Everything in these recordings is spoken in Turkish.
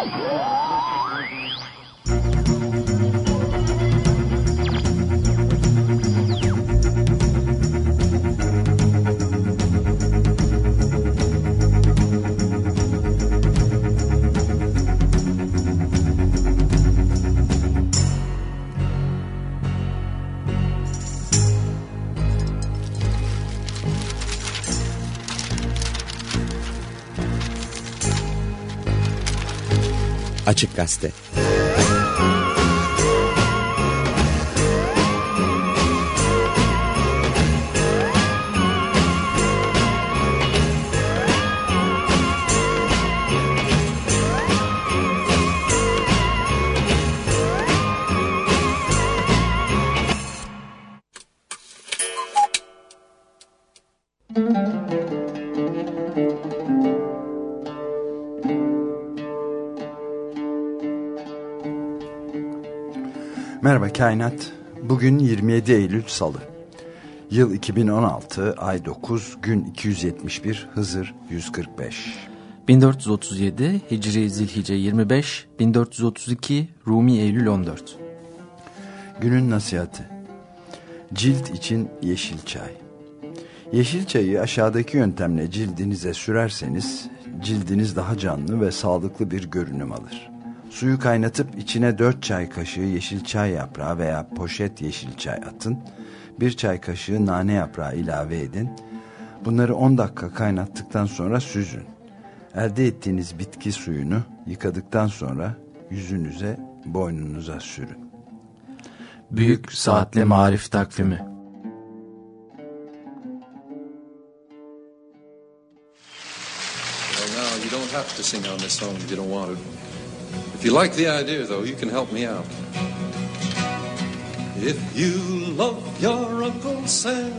Oh! Açık Gazete Kainat. Bugün 27 Eylül Salı. Yıl 2016, ay 9, gün 271, Hızır 145. 1437 Hicri Zilhice 25, 1432 Rumi Eylül 14. Günün nasihatı. Cilt için yeşil çay. Yeşil çayı aşağıdaki yöntemle cildinize sürerseniz cildiniz daha canlı ve sağlıklı bir görünüm alır. Suyu kaynatıp içine 4 çay kaşığı yeşil çay yaprağı veya poşet yeşil çay atın. 1 çay kaşığı nane yaprağı ilave edin. Bunları 10 dakika kaynattıktan sonra süzün. Elde ettiğiniz bitki suyunu yıkadıktan sonra yüzünüze, boynunuza sürün. Büyük Saatli Marif Takvimi Well, now, you don't have to sing on this song if you don't want to. If you like the idea, though, you can help me out. If you love your Uncle Sam,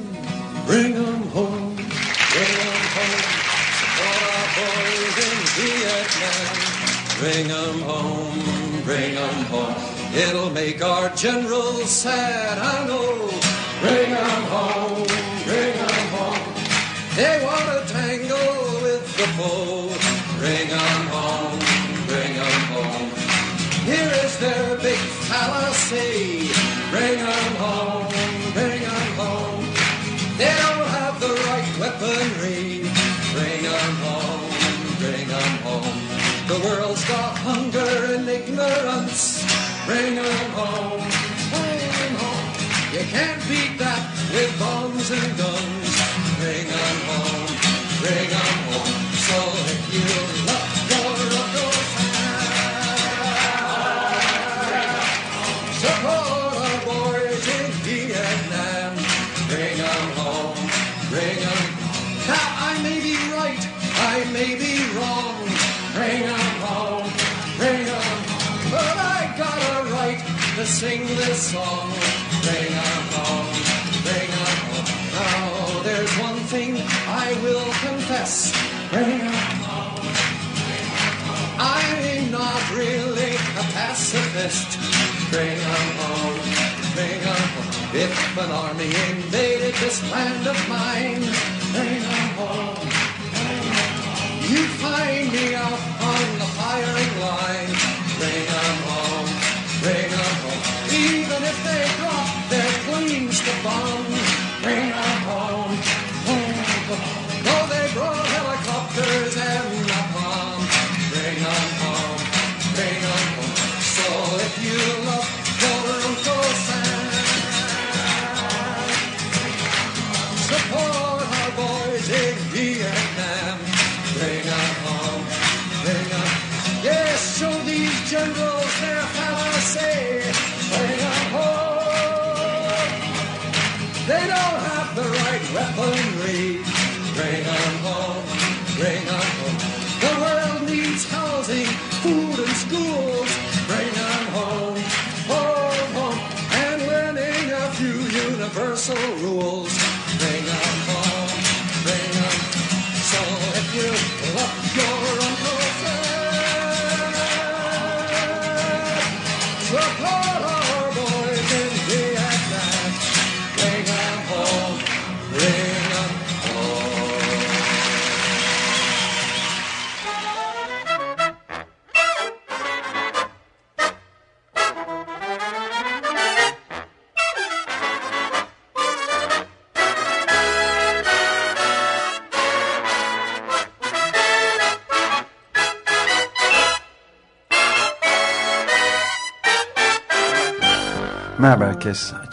bring him home, bring him home. Support our boys in Vietnam. Bring him home, bring him home. It'll make our generals sad, I know. Bring him home, bring him home. They want to tangle with the foe. Bring 'em their big palisade. Bring 'em home, bring 'em home. They don't have the right weaponry. Bring 'em home, bring 'em home. The world's got hunger and ignorance. Bring 'em home, bring 'em home. You can't beat that with bombs and guns. Bring 'em home, bring 'em home. So if you sing this song. Bring 'em home, bring 'em home. Now there's one thing I will confess. Bring 'em home. I'm not really a pacifist. Bring 'em home, bring 'em home. If an army invaded this land of mine, bring 'em home. You find me out on the firing line. Bring 'em home, bring 'em home. Even if they drop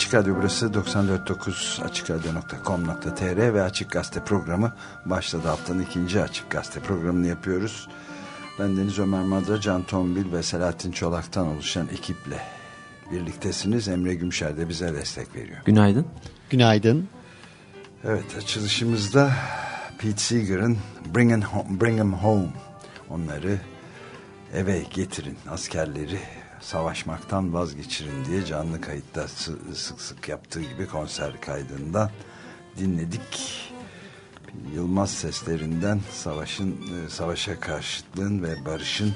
Açık Radyo burası 94.9 AçıkRadyo.com.tr ve Açık Gazete programı başladı. Haftanın ikinci Açık Gazete programını yapıyoruz. Ben Deniz Ömer Madra, Can Tombil ve Selahattin Çolak'tan oluşan ekiple birliktesiniz. Emre Gümşer de bize destek veriyor. Günaydın. Günaydın. Evet açılışımızda Pete Seeger'ın Bring 'em Home, Bring 'em Home onları eve getirin askerleri savaşmaktan vazgeçirin diye canlı kayıtta sık sık yaptığı gibi konser kaydından dinledik. Yılmaz seslerinden savaşın e, savaşa karşıtlığın ve barışın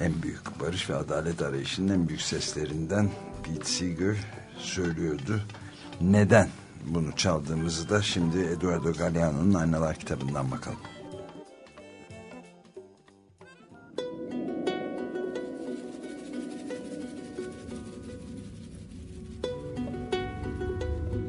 en büyük barış ve adalet arayışının en büyük seslerinden Pete Seeger söylüyordu. Neden bunu çaldığımızı da şimdi Eduardo Galeano'nun Aynalar kitabından bakalım.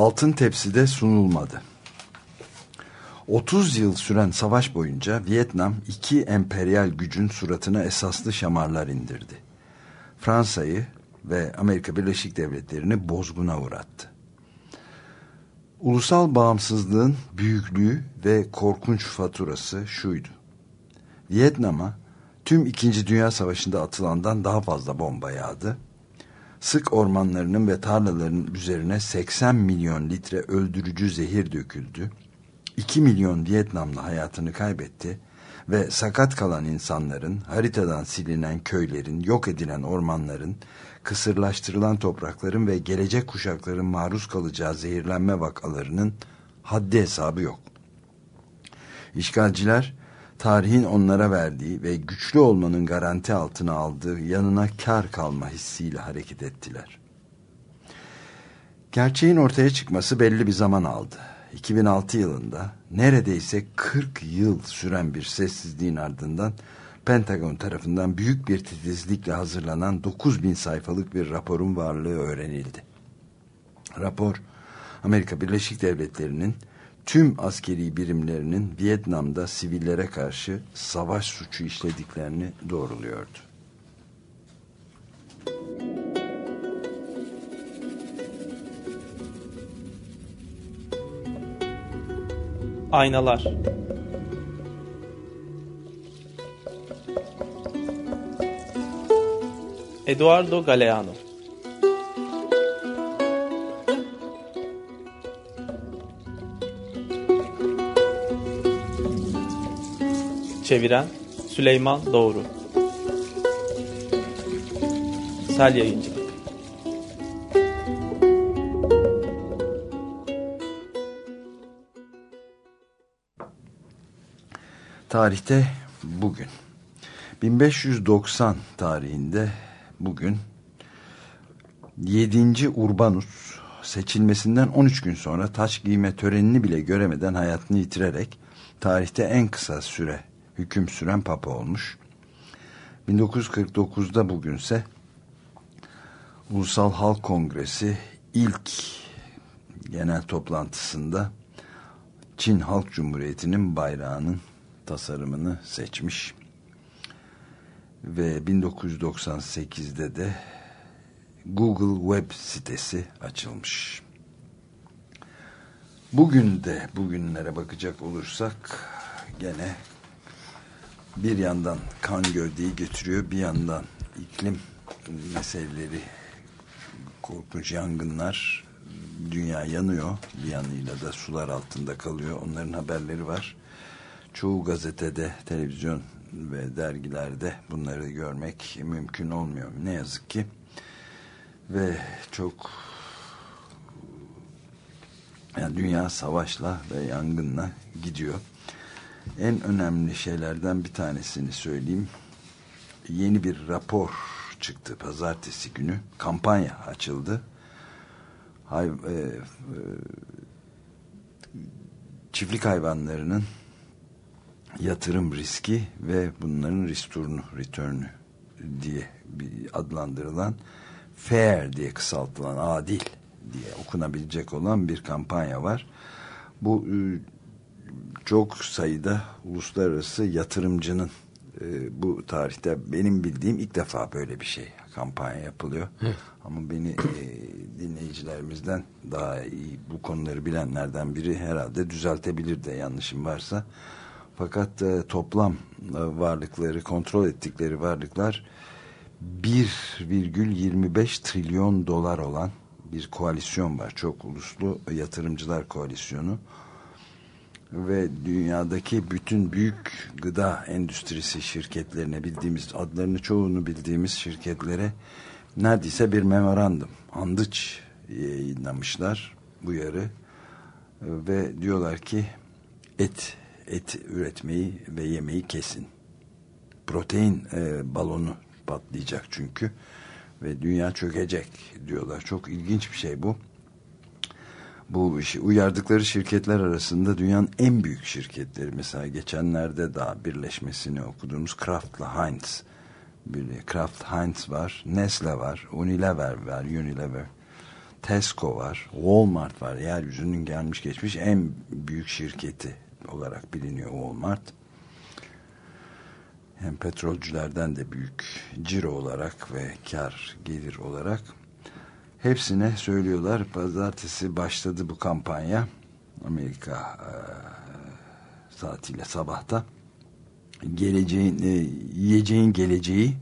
Altın tepside sunulmadı. 30 yıl süren savaş boyunca Vietnam iki emperyal gücün suratına esaslı şamarlar indirdi. Fransa'yı ve Amerika Birleşik Devletleri'ni bozguna uğrattı. Ulusal bağımsızlığın büyüklüğü ve korkunç faturası şuydu. Vietnam'a tüm İkinci Dünya Savaşı'nda atılandan daha fazla bomba yağdı. Sık ormanlarının ve tarlaların üzerine 80 milyon litre öldürücü zehir döküldü. 2 milyon Vietnamlı hayatını kaybetti ve sakat kalan insanların, haritadan silinen köylerin, yok edilen ormanların, kısırlaştırılan toprakların ve gelecek kuşakların maruz kalacağı zehirlenme vakalarının haddi hesabı yok. İşgalciler tarihin onlara verdiği ve güçlü olmanın garanti altına aldığı yanına kar kalma hissiyle hareket ettiler. Gerçeğin ortaya çıkması belli bir zaman aldı. 2006 yılında neredeyse 40 yıl süren bir sessizliğin ardından Pentagon tarafından büyük bir titizlikle hazırlanan 9000 sayfalık bir raporun varlığı öğrenildi. Rapor, Amerika Birleşik Devletleri'nin tüm askeri birimlerinin Vietnam'da sivillere karşı savaş suçu işlediklerini doğruluyordu. Aynalar Eduardo Galeano Çeviren Süleyman Doğru Sel Yayıncı Tarihte bugün 1590 tarihinde bugün 7. Urbanus seçilmesinden 13 gün sonra taç giyme törenini bile göremeden hayatını yitirerek tarihte en kısa süre hüküm süren papa olmuş. 1949'da bugünse Ulusal Halk Kongresi ilk genel toplantısında Çin Halk Cumhuriyeti'nin bayrağının tasarımını seçmiş. Ve 1998'de de Google Web sitesi açılmış. Bugün de bugünlere bakacak olursak gene bir yandan kan gövdeyi götürüyor bir yandan iklim meseleleri korkunç yangınlar dünya yanıyor. Bir yanıyla da sular altında kalıyor. Onların haberleri var. Çoğu gazetede televizyon ve dergilerde bunları görmek mümkün olmuyor. Ne yazık ki. Ve çok yani dünya savaşla ve yangınla gidiyor en önemli şeylerden bir tanesini söyleyeyim. Yeni bir rapor çıktı pazartesi günü. Kampanya açıldı. Hay, e, e, çiftlik hayvanlarının yatırım riski ve bunların risturnu, return'ü diye bir adlandırılan fair diye kısaltılan adil diye okunabilecek olan bir kampanya var. Bu e, çok sayıda uluslararası yatırımcının e, bu tarihte benim bildiğim ilk defa böyle bir şey kampanya yapılıyor. Ama beni e, dinleyicilerimizden daha iyi bu konuları bilenlerden biri herhalde düzeltebilir de yanlışım varsa. Fakat e, toplam e, varlıkları kontrol ettikleri varlıklar 1,25 trilyon dolar olan bir koalisyon var. Çok uluslu yatırımcılar koalisyonu ve dünyadaki bütün büyük gıda endüstrisi şirketlerine bildiğimiz adlarını çoğunu bildiğimiz şirketlere neredeyse bir memorandum andıç yayınlamışlar bu yarı. Ve diyorlar ki et et üretmeyi ve yemeyi kesin. Protein e, balonu patlayacak çünkü ve dünya çökecek diyorlar. Çok ilginç bir şey bu bu uyardıkları şirketler arasında dünyanın en büyük şirketleri. Mesela geçenlerde daha birleşmesini okuduğumuz Kraft'la Heinz. Bir Kraft Heinz var Nestle var Unilever var Unilever Tesco var Walmart var. Yeryüzünün gelmiş geçmiş en büyük şirketi olarak biliniyor Walmart. Hem petrolcülerden de büyük ciro olarak ve kar gelir olarak hepsine söylüyorlar. Pazartesi başladı bu kampanya. Amerika e, saatiyle sabahta. Geleceğin, e, yiyeceğin geleceği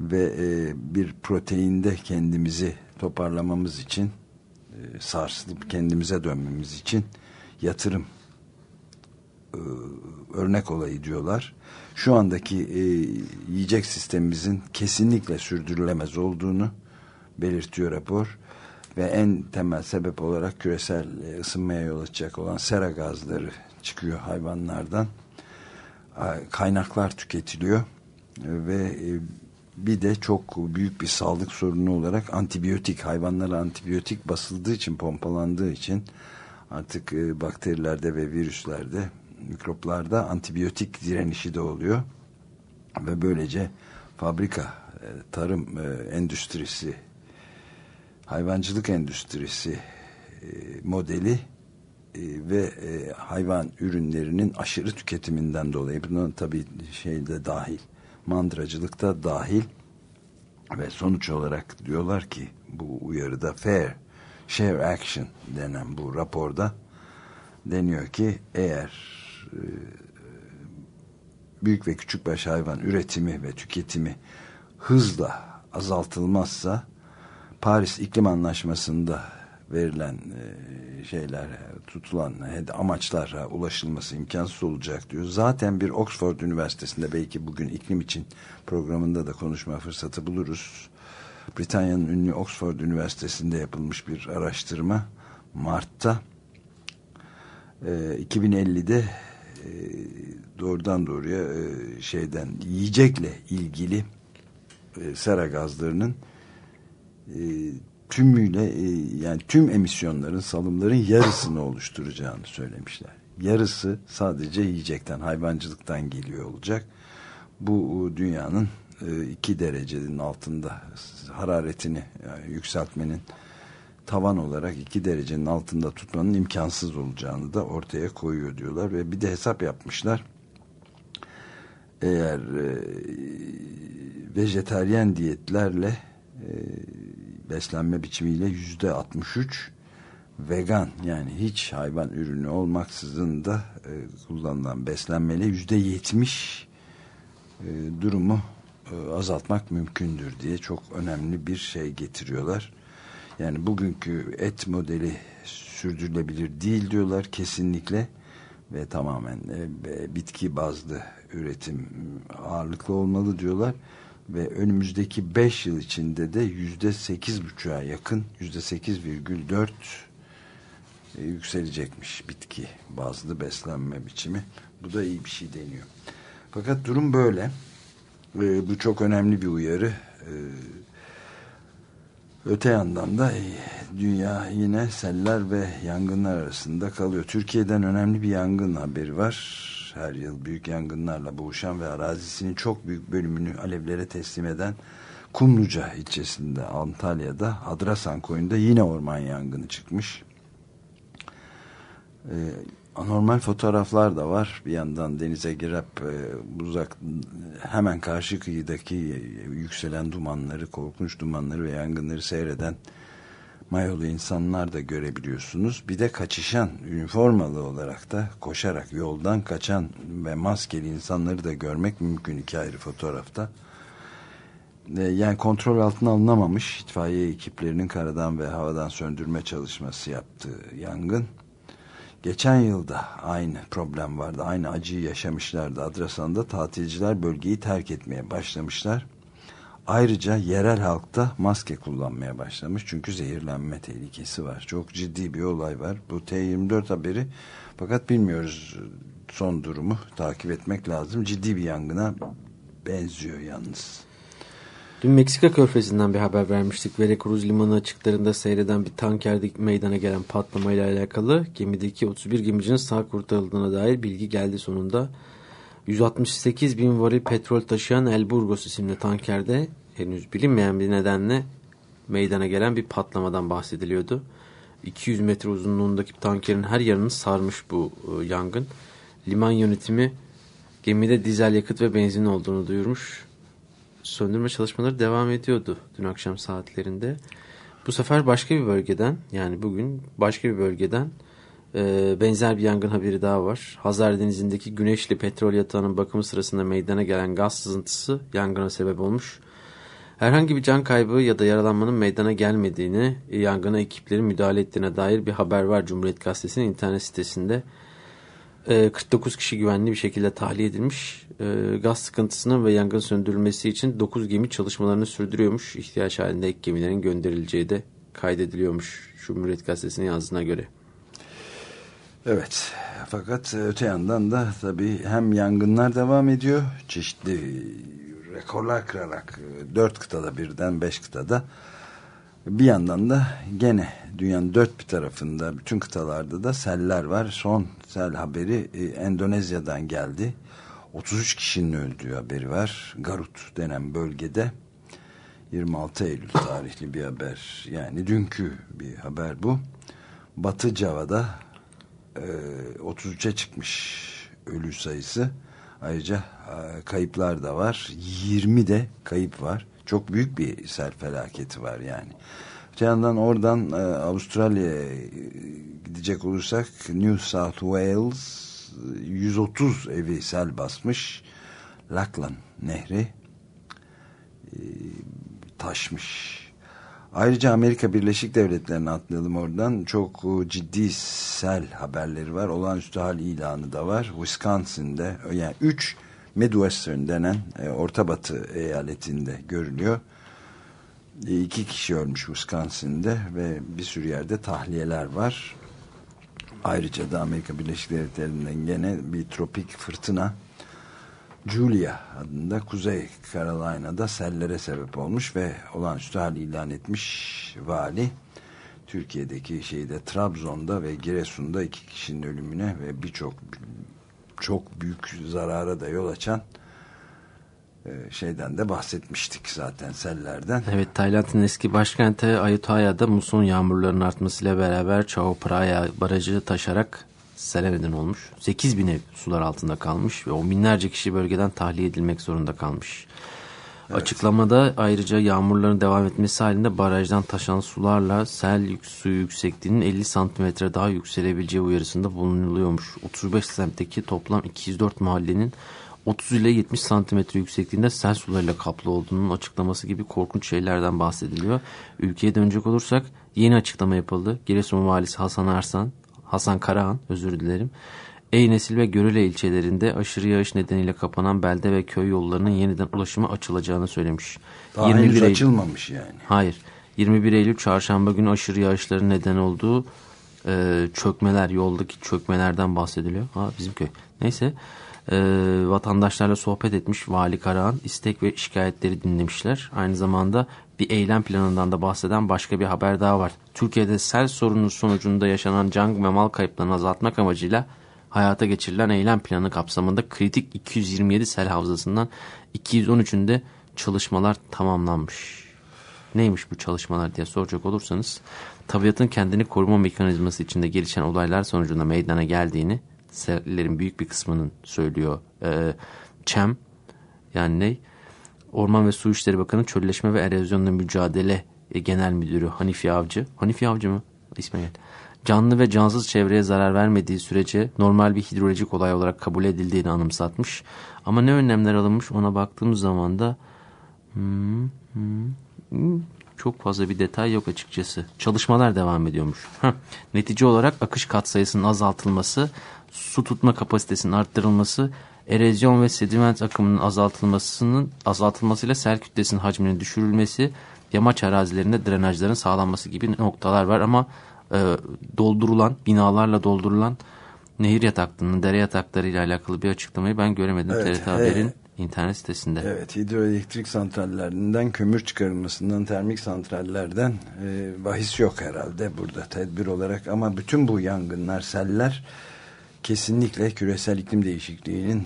ve e, bir proteinde kendimizi toparlamamız için e, sarsılıp kendimize dönmemiz için yatırım e, örnek olayı diyorlar. Şu andaki e, yiyecek sistemimizin kesinlikle sürdürülemez olduğunu belirtiyor rapor ve en temel sebep olarak küresel e, ısınmaya yol açacak olan sera gazları çıkıyor hayvanlardan. Kaynaklar tüketiliyor ve e, bir de çok büyük bir sağlık sorunu olarak antibiyotik hayvanlara antibiyotik basıldığı için pompalandığı için artık e, bakterilerde ve virüslerde mikroplarda antibiyotik direnişi de oluyor. Ve böylece fabrika tarım endüstrisi hayvancılık endüstrisi e, modeli e, ve e, hayvan ürünlerinin aşırı tüketiminden dolayı bunun tabi şeyde dahil mandıracılıkta dahil ve sonuç olarak diyorlar ki bu uyarıda fair share action denen bu raporda deniyor ki eğer büyük ve küçük baş hayvan üretimi ve tüketimi hızla azaltılmazsa Paris İklim Anlaşması'nda verilen e, şeyler tutulan amaçlara ulaşılması imkansız olacak diyor. Zaten bir Oxford Üniversitesi'nde belki bugün iklim için programında da konuşma fırsatı buluruz. Britanya'nın ünlü Oxford Üniversitesi'nde yapılmış bir araştırma Mart'ta 2050'de e, doğrudan doğruya e, şeyden yiyecekle ilgili sera gazlarının e, tümüyle e, yani tüm emisyonların salımların yarısını oluşturacağını söylemişler. Yarısı sadece yiyecekten hayvancılıktan geliyor olacak. Bu dünyanın e, iki derecenin altında hararetini yani yükseltmenin tavan olarak iki derecenin altında tutmanın imkansız olacağını da ortaya koyuyor diyorlar ve bir de hesap yapmışlar. Eğer e, vejeteryen diyetlerle e, beslenme biçimiyle yüzde 63 vegan yani hiç hayvan ürünü olmaksızın da e, kullanılan beslenmeyle yüzde 70 e, durumu e, azaltmak mümkündür diye çok önemli bir şey getiriyorlar. Yani bugünkü et modeli sürdürülebilir değil diyorlar kesinlikle ve tamamen e, bitki bazlı üretim ağırlıklı olmalı diyorlar ve önümüzdeki 5 yıl içinde de yüzde sekiz buçuğa yakın yüzde sekiz virgül dört e, yükselecekmiş bitki bazlı beslenme biçimi. Bu da iyi bir şey deniyor. Fakat durum böyle. E, bu çok önemli bir uyarı. Ee, öte yandan da e, dünya yine seller ve yangınlar arasında kalıyor. Türkiye'den önemli bir yangın haberi var. Her yıl büyük yangınlarla boğuşan ve arazisinin çok büyük bölümünü alevlere teslim eden Kumluca ilçesinde Antalya'da Adrasan koyunda yine orman yangını çıkmış. Ee, anormal fotoğraflar da var. Bir yandan denize girip e, uzak hemen karşı kıyıdaki yükselen dumanları, korkunç dumanları ve yangınları seyreden mayolu insanlar da görebiliyorsunuz. Bir de kaçışan, üniformalı olarak da koşarak yoldan kaçan ve maskeli insanları da görmek mümkün iki ayrı fotoğrafta. E, yani kontrol altına alınamamış itfaiye ekiplerinin karadan ve havadan söndürme çalışması yaptığı yangın Geçen yılda aynı problem vardı. Aynı acıyı yaşamışlardı. Adrasan'da tatilciler bölgeyi terk etmeye başlamışlar. Ayrıca yerel halkta maske kullanmaya başlamış. Çünkü zehirlenme tehlikesi var. Çok ciddi bir olay var. Bu T24 haberi fakat bilmiyoruz son durumu takip etmek lazım. Ciddi bir yangına benziyor yalnız. Dün Meksika körfezinden bir haber vermiştik. Veracruz limanı açıklarında seyreden bir tankerde meydana gelen patlamayla alakalı gemideki 31 gemicinin sağ kurtarıldığına dair bilgi geldi sonunda. 168 bin varil petrol taşıyan El Burgos isimli tankerde henüz bilinmeyen bir nedenle meydana gelen bir patlamadan bahsediliyordu. 200 metre uzunluğundaki tankerin her yanını sarmış bu e, yangın. Liman yönetimi gemide dizel yakıt ve benzin olduğunu duyurmuş söndürme çalışmaları devam ediyordu dün akşam saatlerinde. Bu sefer başka bir bölgeden yani bugün başka bir bölgeden e, benzer bir yangın haberi daha var. Hazar Denizi'ndeki Güneşli petrol yatağının bakımı sırasında meydana gelen gaz sızıntısı yangına sebep olmuş. Herhangi bir can kaybı ya da yaralanmanın meydana gelmediğini, yangına ekiplerin müdahale ettiğine dair bir haber var Cumhuriyet Gazetesi'nin internet sitesinde. 49 ee, kişi güvenli bir şekilde tahliye edilmiş. Ee, gaz sıkıntısının ve yangın söndürülmesi için 9 gemi çalışmalarını sürdürüyormuş. İhtiyaç halinde ek gemilerin gönderileceği de kaydediliyormuş. Cumhuriyet Gazetesi'nin yazdığına göre. Evet. Fakat öte yandan da tabii hem yangınlar devam ediyor. Çeşitli rekorlar kırarak dört kıtada birden beş kıtada bir yandan da gene dünyanın dört bir tarafında bütün kıtalarda da seller var. Son sel haberi e, Endonezya'dan geldi. 33 kişinin öldüğü haberi var. Garut denen bölgede 26 Eylül tarihli bir haber. Yani dünkü bir haber bu. Batı Java'da e, 33'e çıkmış ölü sayısı. Ayrıca e, kayıplar da var. 20 de kayıp var. Çok büyük bir sel felaketi var yani. Bir yandan oradan e, Avustralya'ya gidecek olursak New South Wales 130 evi sel basmış. Lachlan Nehri e, taşmış. Ayrıca Amerika Birleşik Devletleri'ne atlayalım oradan. Çok ciddi sel haberleri var. Olağanüstü hal ilanı da var. Wisconsin'de yani 3 Midwestern denen e, Orta Batı eyaletinde görülüyor. E, iki kişi ölmüş Wisconsin'de ve bir sürü yerde tahliyeler var. Ayrıca da Amerika Birleşik Devletleri'nden gene bir tropik fırtına Julia adında Kuzey Carolina'da sellere sebep olmuş ve olağanüstü hal ilan etmiş vali. Türkiye'deki şeyde Trabzon'da ve Giresun'da iki kişinin ölümüne ve birçok çok büyük zarara da yol açan e, şeyden de bahsetmiştik zaten sellerden. Evet Tayland'ın eski başkenti Ayutthaya'da muson yağmurlarının artmasıyla beraber Chao Phraya barajı taşarak sele neden olmuş. 8 bin ev sular altında kalmış ve o binlerce kişi bölgeden tahliye edilmek zorunda kalmış. Evet. Açıklamada ayrıca yağmurların devam etmesi halinde barajdan taşan sularla sel suyu yüksekliğinin 50 santimetre daha yükselebileceği uyarısında bulunuluyormuş. 35 semtteki toplam 204 mahallenin 30 ile 70 santimetre yüksekliğinde sel sularıyla kaplı olduğunun açıklaması gibi korkunç şeylerden bahsediliyor. Ülkeye dönecek olursak yeni açıklama yapıldı. Giresun Valisi Hasan Arsan, Hasan Karahan özür dilerim. Eynesil ve Görüle ilçelerinde aşırı yağış nedeniyle kapanan belde ve köy yollarının yeniden ulaşıma açılacağını söylemiş. Daha 21 henüz Eylül, açılmamış yani. Hayır. 21 Eylül çarşamba günü aşırı yağışların neden olduğu e, çökmeler, yoldaki çökmelerden bahsediliyor. Ha bizim köy. Neyse. e, vatandaşlarla sohbet etmiş Vali Karahan. istek ve şikayetleri dinlemişler. Aynı zamanda bir eylem planından da bahseden başka bir haber daha var. Türkiye'de sel sorunun sonucunda yaşanan can ve mal kayıplarını azaltmak amacıyla hayata geçirilen eylem planı kapsamında kritik 227 sel havzasından 213'ünde çalışmalar tamamlanmış. Neymiş bu çalışmalar diye soracak olursanız tabiatın kendini koruma mekanizması içinde gelişen olaylar sonucunda meydana geldiğini sellerin büyük bir kısmının söylüyor. Ee, ÇEM yani ne? Orman ve Su İşleri Bakanı Çölleşme ve Erozyonla Mücadele e, Genel Müdürü Hanifi Avcı. Hanifi Avcı mı? İsmi gel. Canlı ve cansız çevreye zarar vermediği sürece normal bir hidrolojik olay olarak kabul edildiğini anımsatmış. Ama ne önlemler alınmış ona baktığımız zaman da hmm, hmm, hmm, çok fazla bir detay yok açıkçası. Çalışmalar devam ediyormuş. Heh. Netice olarak akış katsayısının azaltılması, su tutma kapasitesinin arttırılması, erozyon ve sediment akımının azaltılmasının azaltılmasıyla sel kütlesinin hacminin düşürülmesi, yamaç arazilerinde drenajların sağlanması gibi noktalar var ama e, doldurulan, binalarla doldurulan nehir yataklarının, dere yataklarıyla alakalı bir açıklamayı ben göremedim. Evet, TRT Haber'in internet sitesinde. Evet, hidroelektrik santrallerinden kömür çıkarılmasından, termik santrallerden e, bahis yok herhalde burada tedbir olarak. Ama bütün bu yangınlar, seller kesinlikle küresel iklim değişikliğinin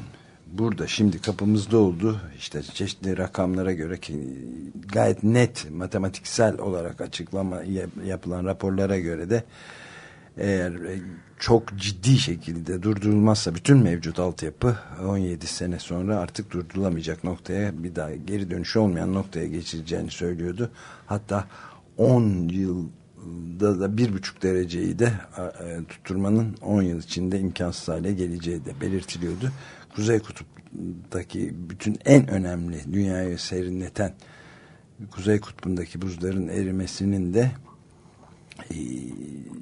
burada şimdi kapımızda oldu. İşte çeşitli rakamlara göre gayet net matematiksel olarak açıklama yapılan raporlara göre de eğer çok ciddi şekilde durdurulmazsa bütün mevcut altyapı 17 sene sonra artık durdurulamayacak noktaya bir daha geri dönüş olmayan noktaya geçileceğini söylüyordu. Hatta 10 yılda da bir buçuk dereceyi de e, tutturmanın 10 yıl içinde imkansız hale geleceği de belirtiliyordu. Kuzey Kutup'taki bütün en önemli dünyayı serinleten Kuzey Kutbu'ndaki buzların erimesinin de e,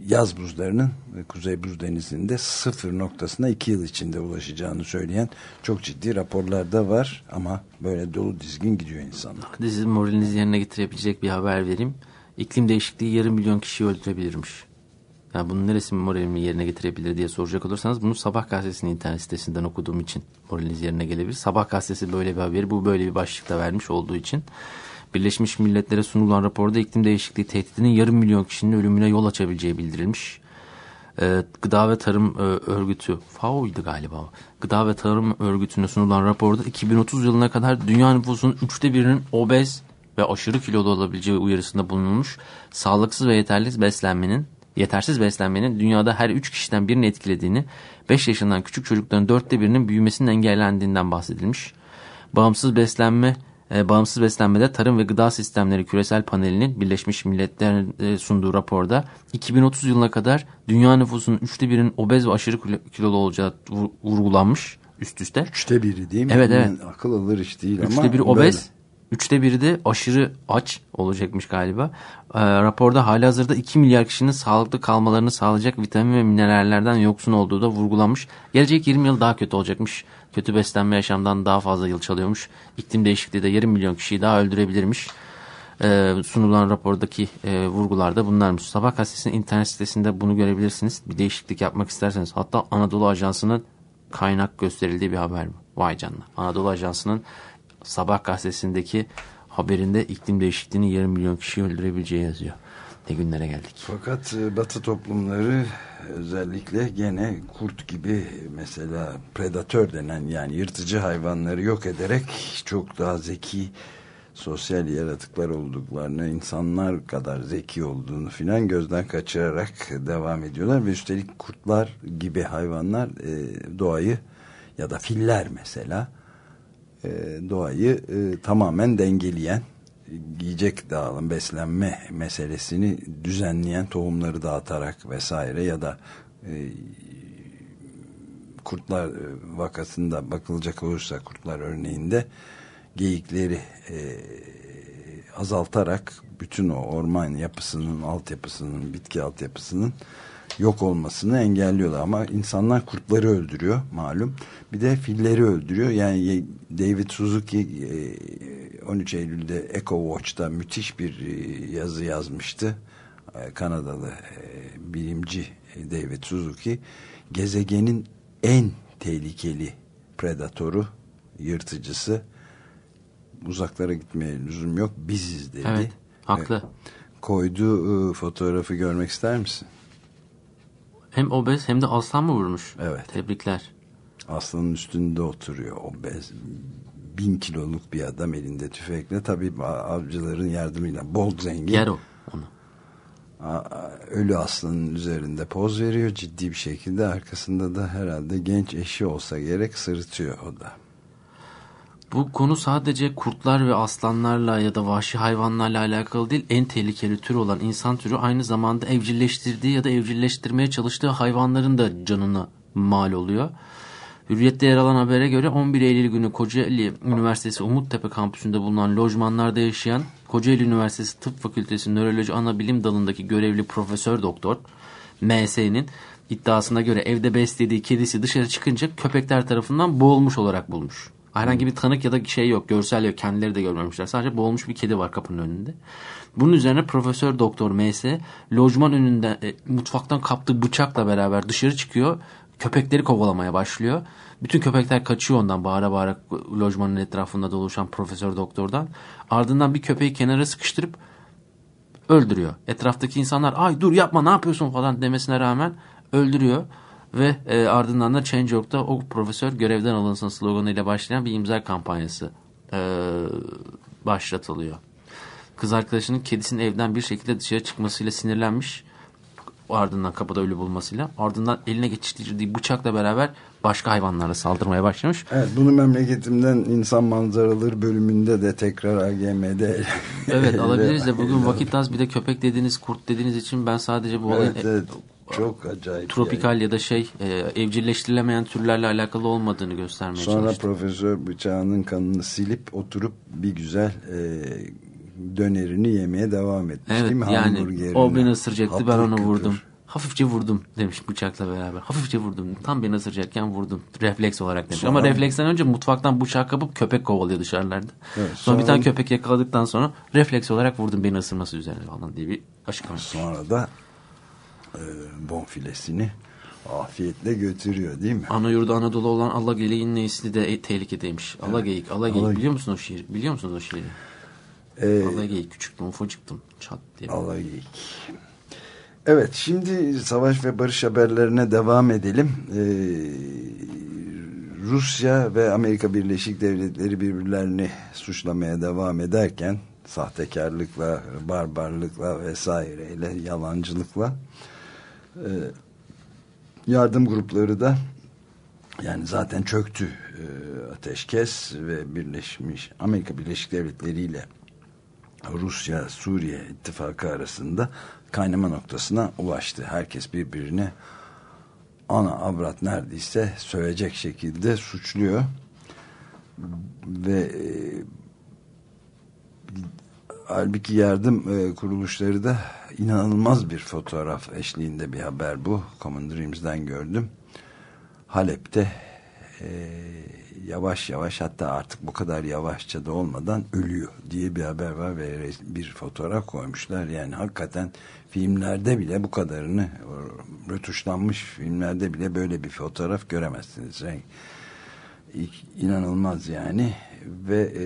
yaz buzlarının Kuzey Buz Denizi'nde sıfır noktasına iki yıl içinde ulaşacağını söyleyen çok ciddi raporlar da var ama böyle dolu dizgin gidiyor insanlar. Sizin moralinizi yerine getirebilecek bir haber vereyim. İklim değişikliği yarım milyon kişiyi öldürebilirmiş. Yani bunun neresi moralimi yerine getirebilir diye soracak olursanız bunu Sabah gazetesinin internet sitesinden okuduğum için moraliniz yerine gelebilir. Sabah gazetesi böyle bir haberi bu böyle bir başlıkta vermiş olduğu için Birleşmiş Milletler'e sunulan raporda iklim değişikliği tehdidinin yarım milyon kişinin ölümüne yol açabileceği bildirilmiş. Ee, Gıda ve Tarım e, Örgütü, FAO'ydu galiba. Gıda ve Tarım Örgütü'ne sunulan raporda 2030 yılına kadar dünya nüfusunun üçte birinin obez ve aşırı kilolu olabileceği uyarısında bulunulmuş. Sağlıksız ve yeterli beslenmenin yetersiz beslenmenin dünyada her 3 kişiden birini etkilediğini, 5 yaşından küçük çocukların dörtte birinin büyümesinin engellendiğinden bahsedilmiş. Bağımsız beslenme e, bağımsız beslenmede tarım ve gıda sistemleri küresel panelinin Birleşmiş Milletler'in e, sunduğu raporda 2030 yılına kadar dünya nüfusunun üçte birinin obez ve aşırı kilolu olacağı vurgulanmış üst üste. Üçte biri değil mi? Evet evet. akıl alır iş değil üçte ama. Üçte biri obez. Üçte biri de aşırı aç olacakmış galiba. E, raporda hali hazırda 2 milyar kişinin sağlıklı kalmalarını sağlayacak vitamin ve minerallerden yoksun olduğu da vurgulanmış. Gelecek 20 yıl daha kötü olacakmış. Kötü beslenme yaşamdan daha fazla yıl çalıyormuş. İklim değişikliği de yarım milyon kişiyi daha öldürebilirmiş. E, sunulan rapordaki e, vurgularda bunlarmış. Sabah gazetesinin internet sitesinde bunu görebilirsiniz. Bir değişiklik yapmak isterseniz. Hatta Anadolu Ajansı'nın kaynak gösterildiği bir haber bu. Vay canına. Anadolu Ajansı'nın Sabah gazetesindeki haberinde iklim değişikliğinin yarım milyon kişiyi öldürebileceği yazıyor. Ne günlere geldik. Fakat e, batı toplumları özellikle gene kurt gibi mesela predatör denen yani yırtıcı hayvanları yok ederek çok daha zeki sosyal yaratıklar olduklarını, insanlar kadar zeki olduğunu filan gözden kaçırarak devam ediyorlar ve üstelik kurtlar gibi hayvanlar e, doğayı ya da filler mesela e, doğayı e, tamamen dengeleyen yiyecek dağılım, beslenme meselesini düzenleyen tohumları dağıtarak vesaire ya da e, kurtlar e, vakasında bakılacak olursa kurtlar örneğinde geyikleri e, azaltarak bütün o orman yapısının, altyapısının, bitki altyapısının yok olmasını engelliyorlar ama insanlar kurtları öldürüyor malum. Bir de filleri öldürüyor. Yani David Suzuki 13 e, Eylül'de Eco Watch'ta müthiş bir e, yazı yazmıştı. E, Kanadalı bilimci David Suzuki gezegenin en tehlikeli predatoru, yırtıcısı. Uzaklara gitmeye lüzum yok. Biziz dedi. Evet. Haklı. Koyduğu fotoğrafı görmek ister misin? Hem obez hem de aslan mı vurmuş? Evet. Tebrikler. Aslanın üstünde oturuyor o bez bin kiloluk bir adam elinde tüfekle tabii avcıların yardımıyla bol zengin Yer o onu. Ölü aslanın üzerinde poz veriyor ciddi bir şekilde arkasında da herhalde genç eşi olsa gerek sırıtıyor o da Bu konu sadece kurtlar ve aslanlarla ya da vahşi hayvanlarla alakalı değil. En tehlikeli tür olan insan türü aynı zamanda evcilleştirdiği ya da evcilleştirmeye çalıştığı hayvanların da canına mal oluyor. Hürriyet'te yer alan habere göre 11 Eylül günü Kocaeli Üniversitesi Umuttepe kampüsünde bulunan lojmanlarda yaşayan Kocaeli Üniversitesi Tıp Fakültesi Nöroloji Anabilim dalındaki görevli profesör doktor MS'nin iddiasına göre evde beslediği kedisi dışarı çıkınca köpekler tarafından boğulmuş olarak bulmuş. Herhangi bir tanık ya da şey yok, görsel yok. Kendileri de görmemişler. Sadece boğulmuş bir kedi var kapının önünde. Bunun üzerine Profesör Doktor MS lojman önünde e, mutfaktan kaptığı bıçakla beraber dışarı çıkıyor. Köpekleri kovalamaya başlıyor. Bütün köpekler kaçıyor ondan bağıra bağıra lojmanın etrafında doluşan Profesör Doktor'dan. Ardından bir köpeği kenara sıkıştırıp öldürüyor. Etraftaki insanlar ay dur yapma ne yapıyorsun falan demesine rağmen öldürüyor. Ve e, ardından da Change.org'da o profesör görevden alınsın sloganıyla başlayan bir imza kampanyası e, başlatılıyor. Kız arkadaşının kedisinin evden bir şekilde dışarı çıkmasıyla sinirlenmiş. Ardından kapıda ölü bulmasıyla. Ardından eline geçirdiği bıçakla beraber başka hayvanlara saldırmaya başlamış. Evet bunu memleketimden insan manzaraları bölümünde de tekrar AGM'de Evet alabiliriz de bugün vakit az bir de köpek dediğiniz kurt dediğiniz için ben sadece bu olayın evet, evet. Çok acayip tropikal ya da şey e, evcilleştirilemeyen türlerle alakalı olmadığını göstermeye Sonra çalıştım. profesör bıçağının kanını silip oturup bir güzel e, dönerini yemeye devam etmiş Evet değil mi? yani o beni ısıracaktı ben onu vurdum. Hafifçe vurdum demiş bıçakla beraber. Hafifçe vurdum. Tam beni ısıracakken vurdum. Refleks olarak demiş. Sonra- Ama refleksten önce mutfaktan bıçağı kapıp köpek kovalıyor dışarılarda. Evet, sonra, sonra- bir tane köpek yakaladıktan sonra refleks olarak vurdum beni ısırması üzerine falan diye bir açıklama. Sonra da e, bonfilesini afiyetle götürüyor değil mi? Ana yurdu Anadolu olan Allah geleğin nesli de e, tehlikedeymiş. Allah geyik, Allah geyik. Biliyor musun o şiiri? Biliyor musunuz o şiiri? E, Allah geyik küçüktüm, ufacıktım. Çat diye. Allah geyik. Evet şimdi savaş ve barış haberlerine devam edelim. Ee, Rusya ve Amerika Birleşik Devletleri birbirlerini suçlamaya devam ederken sahtekarlıkla, barbarlıkla vesaireyle, yalancılıkla e, yardım grupları da yani zaten çöktü e, ateşkes ve Birleşmiş Amerika Birleşik Devletleri ile Rusya Suriye ittifakı arasında kaynama noktasına ulaştı. Herkes birbirine ana avrat neredeyse söyleyecek şekilde suçluyor ve e, halbuki yardım e, kuruluşları da inanılmaz bir fotoğraf eşliğinde bir haber bu. Common Dreams'den gördüm. Halep'te e, yavaş yavaş hatta artık bu kadar yavaşça da olmadan ölüyor diye bir haber var ve bir fotoğraf koymuşlar. Yani hakikaten filmlerde bile bu kadarını rötuşlanmış filmlerde bile böyle bir fotoğraf göremezsiniz. Renk İ- inanılmaz yani ve e,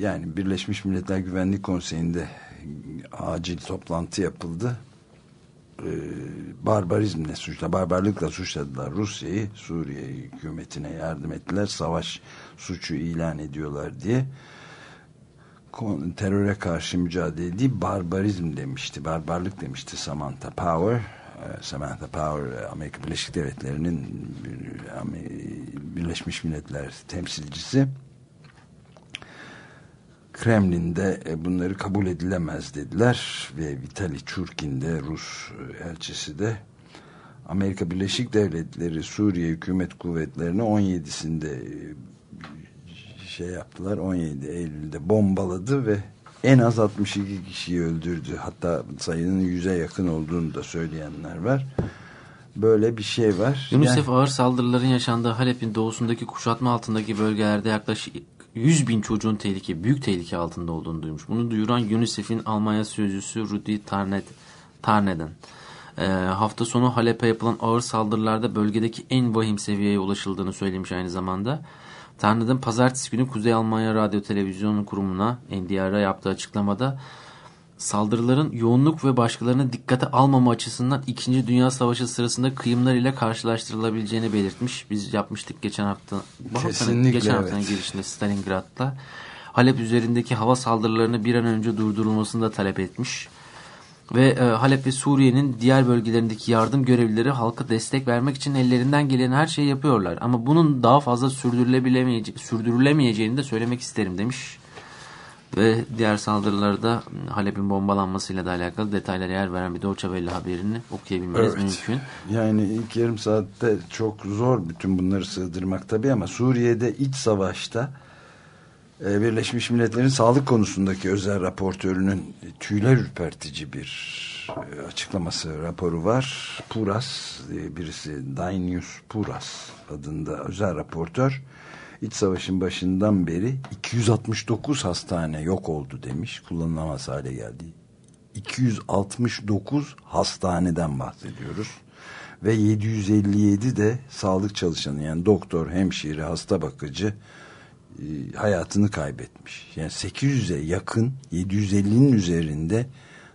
yani Birleşmiş Milletler Güvenlik Konseyi'nde acil toplantı yapıldı e, barbarizmle suçla, barbarlıkla suçladılar Rusya'yı, Suriye hükümetine yardım ettiler, savaş suçu ilan ediyorlar diye teröre karşı mücadele değil, barbarizm demişti, barbarlık demişti Samantha Power. E, Samantha Power, Amerika Birleşik Devletleri'nin Birleşmiş Milletler temsilcisi. Kremlin'de e, bunları kabul edilemez dediler ve Vitali Churkin de Rus e, elçisi de Amerika Birleşik Devletleri Suriye hükümet kuvvetlerini 17'sinde e, şey yaptılar 17 Eylül'de bombaladı ve en az 62 kişiyi öldürdü. Hatta sayının yüze yakın olduğunu da söyleyenler var. Böyle bir şey var. UNICEF Yani- ağır saldırıların yaşandığı Halep'in doğusundaki kuşatma altındaki bölgelerde yaklaşık 100 bin çocuğun tehlike, büyük tehlike altında olduğunu duymuş. Bunu duyuran UNICEF'in Almanya sözcüsü Rudi Tarnet, Tarneden. E, hafta sonu Halep'e yapılan ağır saldırılarda bölgedeki en vahim seviyeye ulaşıldığını söylemiş aynı zamanda. Tanrı'nın pazartesi günü Kuzey Almanya Radyo Televizyon Kurumu'na NDR'a yaptığı açıklamada saldırıların yoğunluk ve başkalarına dikkate almama açısından 2. Dünya Savaşı sırasında kıyımlar ile karşılaştırılabileceğini belirtmiş. Biz yapmıştık geçen hafta. Kesinlikle, geçen evet. haftanın girişinde Stalingrad'da. Halep üzerindeki hava saldırılarını bir an önce durdurulmasını da talep etmiş. Ve e, Halep ve Suriye'nin diğer bölgelerindeki yardım görevlileri halka destek vermek için ellerinden gelen her şeyi yapıyorlar. Ama bunun daha fazla sürdürülebilemeyece sürdürülemeyeceğini de söylemek isterim demiş. Ve diğer saldırılarda Halep'in bombalanmasıyla da alakalı detaylara yer veren bir Deutsche Welle haberini okuyabilmeniz Evet. mümkün. Yani ilk yarım saatte çok zor bütün bunları sığdırmak tabii ama Suriye'de iç savaşta e, Birleşmiş Milletler'in sağlık konusundaki özel raportörünün tüyler ürpertici bir e, açıklaması raporu var. Puras e, birisi Dainius Puras adında özel raportör iç savaşın başından beri 269 hastane yok oldu demiş. Kullanılamaz hale geldi. 269 hastaneden bahsediyoruz. Ve 757 de sağlık çalışanı yani doktor, hemşire, hasta bakıcı e, hayatını kaybetmiş. Yani 800'e yakın 750'nin üzerinde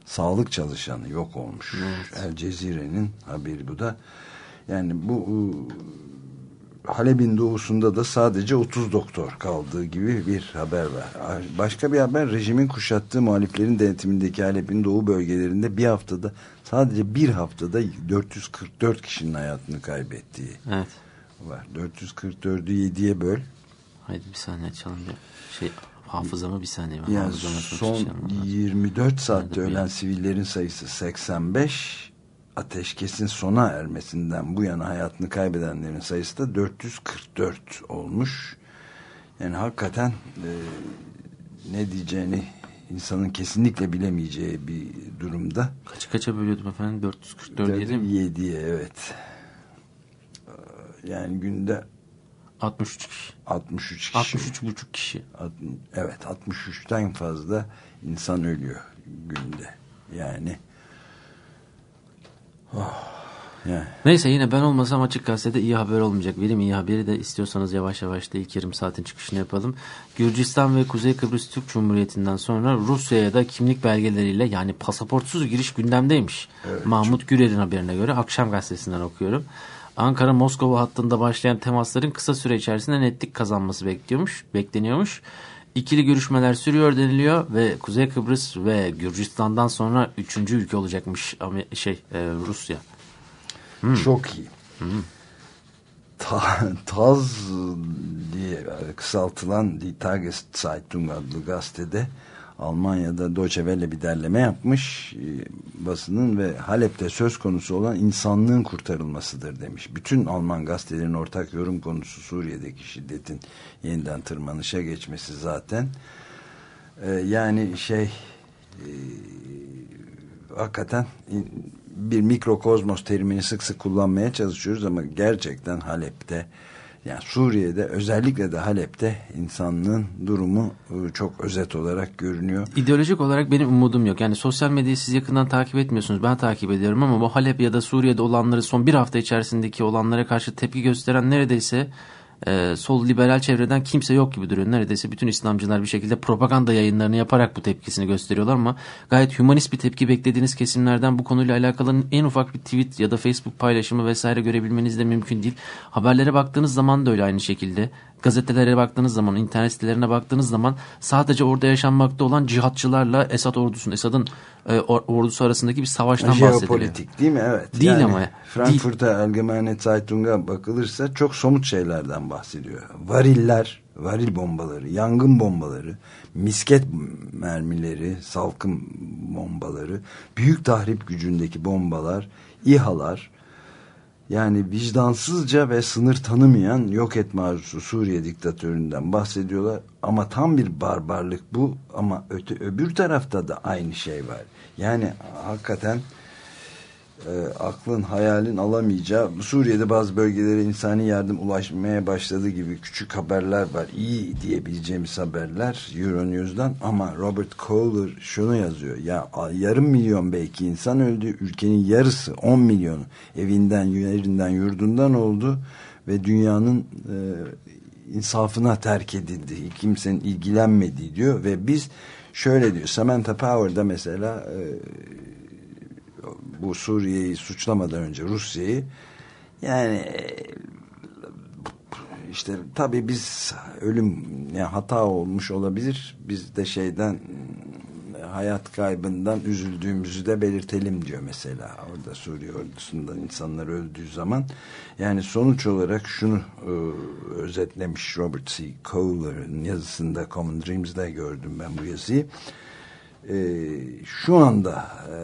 sağlık çalışanı yok olmuş. El Cezire'nin haberi bu da. Yani bu e, Halep'in doğusunda da sadece 30 doktor kaldığı gibi bir haber var. Başka bir haber rejimin kuşattığı muhaliflerin denetimindeki Halep'in doğu bölgelerinde bir haftada sadece bir haftada 444 kişinin hayatını kaybettiği Evet. var. 444'ü 7'ye böl. Haydi bir saniye açalım. Şey hafızama bir saniye. Yani son şey yapmam lazım. 24 saatte ölen sivillerin sayısı 85 ateşkesin sona ermesinden bu yana hayatını kaybedenlerin sayısı da 444 olmuş. Yani hakikaten e, ne diyeceğini insanın kesinlikle bilemeyeceği bir durumda. Kaça kaça bölüyordum efendim? 444 diyelim mi? 7'ye evet. Ee, Yani günde 63 kişi. 63 kişi. 63 buçuk kişi. Evet 63'ten fazla insan ölüyor günde. Yani oh, yani Neyse yine ben olmasam açık gazetede iyi haber olmayacak. Benim iyi haberi de istiyorsanız yavaş yavaş da ilk yarım saatin çıkışını yapalım. Gürcistan ve Kuzey Kıbrıs Türk Cumhuriyeti'nden sonra Rusya'ya da kimlik belgeleriyle yani pasaportsuz giriş gündemdeymiş. Mahmut Gürer'in haberine göre akşam gazetesinden okuyorum. Ankara-Moskova hattında başlayan temasların kısa süre içerisinde netlik kazanması bekliyormuş, bekleniyormuş. İkili görüşmeler sürüyor deniliyor ve Kuzey Kıbrıs ve Gürcistan'dan sonra üçüncü ülke olacakmış şey e, Rusya. çok iyi. Ta- Taz diye kısaltılan Die Tageszeitung adlı gazetede Almanya'da Deutsche Welle bir derleme yapmış e, basının ve Halep'te söz konusu olan insanlığın kurtarılmasıdır demiş. Bütün Alman gazetelerin ortak yorum konusu Suriye'deki şiddetin yeniden tırmanışa geçmesi zaten. E, yani şey e, hakikaten bir mikrokozmos terimini sık sık kullanmaya çalışıyoruz ama gerçekten Halep'te yani Suriye'de özellikle de Halep'te insanlığın durumu e, çok özet olarak görünüyor. İdeolojik olarak benim umudum yok. Yani sosyal medyayı siz yakından takip etmiyorsunuz. Ben takip ediyorum ama bu Halep ya da Suriye'de olanları son bir hafta içerisindeki olanlara karşı tepki gösteren neredeyse e, sol liberal çevreden kimse yok gibi duruyor. Neredeyse bütün İslamcılar bir şekilde propaganda yayınlarını yaparak bu tepkisini gösteriyorlar ama gayet humanist bir tepki beklediğiniz kesimlerden bu konuyla alakalı en ufak bir tweet ya da Facebook paylaşımı vesaire görebilmeniz de mümkün değil. Haberlere baktığınız zaman da öyle aynı şekilde. Gazetelere baktığınız zaman, internet sitelerine baktığınız zaman sadece orada yaşanmakta olan cihatçılarla Esad ordusunun, Esad'ın e, or- ordusu arasındaki bir savaştan bahsediliyor. Jeopolitik değil mi? Evet. Değil yani ama. Frankfurt'a Allgemeine Zeitung'a bakılırsa çok somut şeylerden bahsediyor. Variller, varil bombaları, yangın bombaları, misket mermileri, salkım bombaları, büyük tahrip gücündeki bombalar, İHA'lar, yani vicdansızca ve sınır tanımayan yok etme arzusu Suriye diktatöründen bahsediyorlar. Ama tam bir barbarlık bu ama öte, öbür tarafta da aynı şey var. Yani hakikaten e, aklın hayalin alamayacağı Suriye'de bazı bölgelere insani yardım ulaşmaya başladığı gibi küçük haberler var. İyi diyebileceğimiz haberler Euronews'dan ama Robert Kohler şunu yazıyor. Ya yarım milyon belki insan öldü. Ülkenin yarısı 10 milyon evinden, yerinden, yurdundan oldu ve dünyanın e, insafına terk edildi. Kimsenin ilgilenmediği diyor ve biz şöyle diyor. Samantha Power'da mesela e, bu Suriye'yi suçlamadan önce Rusya'yı yani işte tabii biz ölüm yani hata olmuş olabilir. Biz de şeyden hayat kaybından üzüldüğümüzü de belirtelim diyor mesela. Orada Suriye ordusundan insanlar öldüğü zaman. Yani sonuç olarak şunu e, özetlemiş Robert C. Kohler'ın yazısında Common Dreams'da gördüm ben bu yazıyı. Şu anda e,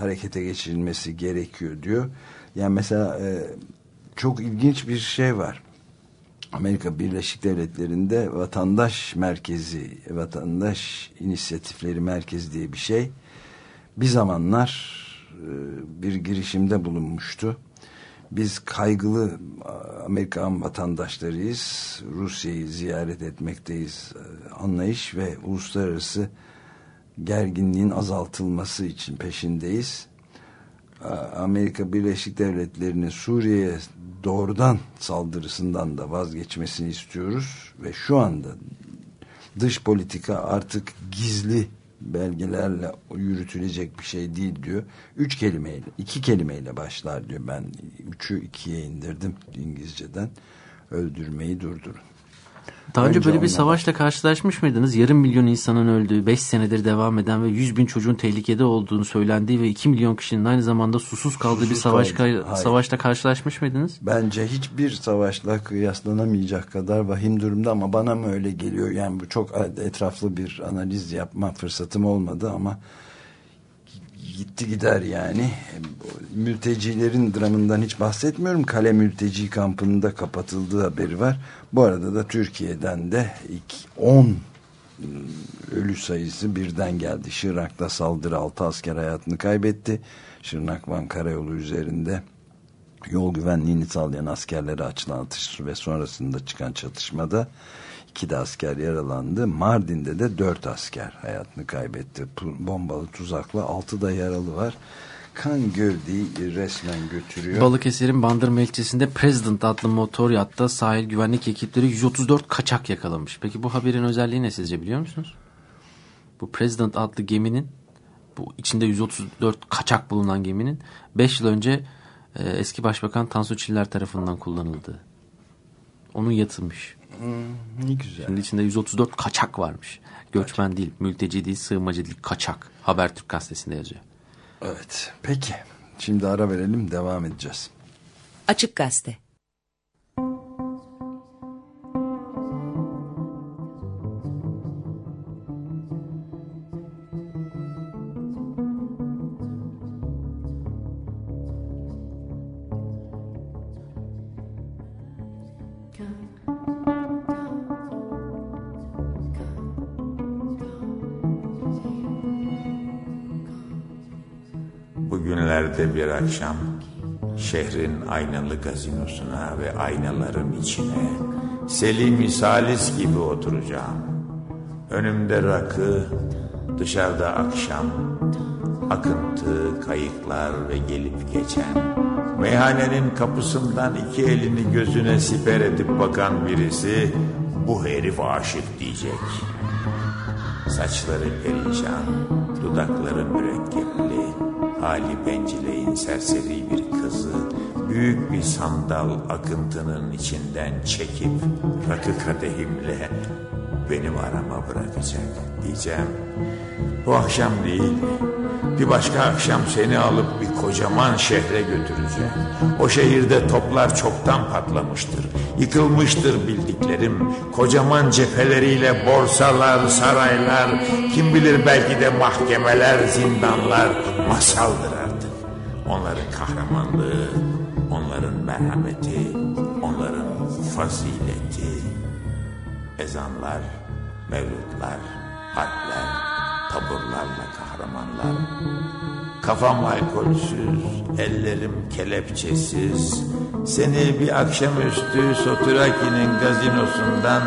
harekete geçirilmesi gerekiyor diyor. Yani mesela e, çok ilginç bir şey var. Amerika Birleşik Devletleri'nde vatandaş merkezi, vatandaş inisiyatifleri merkezi diye bir şey bir zamanlar e, bir girişimde bulunmuştu. Biz kaygılı Amerikan vatandaşlarıyız. Rusya'yı ziyaret etmekteyiz e, anlayış ve uluslararası gerginliğin azaltılması için peşindeyiz. Amerika Birleşik Devletleri'nin Suriye'ye doğrudan saldırısından da vazgeçmesini istiyoruz ve şu anda dış politika artık gizli belgelerle yürütülecek bir şey değil diyor. Üç kelimeyle, iki kelimeyle başlar diyor. Ben üçü ikiye indirdim İngilizceden. Öldürmeyi durdurun. Daha önce, önce böyle bir savaşla karşılaşmış mıydınız? Yarım milyon insanın öldüğü, 5 senedir devam eden ve 100 bin çocuğun tehlikede olduğunu söylendiği ve 2 milyon kişinin aynı zamanda susuz kaldığı susuz bir savaş kaldı. savaşla karşılaşmış mıydınız? Bence hiçbir savaşla kıyaslanamayacak kadar vahim durumda ama bana mı öyle geliyor? Yani bu çok etraflı bir analiz yapma fırsatım olmadı ama gitti gider yani. Mültecilerin dramından hiç bahsetmiyorum. Kale mülteci kampında kapatıldığı haberi var. Bu arada da Türkiye'den de 10 ıı, ölü sayısı birden geldi. Şırnak'ta saldırı 6 asker hayatını kaybetti. Şırnak Van Karayolu üzerinde yol güvenliğini sağlayan askerlere açılan atış ve sonrasında çıkan çatışmada iki de asker yaralandı. Mardin'de de dört asker hayatını kaybetti. Bombalı tuzakla altı da yaralı var. Kan gövdeyi resmen götürüyor. Balıkesir'in Bandırma ilçesinde President adlı motor yatta sahil güvenlik ekipleri 134 kaçak yakalamış. Peki bu haberin özelliği ne sizce biliyor musunuz? Bu President adlı geminin bu içinde 134 kaçak bulunan geminin 5 yıl önce e, eski başbakan Tansu Çiller tarafından kullanıldığı. Onun yatılmış. Hmm, ne güzel. Şimdi içinde 134 kaçak varmış. Göçmen kaçak. değil, mülteci değil, sığınmacı değil, kaçak. Habertürk gazetesinde yazıyor. Evet, peki. Şimdi ara verelim, devam edeceğiz. Açık Gazete Bir akşam şehrin aynalı gazinosuna ve aynaların içine Selim Salis gibi oturacağım. Önümde rakı, dışarıda akşam, akıntı, kayıklar ve gelip geçen, meyhanenin kapısından iki elini gözüne siper edip bakan birisi, bu herif aşık diyecek. Saçları perişan, dudakları mürekkepli, hali bencileyin serseri bir kızı büyük bir sandal akıntının içinden çekip rakı kadehimle benim arama bırakacak diyeceğim. Bu akşam değil bir başka akşam seni alıp bir kocaman şehre götüreceğim. O şehirde toplar çoktan patlamıştır. Yıkılmıştır bildiklerim. Kocaman cepheleriyle borsalar, saraylar, kim bilir belki de mahkemeler, zindanlar masaldır artık. Onların kahramanlığı, onların merhameti, onların fazileti. Ezanlar, mevlutlar, harpler, taburlarla kahramanlar. Kafam alkolsüz, ellerim kelepçesiz. Seni bir akşamüstü Soturaki'nin gazinosundan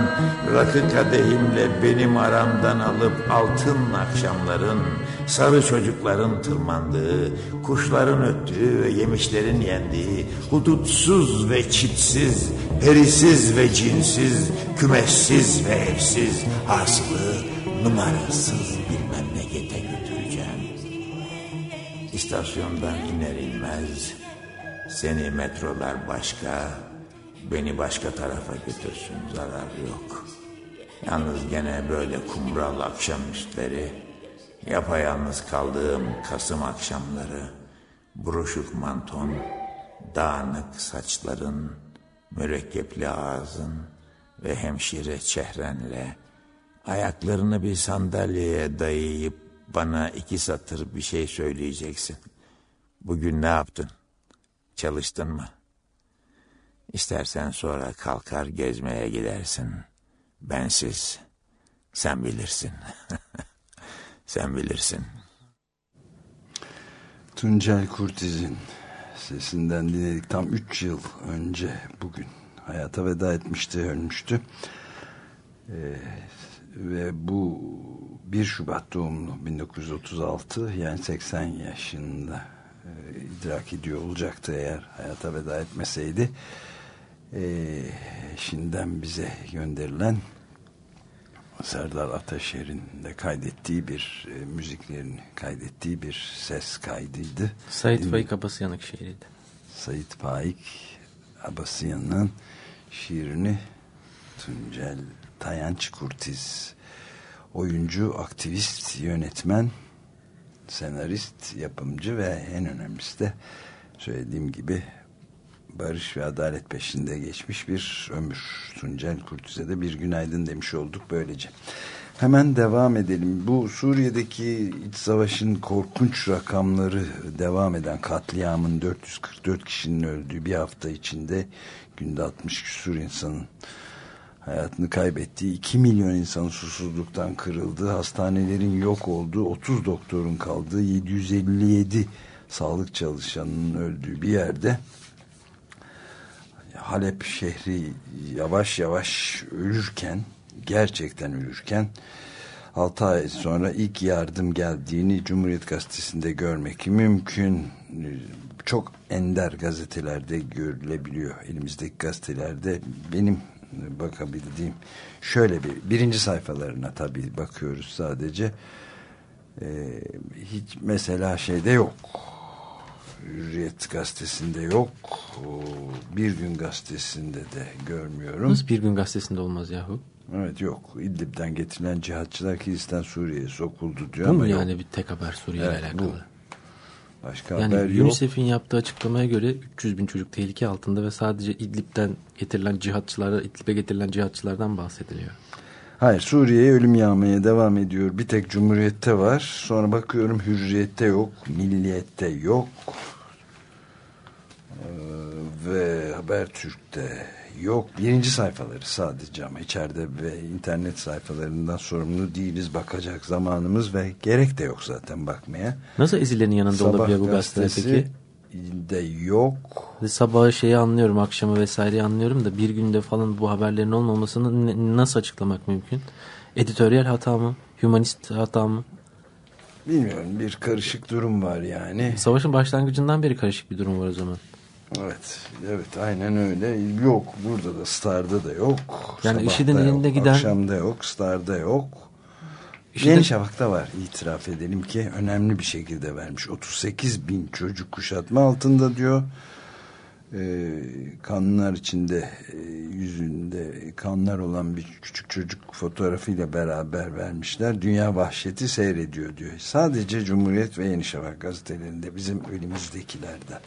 rakı kadehimle benim aramdan alıp altın akşamların, sarı çocukların tırmandığı, kuşların öttüğü ve yemişlerin yendiği, hudutsuz ve çitsiz, perisiz ve cinsiz, kümessiz ve evsiz, aslı numarasız İstasyondan iner inmez seni metrolar başka, beni başka tarafa götürsün zarar yok. Yalnız gene böyle kumral akşamüstleri, yapayalnız kaldığım Kasım akşamları, buruşuk manton, dağınık saçların, mürekkepli ağzın ve hemşire çehrenle ayaklarını bir sandalyeye dayayıp bana iki satır bir şey söyleyeceksin. Bugün ne yaptın? Çalıştın mı? İstersen sonra kalkar gezmeye gidersin. Bensiz. Sen bilirsin. Sen bilirsin. Tuncel Kurtiz'in sesinden dinledik. Tam 3 yıl önce bugün hayata veda etmişti, ölmüştü. Ee, ve bu 1 Şubat doğumlu 1936 yani 80 yaşında e, idrak ediyor olacaktı eğer hayata veda etmeseydi. E, şimdiden bize gönderilen Serdar Ataşer'in de kaydettiği bir e, müziklerini kaydettiği bir ses kaydıydı. Sait Faik Abasıyanık şiiriydi. Sait Faik Abasıyan'ın şiirini Tuncel Tayanç Kurtiz oyuncu, aktivist, yönetmen, senarist, yapımcı ve en önemlisi de söylediğim gibi barış ve adalet peşinde geçmiş bir ömür. Tuncel Kurtiz'e de bir günaydın demiş olduk böylece. Hemen devam edelim. Bu Suriye'deki iç savaşın korkunç rakamları devam eden katliamın 444 kişinin öldüğü bir hafta içinde günde 60 küsur insanın hayatını kaybettiği 2 milyon insan susuzluktan kırıldığı, hastanelerin yok olduğu, 30 doktorun kaldığı, 757 sağlık çalışanının öldüğü bir yerde Halep şehri yavaş yavaş ölürken, gerçekten ölürken 6 ay sonra ilk yardım geldiğini Cumhuriyet Gazetesi'nde görmek mümkün. Çok ender gazetelerde görülebiliyor. Elimizdeki gazetelerde benim bakabildiğim şöyle bir birinci sayfalarına tabii bakıyoruz sadece ee, hiç mesela şeyde yok Hürriyet gazetesinde yok bir gün gazetesinde de görmüyorum Nasıl bir gün gazetesinde olmaz yahu? Evet yok İdlib'den getirilen cihatçılar Kilis'ten Suriye'ye sokuldu diyor Bu ama mu yok. yani bir tek haber Suriye ile Evet, alakalı? bu. Başka Yani haber yok. UNICEF'in yaptığı açıklamaya göre 300 bin çocuk tehlike altında ve sadece İdlib'den getirilen cihatçılara, İdlib'e getirilen cihatçılardan bahsediliyor. Hayır Suriye'ye ölüm yağmaya devam ediyor. Bir tek Cumhuriyet'te var. Sonra bakıyorum Hürriyet'te yok. Milliyet'te yok. Ee, ve Habertürk'te yok. Birinci sayfaları sadece ama içeride ve internet sayfalarından sorumlu değiliz. Bakacak zamanımız ve gerek de yok zaten bakmaya. Nasıl ezilerin yanında Sabah olabiliyor bu gazetesi peki? de yok. Sabahı şeyi anlıyorum, akşamı vesaireyi anlıyorum da bir günde falan bu haberlerin olmamasını nasıl açıklamak mümkün? Editoryal hata mı? Humanist hata mı? Bilmiyorum bir karışık durum var yani. Savaşın başlangıcından beri karışık bir durum var o zaman. Evet, evet aynen öyle. Yok, burada da Star'da da yok. Yani IŞİD'in elinde yok, giden- Akşamda yok, Star'da yok. IŞİD'in- Yeni Şafak'ta var itiraf edelim ki önemli bir şekilde vermiş. 38 bin çocuk kuşatma altında diyor. Ee, kanlar içinde e, yüzünde kanlar olan bir küçük çocuk fotoğrafıyla beraber vermişler. Dünya vahşeti seyrediyor diyor. Sadece Cumhuriyet ve Yeni Şafak gazetelerinde bizim elimizdekilerden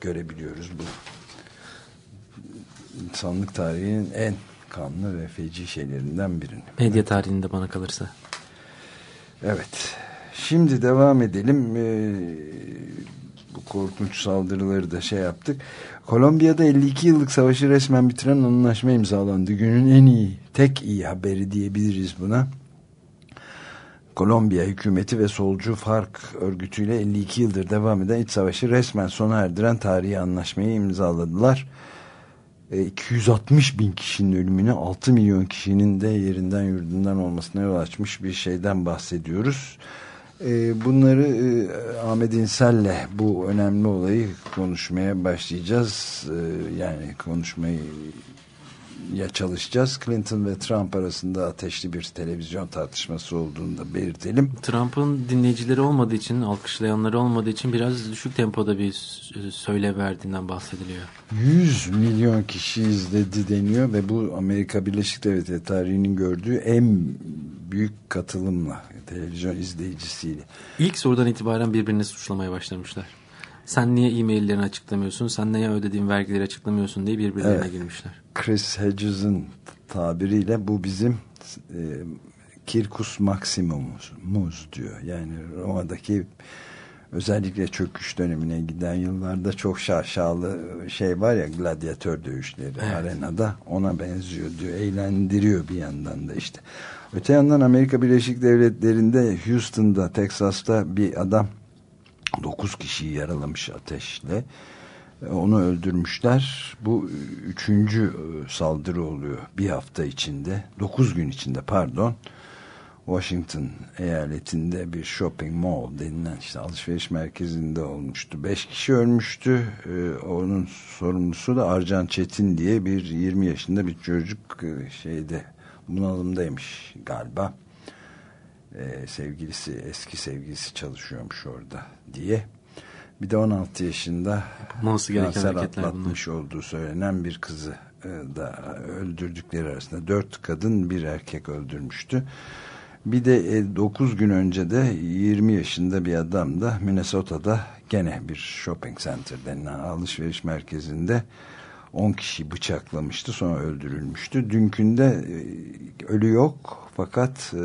görebiliyoruz bu. İnsanlık tarihinin en kanlı ve feci şeylerinden birini. Medya tarihinde bana kalırsa. Evet. Şimdi devam edelim. Ee, bu korkunç saldırıları da şey yaptık. Kolombiya'da 52 yıllık savaşı resmen bitiren anlaşma imzalandı. Günün en iyi, tek iyi haberi diyebiliriz buna. Kolombiya hükümeti ve solcu FARC örgütüyle 52 yıldır devam eden iç savaşı resmen sona erdiren tarihi anlaşmayı imzaladılar. E, 260 bin kişinin ölümüne 6 milyon kişinin de yerinden yurdundan olmasına yol açmış bir şeyden bahsediyoruz. E, bunları e, Ahmet İnsel'le bu önemli olayı konuşmaya başlayacağız. E, yani konuşmayı ya çalışacağız. Clinton ve Trump arasında ateşli bir televizyon tartışması olduğunu da belirtelim. Trump'ın dinleyicileri olmadığı için, alkışlayanları olmadığı için biraz düşük tempoda bir söyle verdiğinden bahsediliyor. 100 milyon kişi izledi deniyor ve bu Amerika Birleşik Devletleri tarihinin gördüğü en büyük katılımla televizyon izleyicisiyle. İlk sorudan itibaren birbirini suçlamaya başlamışlar. Sen niye e-maillerini açıklamıyorsun, sen neye ödediğin vergileri açıklamıyorsun diye birbirlerine Evet. girmişler. Chris Hedges'in tabiriyle bu bizim e, Kirkus Maximum'umuz diyor. Yani Roma'daki özellikle çöküş dönemine giden yıllarda çok şaşalı şey var ya gladyatör dövüşleri Evet. arenada ona benziyor diyor. Eğlendiriyor bir yandan da işte. Öte yandan Amerika Birleşik Devletleri'nde Houston'da Texas'ta bir adam 9 kişiyi yaralamış ateşle. Onu öldürmüşler. Bu üçüncü e, saldırı oluyor bir hafta içinde. Dokuz gün içinde pardon. Washington eyaletinde bir shopping mall denilen işte alışveriş merkezinde olmuştu. Beş kişi ölmüştü. Ee, onun sorumlusu da Arcan Çetin diye bir 20 yaşında bir çocuk e, şeyde bunalımdaymış galiba. Sevgilisi eski sevgilisi çalışıyormuş orada diye. Bir de 16 yaşında Yapılması kanser atlatmış olduğu söylenen bir kızı e, da öldürdükleri arasında dört kadın bir erkek öldürmüştü. Bir de 9 gün önce de 20 yaşında bir adam da Minnesota'da gene bir shopping center denilen alışveriş merkezinde 10 kişi bıçaklamıştı sonra öldürülmüştü. Dünkünde e, ölü yok fakat e,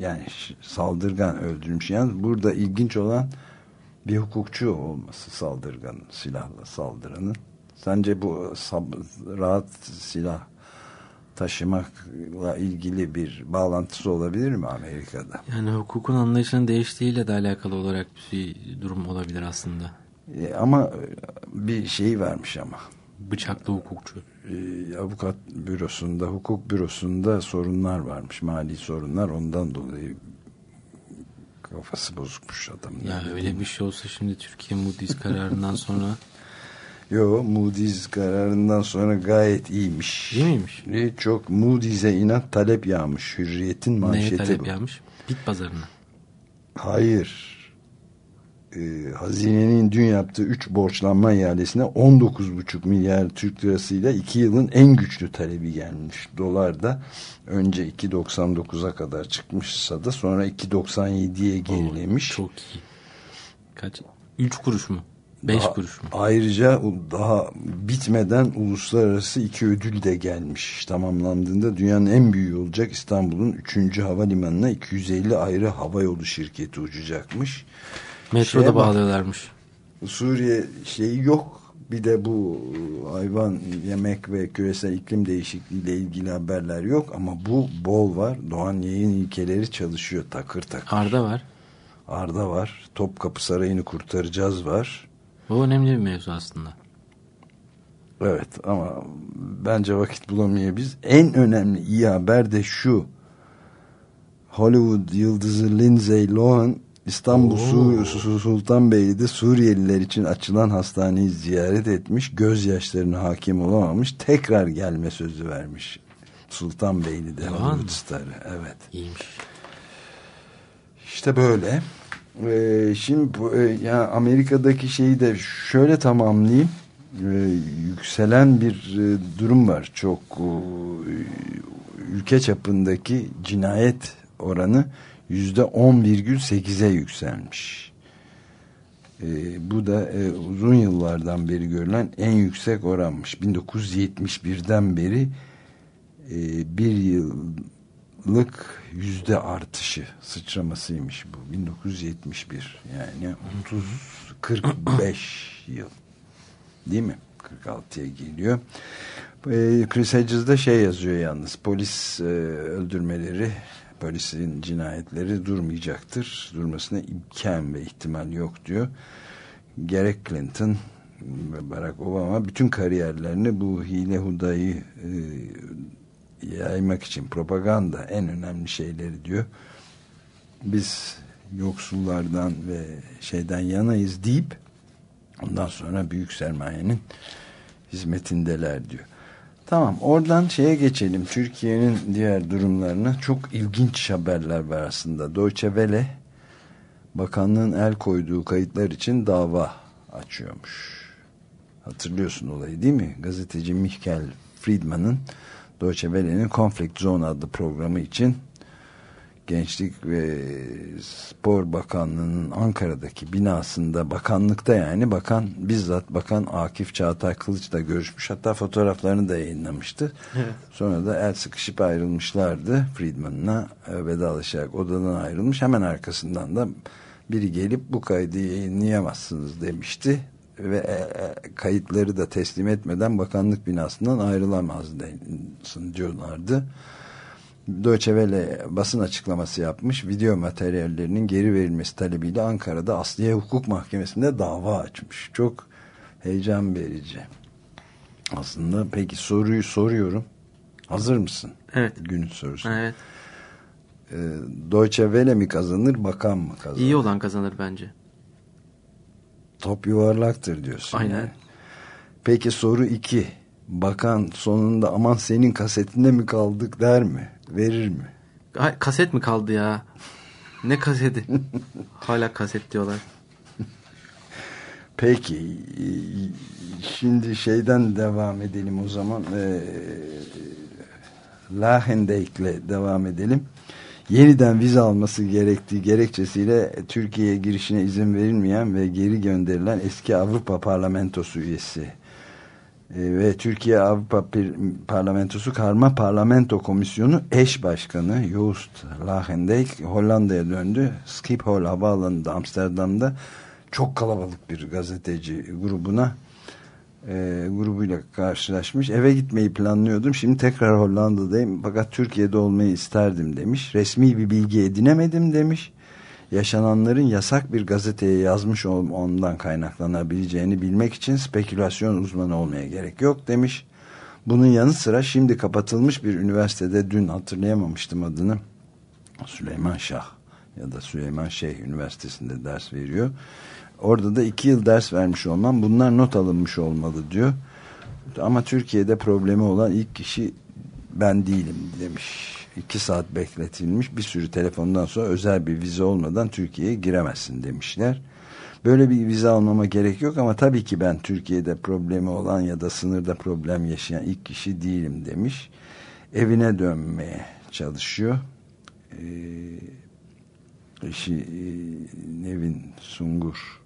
yani saldırgan öldürmüş. Yalnız burada ilginç olan bir hukukçu olması saldırganın, silahla saldıranın. Sence bu rahat silah taşımakla ilgili bir bağlantısı olabilir mi Amerika'da? Yani hukukun anlayışının değiştiğiyle de alakalı olarak bir durum olabilir aslında. E, ama bir şey vermiş ama. Bıçaklı hukukçu. E, avukat bürosunda, hukuk bürosunda sorunlar varmış. Mali sorunlar ondan dolayı kafası bozukmuş adamın. Ya öyle bir şey olsa şimdi Türkiye Moody's kararından sonra Yo Moody's kararından sonra gayet iyiymiş. İyi miymiş? E, Çok Moody's'e inat talep yağmış. Hürriyet'in neye manşeti talep bu. yağmış? Bit pazarına. Hayır. Ee, hazinenin dün yaptığı 3 borçlanma ihalesine 19,5 milyar Türk lirasıyla 2 yılın en güçlü talebi gelmiş. Dolar da önce 2.99'a kadar çıkmışsa da sonra 2.97'ye gerilemiş. Çok iyi. Kaç? 3 kuruş mu? 5 Daha- kuruş mu? Ayrıca daha bitmeden uluslararası iki ödül de gelmiş. Tamamlandığında dünyanın en büyüğü olacak İstanbul'un 3. havalimanına 250 ayrı hava yolu şirketi uçacakmış. Metroda şeye bak. bağlıyorlarmış. Suriye şeyi yok. Bir de bu hayvan yemek ve küresel iklim değişikliği ile ilgili haberler yok ama bu bol var. Doğan yayın ilkeleri çalışıyor takır takır. Arda var. Arda var. Topkapı Sarayı'nı kurtaracağız var. Bu önemli bir mevzu aslında. Evet ama bence vakit bulamayabiliriz. En önemli iyi haber de şu. Hollywood yıldızı Lindsay Lohan İstanbul Su Su- Sultanbeyli'de Suriyeliler için açılan hastaneyi ziyaret etmiş. Gözyaşlarına hakim olamamış. Tekrar gelme sözü vermiş. Sultanbeyli'de Hollywood starı. Evet. İyiymiş. İşte böyle. Ee, şimdi bu, e, ya Amerika'daki şeyi de şöyle tamamlayayım. Ee, yükselen bir e, durum var. Çok e, ülke çapındaki cinayet oranı 10,8'e yükselmiş. Ee, bu da e, uzun yıllardan beri görülen en yüksek oranmış. 1971'den beri e, bir yıllık yüzde artışı sıçramasıymış bu 1971 yani 30 45 yıl değil mi 46'ya geliyor e, Chris Hedges de şey yazıyor yalnız polis e, öldürmeleri polisin cinayetleri durmayacaktır. Durmasına imkan ve ihtimal yok diyor. Gerek Clinton ve Barack Obama bütün kariyerlerini bu hile hudayı e, yaymak için propaganda en önemli şeyleri diyor. Biz yoksullardan ve şeyden yanayız deyip ondan sonra büyük sermayenin hizmetindeler diyor. Tamam oradan şeye geçelim. Türkiye'nin diğer durumlarına çok ilginç haberler var aslında. Deutsche Welle bakanlığın el koyduğu kayıtlar için dava açıyormuş. Hatırlıyorsun olayı değil mi? Gazeteci Michael Friedman'ın Deutsche Welle'nin Conflict Zone adlı programı için Gençlik ve Spor Bakanlığı'nın Ankara'daki binasında bakanlıkta yani bakan bizzat bakan Akif Çağatay Kılıç da görüşmüş hatta fotoğraflarını da yayınlamıştı. Evet. Sonra da el sıkışıp ayrılmışlardı Friedman'la e, vedalaşarak odadan ayrılmış hemen arkasından da biri gelip bu kaydı yayınlayamazsınız demişti ve e, e, kayıtları da teslim etmeden bakanlık binasından ayrılamazdın diyorlardı. Deutsche Welle basın açıklaması yapmış. Video materyallerinin geri verilmesi talebiyle Ankara'da Asliye Hukuk Mahkemesi'nde dava açmış. Çok heyecan verici. Aslında peki soruyu soruyorum. Hazır mısın? Evet. Günün sorusu. Evet. Ee, Deutsche Welle mi kazanır, bakan mı kazanır? İyi olan kazanır bence. Top yuvarlaktır diyorsun. Aynen. yani. Peki soru iki. Bakan sonunda aman senin kasetinde mi kaldık der mi? Verir mi? Ay, kaset mi kaldı ya? Ne kaseti? Hala kaset diyorlar. Peki e, şimdi şeyden devam edelim o zaman ee, Lahendeyk'le devam edelim. Yeniden vize alması gerektiği gerekçesiyle Türkiye'ye girişine izin verilmeyen ve geri gönderilen eski Avrupa Parlamentosu üyesi ve Türkiye Avrupa Parlamentosu Karma Parlamento Komisyonu eş başkanı Joost Lahendijk Hollanda'ya döndü. Schiphol Havaalanı'nda Amsterdam'da çok kalabalık bir gazeteci grubuna e, grubuyla karşılaşmış. Eve gitmeyi planlıyordum. Şimdi tekrar Hollanda'dayım. Fakat Türkiye'de olmayı isterdim demiş. Resmi bir bilgi edinemedim demiş. Yaşananların yasak bir gazeteye yazmış ondan kaynaklanabileceğini bilmek için spekülasyon uzmanı olmaya gerek yok demiş. Bunun yanı sıra şimdi kapatılmış bir üniversitede dün hatırlayamamıştım adını. Süleyman Şah ya da Süleyman Şeyh Üniversitesi'nde ders veriyor. Orada da iki yıl ders vermiş olmam bunlar not alınmış olmalı diyor. Ama Türkiye'de problemi olan ilk kişi ben değilim demiş. İki saat bekletilmiş bir sürü telefondan sonra özel bir vize olmadan Türkiye'ye giremezsin demişler. Böyle bir vize almama gerek yok ama tabii ki ben Türkiye'de problemi olan ya da sınırda problem yaşayan ilk kişi değilim demiş. Evine dönmeye çalışıyor. Ee, eşi e, Nevin Sungur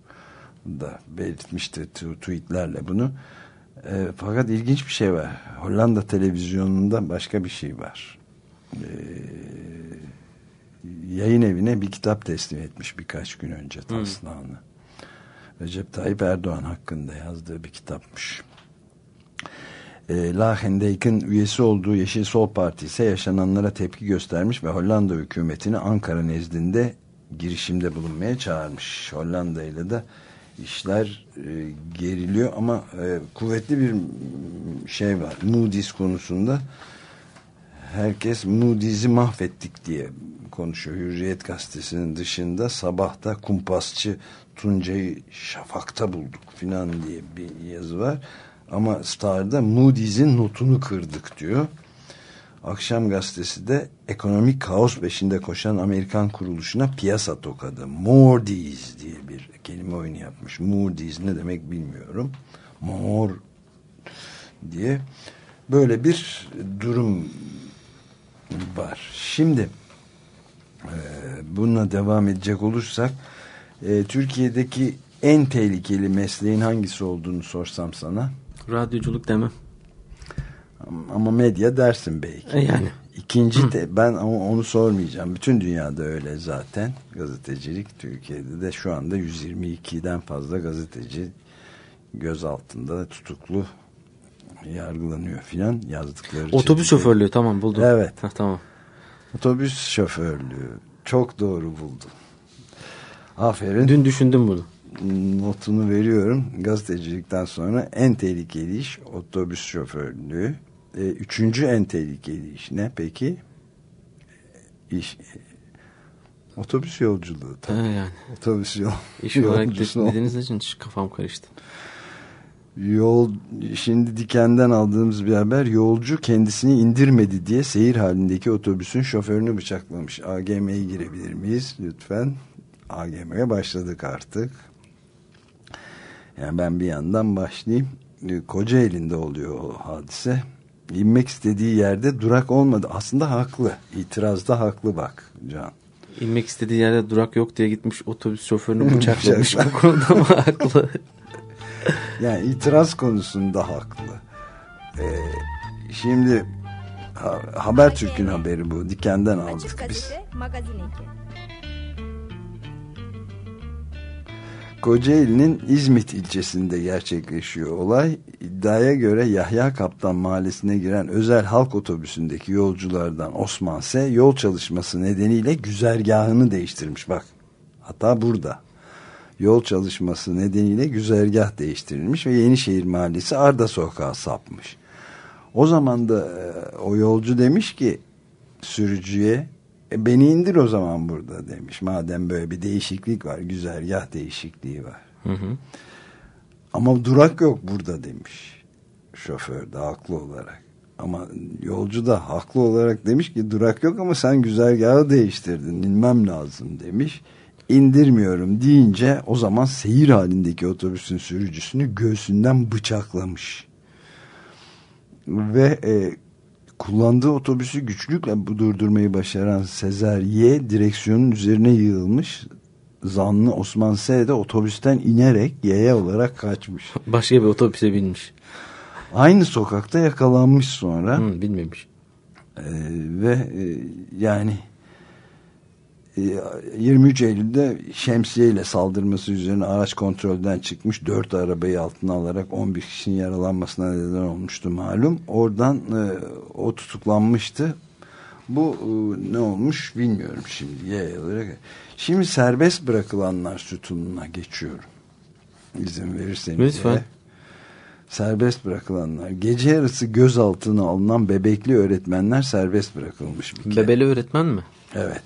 da belirtmişti tweetlerle bunu. E, fakat ilginç bir şey var. Hollanda televizyonunda başka bir şey var. E, yayın evine bir kitap teslim etmiş birkaç gün önce taslağını. Recep Tayyip Erdoğan hakkında yazdığı bir kitapmış. E, Lahendijk'in üyesi olduğu Yeşil Sol Parti ise yaşananlara tepki göstermiş ve Hollanda hükümetini Ankara nezdinde girişimde bulunmaya çağırmış. Hollanda ile de işler e, geriliyor ama e, kuvvetli bir şey var. Moody's konusunda herkes Moody's'i mahvettik diye konuşuyor. Hürriyet gazetesinin dışında sabahta kumpasçı Tuncay'ı şafakta bulduk filan diye bir yazı var. Ama Star'da Moody's'in notunu kırdık diyor. Akşam gazetesi de ekonomik kaos peşinde koşan Amerikan kuruluşuna piyasa tokadı. Moody's diye bir kelime oyunu yapmış. Moody's ne demek bilmiyorum. More diye böyle bir durum var. Şimdi e, bununla devam edecek olursak e, Türkiye'deki en tehlikeli mesleğin hangisi olduğunu sorsam sana Radyoculuk demem. ama medya dersin belki. E, yani. İkinci de ben ama onu sormayacağım. Bütün dünyada öyle zaten gazetecilik. Türkiye'de de şu anda 122'den fazla gazeteci göz altında tutuklu yargılanıyor filan yazdıkları. Otobüs çeşitli- şoförlüğü tamam buldum. Evet. Hah, tamam. Otobüs şoförlüğü. Çok doğru buldum. Aferin. Dün düşündüm bunu. Notunu veriyorum. Gazetecilikten sonra en tehlikeli iş otobüs şoförlüğü. E, üçüncü en tehlikeli iş ne peki? İş, otobüs yolculuğu. Ha, Tabii. yani. Otobüs yol, İş olarak yolcusu de- ol- dediğiniz için kafam karıştı. Yol şimdi dikenden aldığımız bir haber yolcu kendisini indirmedi diye seyir halindeki otobüsün şoförünü bıçaklamış. AGM'ye girebilir miyiz lütfen? AGM'ye başladık artık. Yani ben bir yandan başlayayım. Ee, Kocaeli'nde oluyor o hadise. İnmek istediği yerde durak olmadı. Aslında haklı. İtirazda haklı bak Can. İnmek istediği yerde durak yok diye gitmiş otobüs şoförünü bıçaklamış. Bıçakla. Bu konuda mı haklı? Yani itiraz konusunda haklı. Ee, şimdi ha, Habertürk'ün haberi bu. Diken'den Açık aldık biz. Magazin 2. Kocaeli'nin İzmit ilçesinde gerçekleşiyor olay. İddiaya göre Yahya Kaptan mahallesine giren özel halk otobüsündeki yolculardan Osman S. yol çalışması nedeniyle güzergahını değiştirmiş. Bak hata burada. Yol çalışması nedeniyle güzergah değiştirilmiş ve Yenişehir Mahallesi Arda Sokağı sapmış. O zaman da e, o yolcu demiş ki sürücüye "E, beni indir o zaman burada demiş. Madem böyle bir değişiklik var, güzergah değişikliği var. Hı hı. Ama durak yok burada demiş. Şoför de haklı olarak. Ama yolcu da haklı olarak demiş ki durak yok ama sen güzergahı değiştirdin. inmem lazım demiş. İndirmiyorum deyince o zaman seyir halindeki otobüsün sürücüsünü göğsünden bıçaklamış. Ve e, kullandığı otobüsü güçlükle bu durdurmayı başaran Sezer Y direksiyonun üzerine yığılmış. Zanlı Osman S de otobüsten inerek Y'ye olarak kaçmış. Başka bir otobüse binmiş. Aynı sokakta yakalanmış sonra Hı, bilmemiş. Ee, ve e, yani 23 Eylül'de şemsiyeyle saldırması üzerine araç kontrolden çıkmış. Dört arabayı altına alarak 11 kişinin yaralanmasına neden olmuştu malum. Oradan e, o tutuklanmıştı. Bu e, ne olmuş bilmiyorum şimdi. Y olarak. Şimdi serbest bırakılanlar sütununa geçiyorum. İzin verirseniz. Lütfen. eğer. Serbest bırakılanlar. Gece yarısı gözaltına alınan bebekli öğretmenler serbest bırakılmış bir kere. Bebeli öğretmen mi? Evet.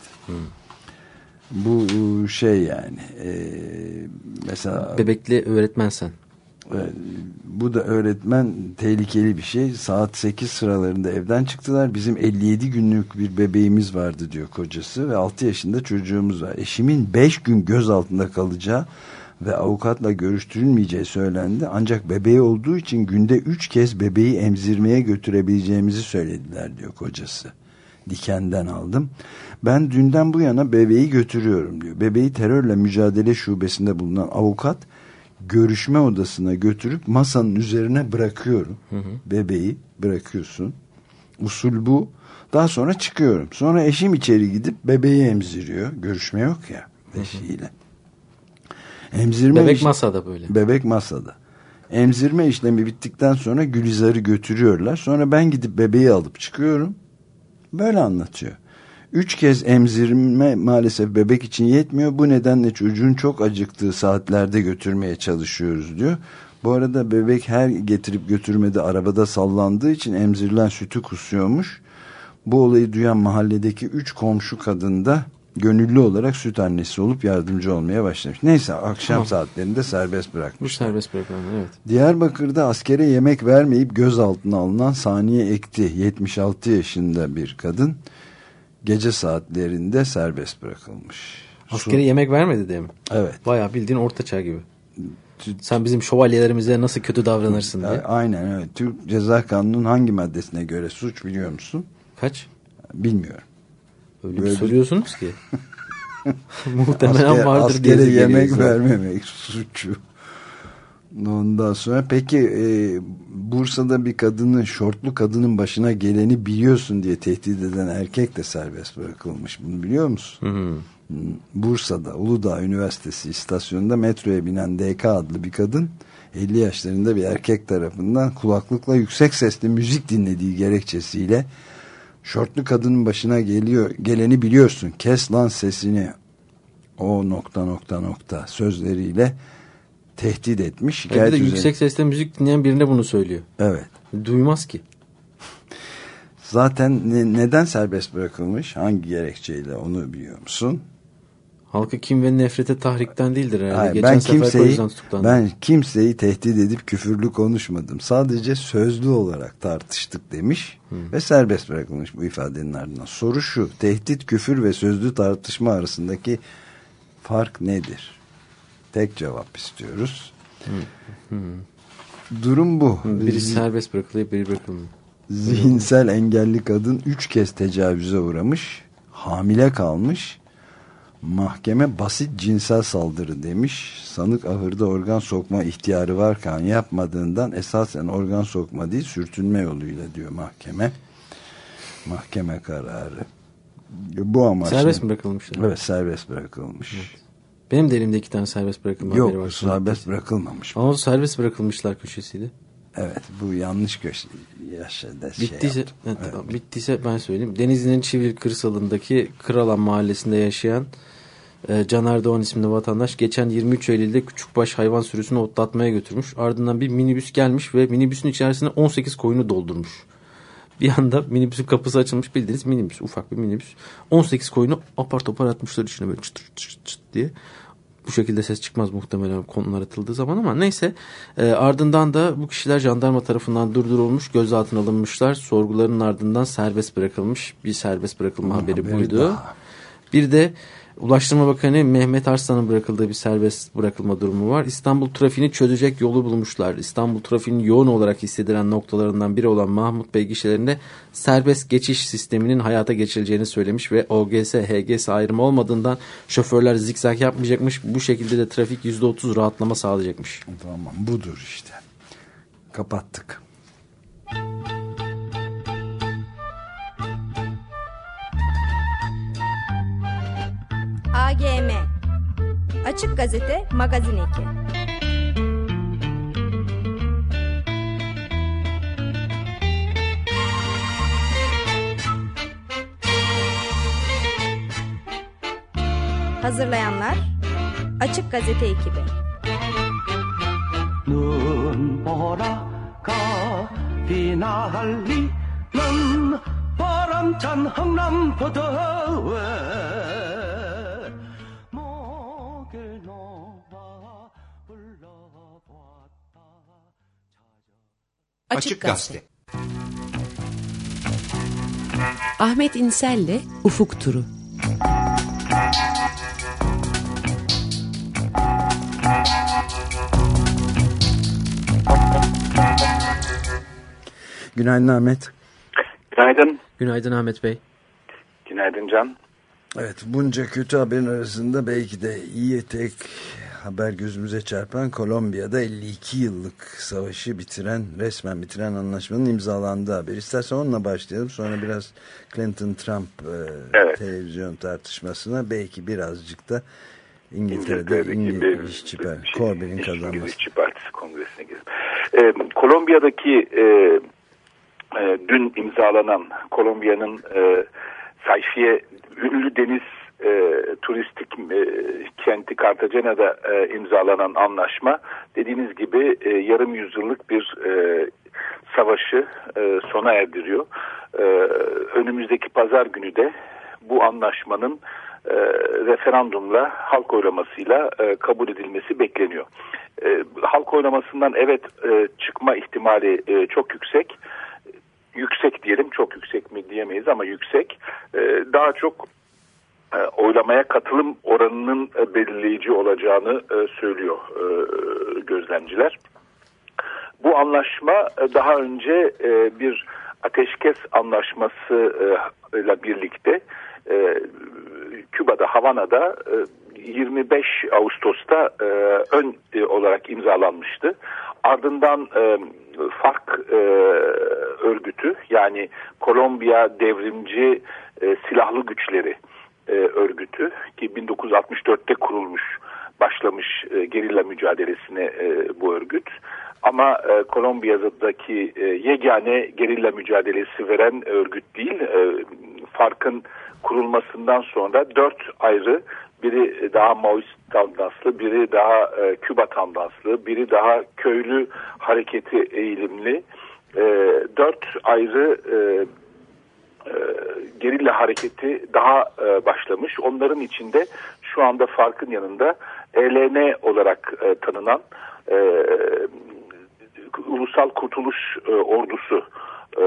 Bu şey yani e, mesela Bebekli öğretmen sen. e, bu da öğretmen tehlikeli bir şey. Saat 8 sıralarında evden çıktılar. Bizim 57 günlük bir bebeğimiz vardı diyor kocası ve 6 yaşında çocuğumuz var. Eşimin 5 gün gözaltında kalacağı ve avukatla görüştürülmeyeceği söylendi. Ancak bebeği olduğu için günde 3 kez bebeği emzirmeye götürebileceğimizi söylediler diyor kocası. Dikenden aldım. Ben dünden bu yana bebeği götürüyorum diyor. Bebeği terörle mücadele şubesinde bulunan avukat görüşme odasına götürüp masanın üzerine bırakıyorum. Bebeği bırakıyorsun. Usul bu. Daha sonra çıkıyorum. Sonra eşim içeri gidip bebeği emziriyor. Görüşme yok ya eşiyle. Emzirme Bebek masada böyle. Bebek masada. Emzirme işlemi bittikten sonra Gülizar'ı götürüyorlar. Sonra ben gidip bebeği alıp çıkıyorum. Böyle anlatıyor. Üç kez emzirme maalesef bebek için yetmiyor. Bu nedenle çocuğun çok acıktığı saatlerde götürmeye çalışıyoruz diyor. Bu arada bebek her getirip götürmede arabada sallandığı için emzirilen sütü kusuyormuş. Bu olayı duyan mahalledeki üç komşu kadın da gönüllü olarak süt annesi olup yardımcı olmaya başlamış. Neyse akşam Tamam. saatlerinde serbest bırakmış. serbest bırakılan evet. Diyarbakır'da askere yemek vermeyip gözaltına alınan Saniye Ekti 76 yaşında bir kadın gece saatlerinde serbest bırakılmış. Askere yemek vermedi diye mi? Evet. Bayağı bildiğin ortaçağ gibi. Sen bizim şövalyelerimize nasıl kötü davranırsın diye. Aynen evet. Türk Ceza Kanunu'nun hangi maddesine göre suç biliyor musun? Kaç? Bilmiyorum. Öyle Böyle bir soruyorsunuz ki. Muhtemelen Asker- vardır askere yemek geliyor. vermemek suçu. Ondan sonra peki e, Bursa'da bir kadının şortlu kadının başına geleni biliyorsun diye tehdit eden erkek de serbest bırakılmış. Bunu biliyor musun? Hı. Bursa'da Uludağ Üniversitesi istasyonunda metroya binen DK adlı bir kadın 50 yaşlarında bir erkek tarafından kulaklıkla yüksek sesli müzik dinlediği gerekçesiyle Şortlu kadının başına geliyor geleni biliyorsun. Kes lan sesini. O nokta nokta nokta sözleriyle tehdit etmiş. E bir de Şikayet üzerine- yüksek sesle müzik dinleyen birine bunu söylüyor. Evet. Duymaz ki. Zaten ne- neden serbest bırakılmış? Hangi gerekçeyle onu biliyor musun? Halkı kim ve nefrete tahrikten değildir herhalde. Hayır, Geçen ben kimseyi ben kimseyi tehdit edip küfürlü konuşmadım. Sadece sözlü olarak tartıştık demiş ve serbest bırakılmış bu ifadenin ardından. Soru şu: tehdit, küfür ve sözlü tartışma arasındaki fark nedir? Tek cevap istiyoruz. Durum bu. Biri serbest bırakılıyor, biri bırakılmıyor. Zihinsel engelli kadın üç kez tecavüze uğramış, hamile kalmış. Mahkeme basit cinsel saldırı demiş. Sanık ahırda organ sokma ihtiyarı varken yapmadığından esasen organ sokma değil sürtünme yoluyla diyor mahkeme. Mahkeme kararı. Bu amaçla. Serbest mi bırakılmışlar? Evet serbest bırakılmış. Benim de elimde iki tane serbest bırakılma haberi var. Yok serbest bırakılmamış. Ama serbest bırakılmışlar köşesiydi. Evet bu yanlış köşe. Yaşada şey Bittiyse, evet, tamam, bittiyse ben söyleyeyim. Denizli'nin Çivil kırsalındaki Kıralan mahallesinde yaşayan e, Caner Doğan isimli vatandaş geçen 23 Eylül'de küçükbaş hayvan sürüsünü otlatmaya götürmüş. Ardından bir minibüs gelmiş ve minibüsün içerisine 18 koyunu doldurmuş. Bir anda minibüsün kapısı açılmış bildiğiniz minibüs ufak bir minibüs. 18 koyunu apar topar atmışlar içine böyle çıt çıt çıt diye. Bu şekilde ses çıkmaz muhtemelen konular atıldığı zaman ama neyse. E, ardından da bu kişiler jandarma tarafından durdurulmuş, gözaltına alınmışlar. Sorguların ardından serbest bırakılmış. Bir serbest bırakılma haberi, haberi buydu. daha. Bir de Ulaştırma Bakanı Mehmet Arslan'ın bırakıldığı bir serbest bırakılma durumu var. İstanbul trafiğini çözecek yolu bulmuşlar. İstanbul trafiğinin yoğun olarak hissedilen noktalarından biri olan Mahmut Bey gişelerinde serbest geçiş sisteminin hayata geçirileceğini söylemiş ve OGS, HGS ayrımı olmadığından şoförler zikzak yapmayacakmış. Bu şekilde de trafik %30 rahatlama sağlayacakmış. Tamam budur işte. Kapattık. Açık Gazete Magazin Eki Hazırlayanlar Açık Gazete ekibi 눈보라가 휘날리는 바람찬 흥남포도에 Açık Gazete. Ahmet İnsel'le Ufuk Turu. Günaydın Ahmet. Günaydın. Günaydın Ahmet Bey. Günaydın Can. Evet bunca kötü haberin arasında belki de iyi tek haber gözümüze çarpan Kolombiya'da 52 yıllık savaşı bitiren resmen bitiren anlaşmanın imzalandığı haber. İstersen onunla başlayalım sonra biraz Clinton-Trump e, Evet. televizyon tartışmasına belki birazcık da İngiltere'de İngiliz bir- İşçi bir Parti, şey, Corbyn'in İngiliz kazanması. İşçi Partisi kongresine girdim. Ee, Kolombiya'daki e, e, dün imzalanan Kolombiya'nın e, sayfiye ünlü deniz e, turistik e, kenti Cartagena'da e, imzalanan anlaşma dediğiniz gibi e, yarım yüzyıllık bir e, savaşı e, sona erdiriyor. E, önümüzdeki pazar günü de bu anlaşmanın e, referandumla halk oylamasıyla e, kabul edilmesi bekleniyor. E, halk oylamasından evet e, çıkma ihtimali e, çok yüksek. Yüksek diyelim çok yüksek mi diyemeyiz ama yüksek. E, daha çok oylamaya katılım oranının e, belirleyici olacağını e, söylüyor e, gözlemciler. Bu anlaşma e, daha önce e, bir ateşkes anlaşması e, ile birlikte e, Küba'da, Havana'da e, 25 Ağustos'ta e, ön e, olarak imzalanmıştı. Ardından e, FARC e, örgütü yani Kolombiya Devrimci e, Silahlı Güçleri e, örgütü ki 1964'te kurulmuş başlamış e, gerilla mücadelesine e, bu örgüt ama e, Kolombiya'daki e, yegane gerilla mücadelesi veren örgüt değil. E, Fark'ın kurulmasından sonra dört ayrı biri daha Maoist tandanslı, biri daha e, Küba tandanslı, biri daha köylü hareketi eğilimli. E, dört ayrı e, e, gerilla hareketi daha e, başlamış. Onların içinde şu anda farkın yanında ELN olarak e, tanınan e, Ulusal Kurtuluş e, Ordusu e,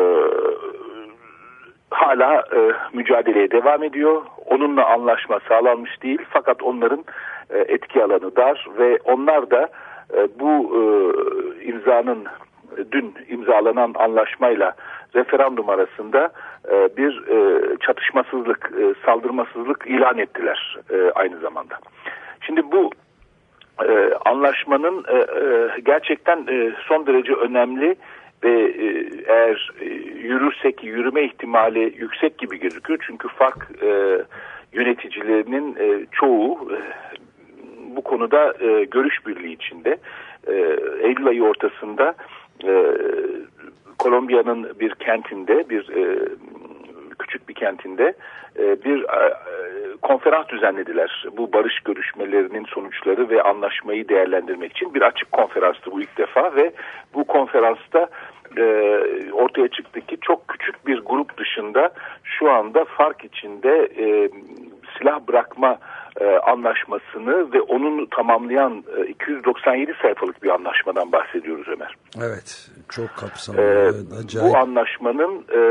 hala e, mücadeleye devam ediyor. Onunla anlaşma sağlanmış değil fakat onların e, etki alanı dar ve onlar da e, bu e, imzanın dün imzalanan anlaşmayla referandum arasında e, bir e, çatışmasızlık, e, saldırmasızlık ilan ettiler e, aynı zamanda. Şimdi bu anlaşmanın gerçekten son derece önemli ve eğer e, yürürsek yürüme ihtimali yüksek gibi gözüküyor. Çünkü fark e, yöneticilerinin çoğu bu konuda görüş birliği içinde. Eylül ayı ortasında Kolombiya'nın bir kentinde, bir e, küçük bir kentinde e, bir e, konferans düzenlediler. Bu barış görüşmelerinin sonuçları ve anlaşmayı değerlendirmek için bir açık konferanstı bu ilk defa ve bu konferansta e, ortaya çıktı ki çok küçük bir grup dışında şu anda fark içinde e, silah bırakma e, anlaşmasını ve onun tamamlayan e, 297 sayfalık bir anlaşmadan bahsediyoruz Ömer. Evet, çok kapsamlı. Acayip. bu anlaşmanın e,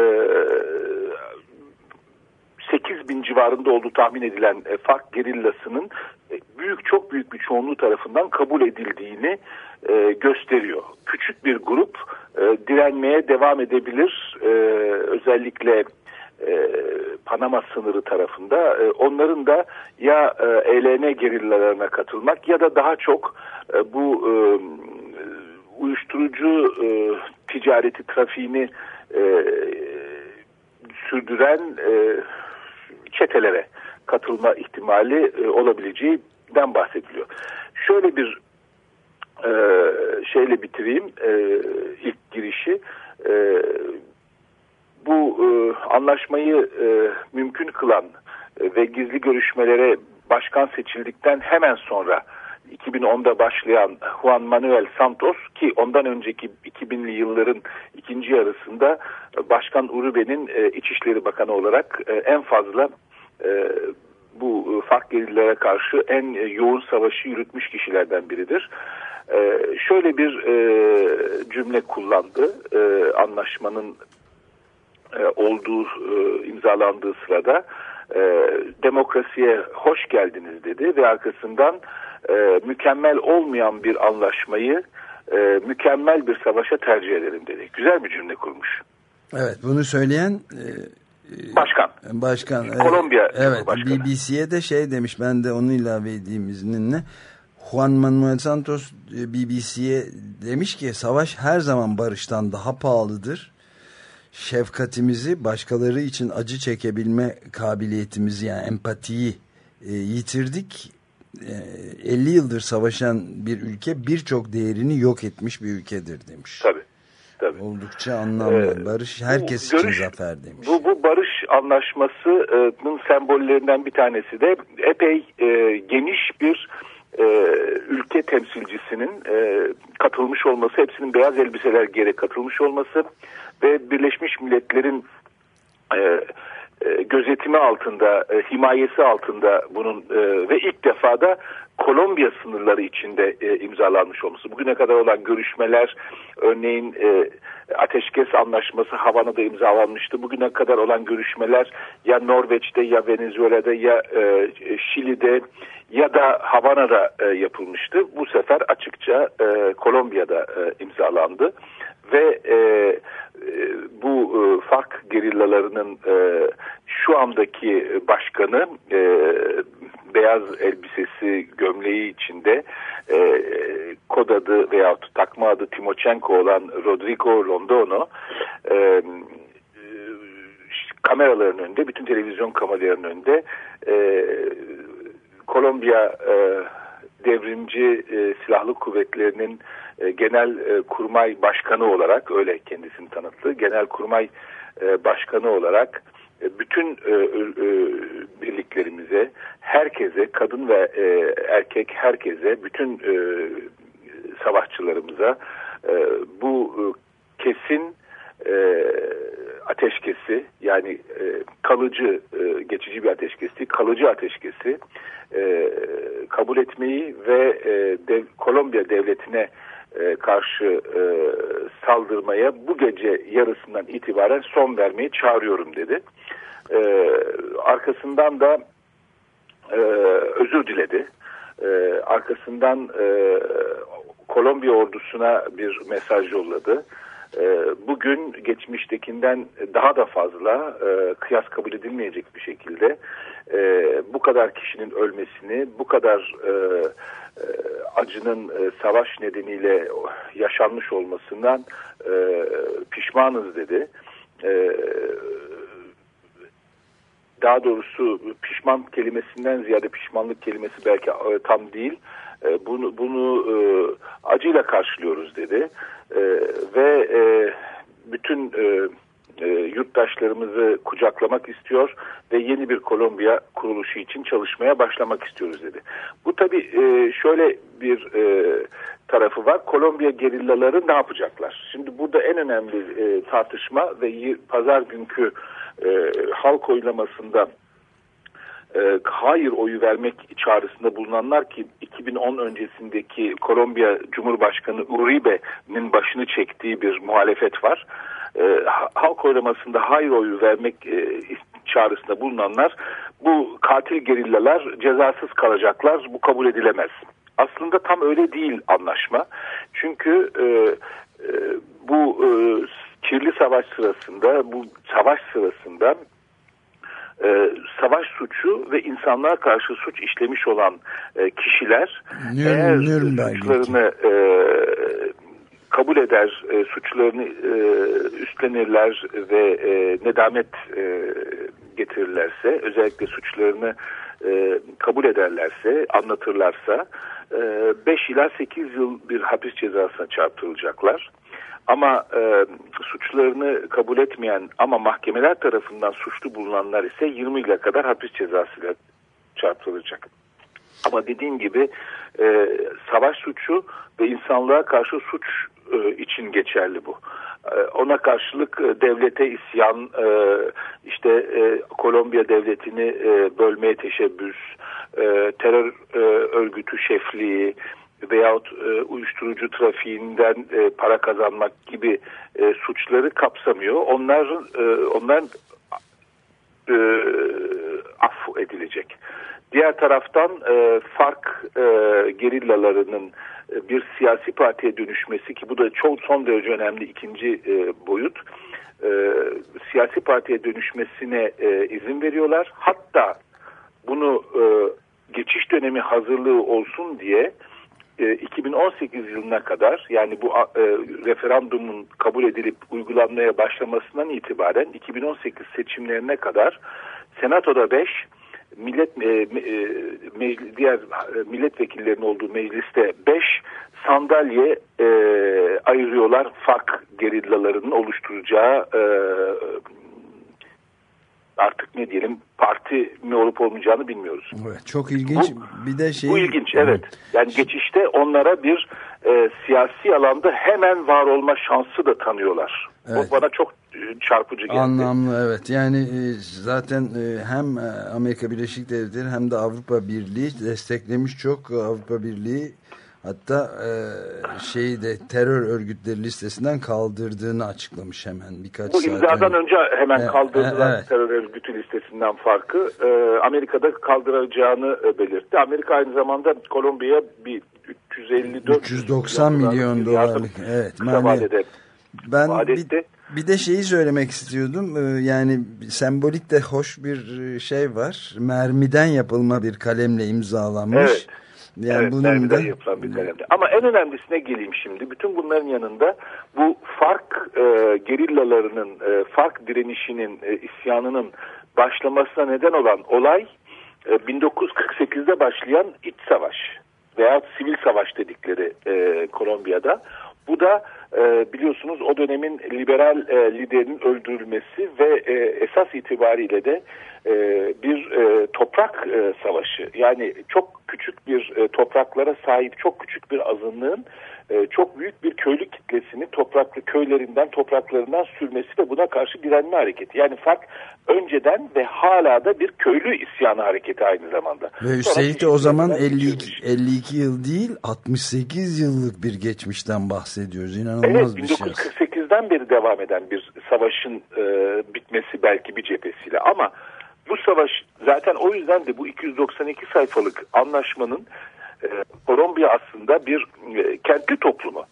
8 bin civarında olduğu tahmin edilen e, FARC gerillasının e, büyük çok büyük bir çoğunluğu tarafından kabul edildiğini e, gösteriyor. Küçük bir grup e, direnmeye devam edebilir. E, özellikle e, Panama sınırı tarafında e, onların da ya e, ELN gerillalarına katılmak ya da daha çok e, bu e, uyuşturucu e, ticareti trafiğini e, sürdüren e, çetelere katılma ihtimali e, olabileceğinden bahsediliyor. Şöyle bir e, şeyle bitireyim e, ilk girişi. E, bu e, anlaşmayı e, mümkün kılan e, ve gizli görüşmelere başkan seçildikten hemen sonra 2010'da başlayan Juan Manuel Santos ki ondan önceki 2000'li yılların ikinci yarısında e, Başkan Uribe'nin e, İçişleri Bakanı olarak e, en fazla bu fark gerililere karşı en yoğun savaşı yürütmüş kişilerden biridir. Şöyle bir cümle kullandı anlaşmanın olduğu imzalandığı sırada demokrasiye hoş geldiniz dedi ve arkasından e, mükemmel olmayan bir anlaşmayı e, mükemmel bir savaşa tercih ederim dedi. Güzel bir cümle kurmuş. Evet bunu söyleyen e, Başkan. Başkan. Kolombiya Evet. BBC'ye de şey demiş ben de onu ilave edeyim izninle. Juan Manuel Santos e, BBC'ye demiş ki savaş her zaman barıştan daha pahalıdır. Şefkatimizi başkaları için acı çekebilme kabiliyetimizi yani empatiyi e, yitirdik. E, 50 yıldır savaşan bir ülke birçok değerini yok etmiş bir ülkedir demiş. Tabii. Tabii. Oldukça anlamlı. Ee, barış herkes bu için görüş- zafer demiş. Bu, bu barış anlaşmasının sembollerinden bir tanesi de epey e, geniş bir e, ülke temsilcisinin e, katılmış olması, hepsinin beyaz elbiseler giyerek katılmış olması ve Birleşmiş Milletler'in e, e, gözetimi altında, e, himayesi altında bunun e, ve ilk defa da Kolombiya sınırları içinde e, imzalanmış olması. Bugüne kadar olan görüşmeler, örneğin e, ateşkes anlaşması Havana'da imzalanmıştı. Bugüne kadar olan görüşmeler ya Norveç'te ya Venezuela'da ya e, Şili'de ya da Havana'da e, yapılmıştı. Bu sefer açıkça e, Kolombiya'da e, imzalandı ve e, e, bu e, FARC gerillalarının e, şu andaki başkanı e, beyaz elbisesi gömleği içinde e, kod adı veya takma adı Timochenko olan Rodrigo Londono e, kameraların önünde bütün televizyon kameralarının önünde e, Kolombiya e, devrimci e, silahlı kuvvetlerinin e, genel e, kurmay başkanı olarak öyle kendisini tanıttı. Genel kurmay e, başkanı olarak e, bütün e, e, birliklerimize, herkese, kadın ve e, erkek herkese, bütün e, savaşçılarımıza e, bu e, kesin e, ateşkesi yani e, kalıcı e, geçici bir ateşkesi kalıcı ateşkesi e, kabul etmeyi ve e, dev, Kolombiya devletine e, karşı e, saldırmaya bu gece yarısından itibaren son vermeyi çağırıyorum dedi. E, arkasından da e, özür diledi. E, arkasından e, Kolombiya ordusuna bir mesaj yolladı. E, bugün geçmiştekinden daha da fazla e, kıyas kabul edilmeyecek bir şekilde e, bu kadar kişinin ölmesini, bu kadar e, acının savaş nedeniyle yaşanmış olmasından pişmanız dedi. Daha doğrusu pişman kelimesinden ziyade pişmanlık kelimesi belki tam değil. E, bunu bunu e, acıyla karşılıyoruz dedi e, ve e, bütün e, e, yurttaşlarımızı kucaklamak istiyor ve yeni bir Kolombiya kuruluşu için çalışmaya başlamak istiyoruz dedi. Bu tabi e, şöyle bir e, tarafı var. Kolombiya gerillaları ne yapacaklar? Şimdi burada en önemli e, tartışma ve pazar günkü e, halk oylamasında e, hayır oyu vermek çağrısında bulunanlar ki 2010 öncesindeki Kolombiya Cumhurbaşkanı Uribe'nin başını çektiği bir muhalefet var. E, ha- halk oylamasında hayır oyu vermek e, çağrısında bulunanlar bu katil gerillalar cezasız kalacaklar bu kabul edilemez. Aslında tam öyle değil anlaşma. Çünkü e, e, bu e, kirli savaş sırasında bu savaş sırasında e, savaş suçu ve insanlığa karşı suç işlemiş olan e, kişiler eğer Nürnberg'deki. suçlarını e, kabul eder, e, suçlarını e, üstlenirler ve e, nedamet e, getirirlerse, özellikle suçlarını e, kabul ederlerse, anlatırlarsa 5 ila 8 yıl bir hapis cezasına çarptırılacaklar. Ama e, suçlarını kabul etmeyen ama mahkemeler tarafından suçlu bulunanlar ise 20 yıla kadar hapis cezasıyla çarptırılacak. Ama dediğim gibi e, savaş suçu ve insanlığa karşı suç e, için geçerli bu. E, ona karşılık e, devlete isyan, e, işte e, Kolombiya devletini e, bölmeye teşebbüs, e, terör e, örgütü şefliği veyahut e, uyuşturucu trafiğinden e, para kazanmak gibi e, suçları kapsamıyor. Onların e, onların e, af edilecek. Diğer taraftan e, fark e, gerillalarının e, bir siyasi partiye dönüşmesi ki bu da çok son derece önemli ikinci e, boyut. E, siyasi partiye dönüşmesine e, izin veriyorlar. Hatta bunu e, geçiş dönemi hazırlığı olsun diye e, 2018 yılına kadar yani bu e, referandumun kabul edilip uygulanmaya başlamasından itibaren 2018 seçimlerine kadar Senato'da 5 millet e, e, diğer e, milletvekillerinin olduğu mecliste 5 sandalye e, ayırıyorlar fark gerillalarının oluşturacağı e, artık ne diyelim parti mi olup olmayacağını bilmiyoruz. Evet, çok ilginç. bir de şey Bu ilginç evet. Yani geçişte onlara bir e, siyasi alanda hemen var olma şansı da tanıyorlar. Evet. O bana çok e, çarpıcı geldi. Anlamlı evet. Yani e, zaten e, hem Amerika Birleşik Devletleri hem de Avrupa Birliği desteklemiş çok Avrupa Birliği hatta e, şeyi de terör örgütleri listesinden kaldırdığını açıklamış hemen birkaç Bu saat imzadan önce hemen E, kaldırdılar e, evet. terör örgütü listesinden farkı. E, Amerika'da kaldıracağını e, belirtti. Amerika aynı zamanda Kolombiya'ya bir 354 390 milyon dolarlık evet kısa mali- vadede ben bir, bir de şeyi söylemek istiyordum Ee, yani sembolik de hoş bir e, şey var mermiden yapılma bir kalemle imzalanmış Evet. Yani evet, bunun da yapılan bir kalemde. Ama en önemlisine geleyim şimdi. Bütün bunların yanında bu fark e, gerillalarının, e, fark direnişinin, e, isyanının başlamasına neden olan olay e, 1948'de başlayan iç savaş. veya sivil savaş dedikleri e, Kolombiya'da. Bu da e, biliyorsunuz o dönemin liberal e, liderinin öldürülmesi ve e, esas itibariyle de e, bir e, toprak e, savaşı. Yani çok küçük bir e, topraklara sahip çok küçük bir azınlığın e, çok büyük bir köylü kitlesini topraklı köylerinden topraklarından sürmesi ve buna karşı direnme hareketi. Yani fark önceden ve hala da bir köylü isyanı hareketi aynı zamanda. Ve üstelik de o zaman işçilerden 52, 52 yıl değil 68 yıllık bir geçmişten bahsediyoruz. İnanılmaz Evet bir şey. 1948'den beri devam eden bir savaşın e, bitmesi belki bir cephesiyle ama bu savaş zaten o yüzden de bu 292 sayfalık anlaşmanın Kolombiya aslında bir e, kentli toplumu.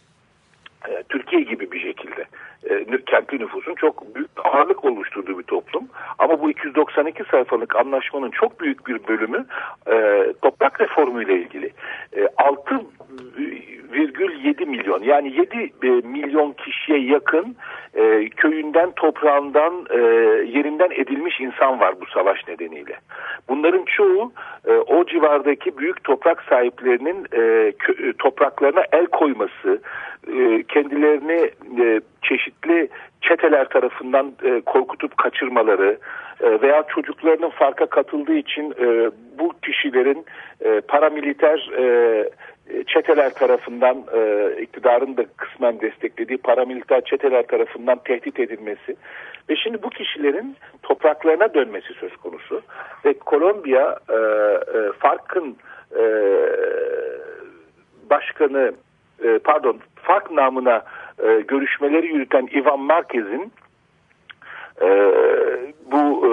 E, Türkiye gibi bir şekilde e, kentli nüfusun çok büyük ağırlık oluşturduğu bir toplum. Ama bu 292 sayfalık anlaşmanın çok büyük bir bölümü e, toprak reformu ile ilgili. E, 6,7 milyon yani 7 e, milyon kişiye yakın e, köyünden, toprağından, e, yerinden edilmiş insan var bu savaş nedeniyle. Bunların çoğu e, o civardaki büyük toprak sahiplerinin e, kö- topraklarına el koyması, e, kendilerini e, çeşitli çeteler tarafından e, korkutup kaçırmaları e, veya çocuklarının farka katıldığı için e, bu kişilerin e, paramiliter e, çeteler tarafından e, iktidarın da kısmen desteklediği paramiliter çeteler tarafından tehdit edilmesi ve şimdi bu kişilerin topraklarına dönmesi söz konusu ve Kolombiya e, e, Fark'ın e, başkanı e, pardon Fark namına e, görüşmeleri yürüten Ivan Marquez'in e, bu e,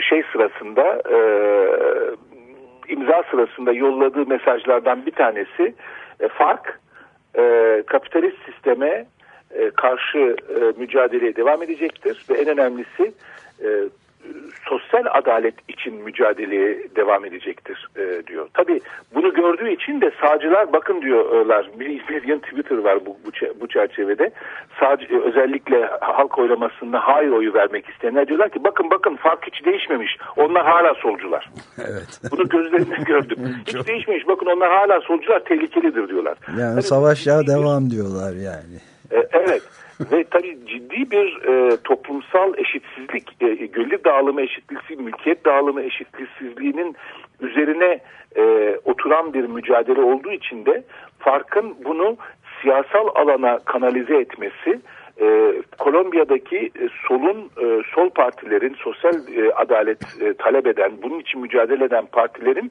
şey sırasında e, imza sırasında yolladığı mesajlardan bir tanesi e, fark e, kapitalist sisteme e, karşı e, mücadeleye devam edecektir ve en önemlisi e, sosyal adalet için mücadeleye devam edecektir e, diyor. Tabii bunu gördüğü için de sağcılar bakın diyorlar bir, bir yan Twitter var bu, bu, bu çerçevede Sağcı, e, özellikle halk oylamasında hayır oyu vermek isteyenler diyorlar ki bakın bakın fark hiç değişmemiş onlar hala solcular. Evet. Bunu gözlerimle gördüm. Hiç değişmemiş bakın onlar hala solcular tehlikelidir diyorlar. Yani Tabii savaş ya devam diyorlar yani. e, evet ve tabii ciddi bir e, toplumsal eşitsizlik, e, gelir dağılımı eşitsizliği, mülkiyet dağılımı eşitsizliğinin üzerine e, oturan bir mücadele olduğu için de farkın bunu siyasal alana kanalize etmesi e, Kolombiya'daki e, solun e, sol partilerin sosyal e, adalet e, talep eden bunun için mücadele eden partilerin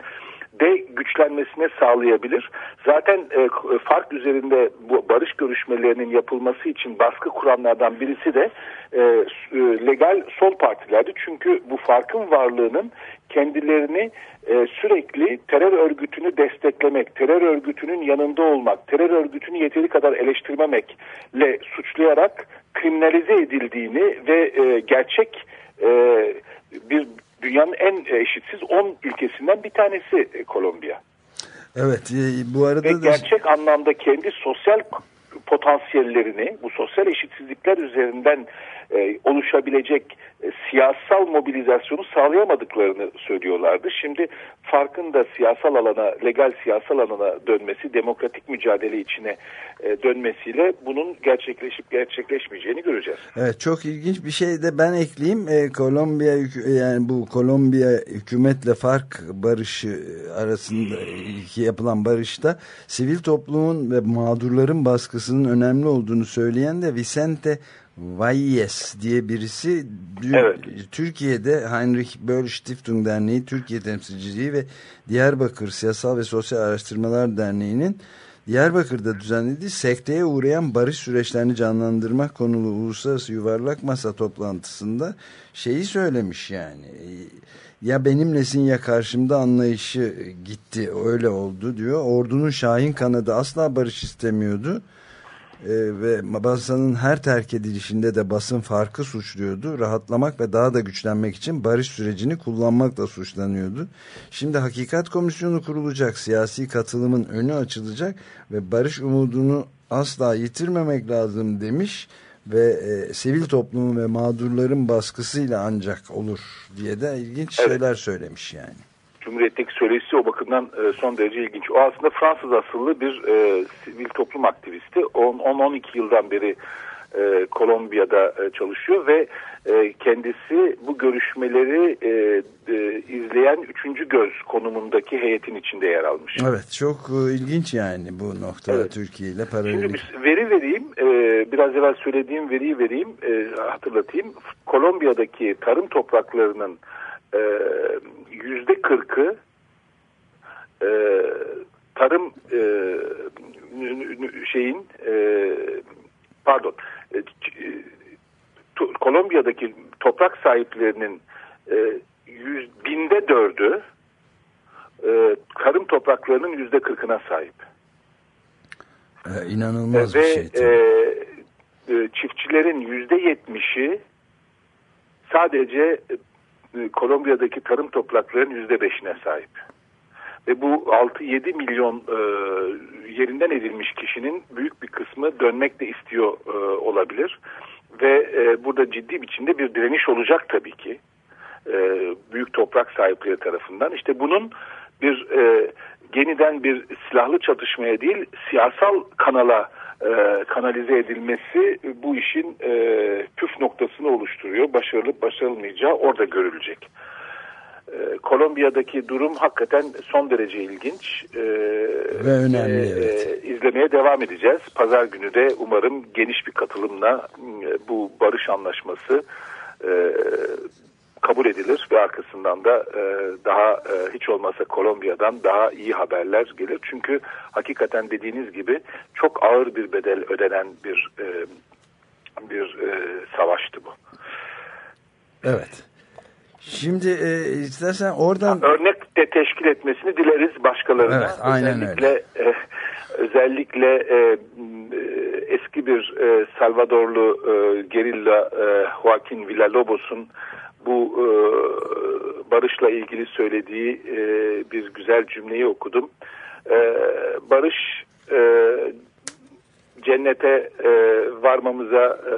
de güçlenmesine sağlayabilir. Zaten e, fark üzerinde bu barış görüşmelerinin yapılması için baskı kuranlardan birisi de e, e, legal sol partilerdi. Çünkü bu farkın varlığının kendilerini e, sürekli terör örgütünü desteklemek, terör örgütünün yanında olmak, terör örgütünü yeteri kadar eleştirmemekle suçlayarak kriminalize edildiğini ve e, gerçek e, bir dünyanın en eşitsiz 10 ülkesinden bir tanesi e, Kolombiya. Evet e, bu arada Ve da gerçek anlamda kendi sosyal potansiyellerini bu sosyal eşitsizlikler üzerinden e, oluşabilecek e, siyasal mobilizasyonu sağlayamadıklarını söylüyorlardı. Şimdi farkın da siyasal alana, legal siyasal alana dönmesi, demokratik mücadele içine e, dönmesiyle bunun gerçekleşip gerçekleşmeyeceğini göreceğiz. Evet çok ilginç bir şey de ben ekleyeyim. Ee, Kolombiya yani bu Kolombiya hükümetle fark barışı arasında iki yapılan barışta sivil toplumun ve mağdurların baskısının önemli olduğunu söyleyen de Vicente Valles diye birisi dün Evet. Türkiye'de Heinrich Böll Stiftung Derneği Türkiye Temsilciliği ve Diyarbakır Siyasal ve Sosyal Araştırmalar Derneği'nin Diyarbakır'da düzenlediği sekteye uğrayan barış süreçlerini canlandırmak konulu uluslararası yuvarlak masa toplantısında şeyi söylemiş yani ya benimlesin ya karşımda anlayışı gitti öyle oldu diyor. Ordunun Şahin kanadı asla barış istemiyordu. Ee, ve basanın her terk edilişinde de basın farkı suçluyordu. Rahatlamak ve daha da güçlenmek için barış sürecini kullanmakla suçlanıyordu. Şimdi Hakikat Komisyonu kurulacak, siyasi katılımın önü açılacak ve barış umudunu asla yitirmemek lazım demiş ve e, sivil toplumun ve mağdurların baskısıyla ancak olur diye de ilginç Evet. şeyler söylemiş yani. Cumhuriyet'teki söyleşisi o bakımdan e, son derece ilginç. O aslında Fransız asıllı bir e, sivil toplum aktivisti. 10-12 yıldan beri e, Kolombiya'da e, çalışıyor ve e, kendisi bu görüşmeleri e, e, izleyen üçüncü göz konumundaki heyetin içinde yer almış. Evet çok e, ilginç yani bu noktada Evet. Türkiye ile Şimdi paralel. bir veri vereyim, e, biraz evvel söylediğim veriyi vereyim, e, hatırlatayım. Kolombiya'daki tarım topraklarının yüzde kırkı e, tarım e, şeyin e, pardon e, to- Kolombiya'daki toprak sahiplerinin e, yüz, binde dördü e, tarım topraklarının yüzde kırkına sahip. E, inanılmaz Ve bir şey. tabii. e, çiftçilerin yüzde yetmişi sadece Kolombiya'daki tarım topraklarının yüzde beşine sahip. Ve bu 6-7 milyon e, yerinden edilmiş kişinin büyük bir kısmı dönmek de istiyor e, olabilir. Ve e, burada ciddi biçimde bir direniş olacak tabii ki. E, büyük toprak sahipleri tarafından. İşte bunun bir e, yeniden bir silahlı çatışmaya değil siyasal kanala e, kanalize edilmesi bu işin e, püf noktasını oluşturuyor. Başarılı başarılmayacağı orada görülecek. E, Kolombiya'daki durum hakikaten son derece ilginç. E, Ve önemli, e, evet. e, izlemeye devam edeceğiz. Pazar günü de umarım geniş bir katılımla e, bu barış anlaşması e, kabul edilir ve arkasından da e, daha e, hiç olmasa Kolombiya'dan daha iyi haberler gelir. Çünkü hakikaten dediğiniz gibi çok ağır bir bedel ödenen bir e, bir e, savaştı bu. Evet. Şimdi e, istersen oradan Örnek de teşkil etmesini dileriz başkalarına. Evet, aynen özellikle, e, özellikle e, eski bir e, Salvadorlu e, gerilla e, Joaquin Villalobos'un bu e, barışla ilgili söylediği e, bir güzel cümleyi okudum. E, barış e, cennete e, varmamıza e,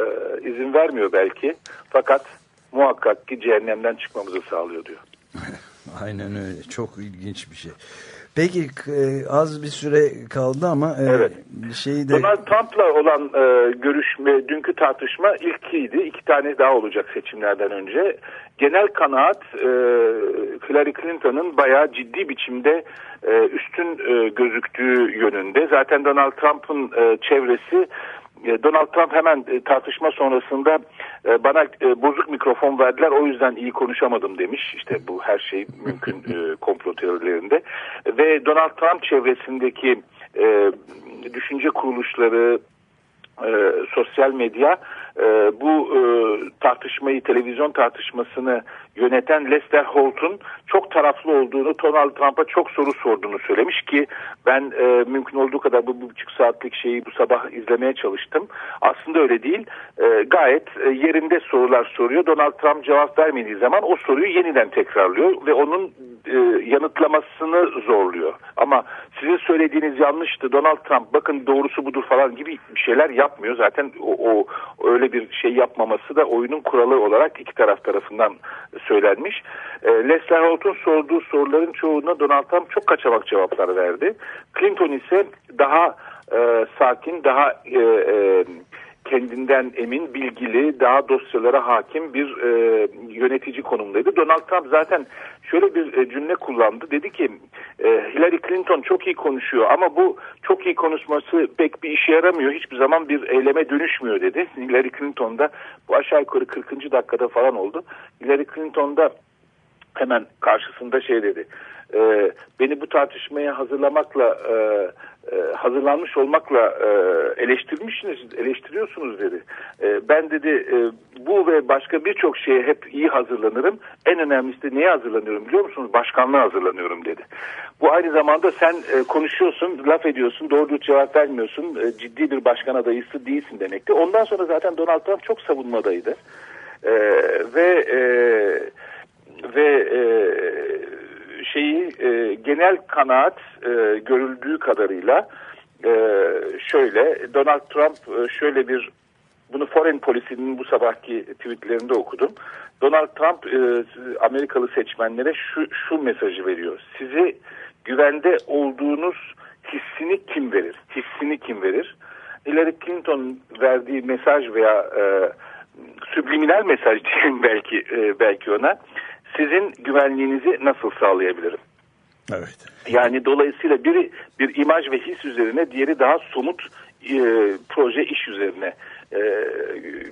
izin vermiyor belki. Fakat muhakkak ki cehennemden çıkmamızı sağlıyor diyor. aynen öyle çok ilginç bir şey. Peki e, az bir süre kaldı ama e, Evet. şeyi de Donald Trump'la olan e, görüşme, dünkü tartışma ilkiydi. İki tane daha olacak seçimlerden önce. Genel kanaat e, Hillary Clinton'ın bayağı ciddi biçimde e, üstün e, gözüktüğü yönünde. Zaten Donald Trump'ın e, çevresi e, Donald Trump hemen e, tartışma sonrasında e, bana bozuk mikrofon verdiler o yüzden iyi konuşamadım demiş. İşte bu her şey mümkün komplo teorilerinde. Ve Donald Trump çevresindeki düşünce kuruluşları, sosyal medya e, bu e, tartışmayı, televizyon tartışmasını yöneten Lester Holt'un çok taraflı olduğunu, Donald Trump'a çok soru sorduğunu söylemiş ki ben e, mümkün olduğu kadar bu, bu buçuk saatlik şeyi bu sabah izlemeye çalıştım. Aslında öyle değil. E, gayet e, yerinde sorular soruyor. Donald Trump cevap vermediği zaman o soruyu yeniden tekrarlıyor ve onun e, yanıtlamasını zorluyor. Ama sizin söylediğiniz yanlıştı. Donald Trump bakın doğrusu budur falan gibi bir şeyler yapmıyor. Zaten o, o öyle bir şey yapmaması da oyunun kuralı olarak iki taraf tarafından söylenmiş. E, Lester Holt'un sorduğu soruların çoğuna Donald Trump çok kaçamak cevaplar verdi. Clinton ise daha e, sakin, daha e, e, kendinden emin, bilgili, daha dosyalara hakim bir e, yönetici konumdaydı. Donald Trump zaten şöyle bir e, cümle kullandı. Dedi ki e, Hillary Clinton çok iyi konuşuyor ama bu çok iyi konuşması pek bir işe yaramıyor. Hiçbir zaman bir eyleme dönüşmüyor dedi. Hillary Clinton da bu aşağı yukarı 40. dakikada falan oldu. Hillary Clinton da hemen karşısında şey dedi. E, beni bu tartışmaya hazırlamakla e, e, hazırlanmış olmakla e, eleştirmişsiniz, eleştiriyorsunuz dedi. E, ben dedi e, bu ve başka birçok şeye hep iyi hazırlanırım. En önemlisi de neye hazırlanıyorum biliyor musunuz? Başkanlığa hazırlanıyorum dedi. Bu aynı zamanda sen konuşuyorsun, laf ediyorsun, doğru düz cevap vermiyorsun, ciddi bir başkan adayısı değilsin demekti. Ondan sonra zaten Donald Trump çok savunmadaydı. E, ve ve şeyi e, genel kanaat e, görüldüğü kadarıyla e, şöyle Donald Trump e, şöyle bir bunu Foreign Policy'nin bu sabahki tweetlerinde okudum. Donald Trump e, Amerikalı seçmenlere şu, şu mesajı veriyor. Sizi güvende olduğunuz hissini kim verir? Hissini kim verir? Hillary Clinton verdiği mesaj veya e, subliminal mesaj diyeyim belki e, belki ona sizin güvenliğinizi nasıl sağlayabilirim? Evet. Yani dolayısıyla biri bir imaj ve his üzerine diğeri daha somut e, proje iş üzerine e,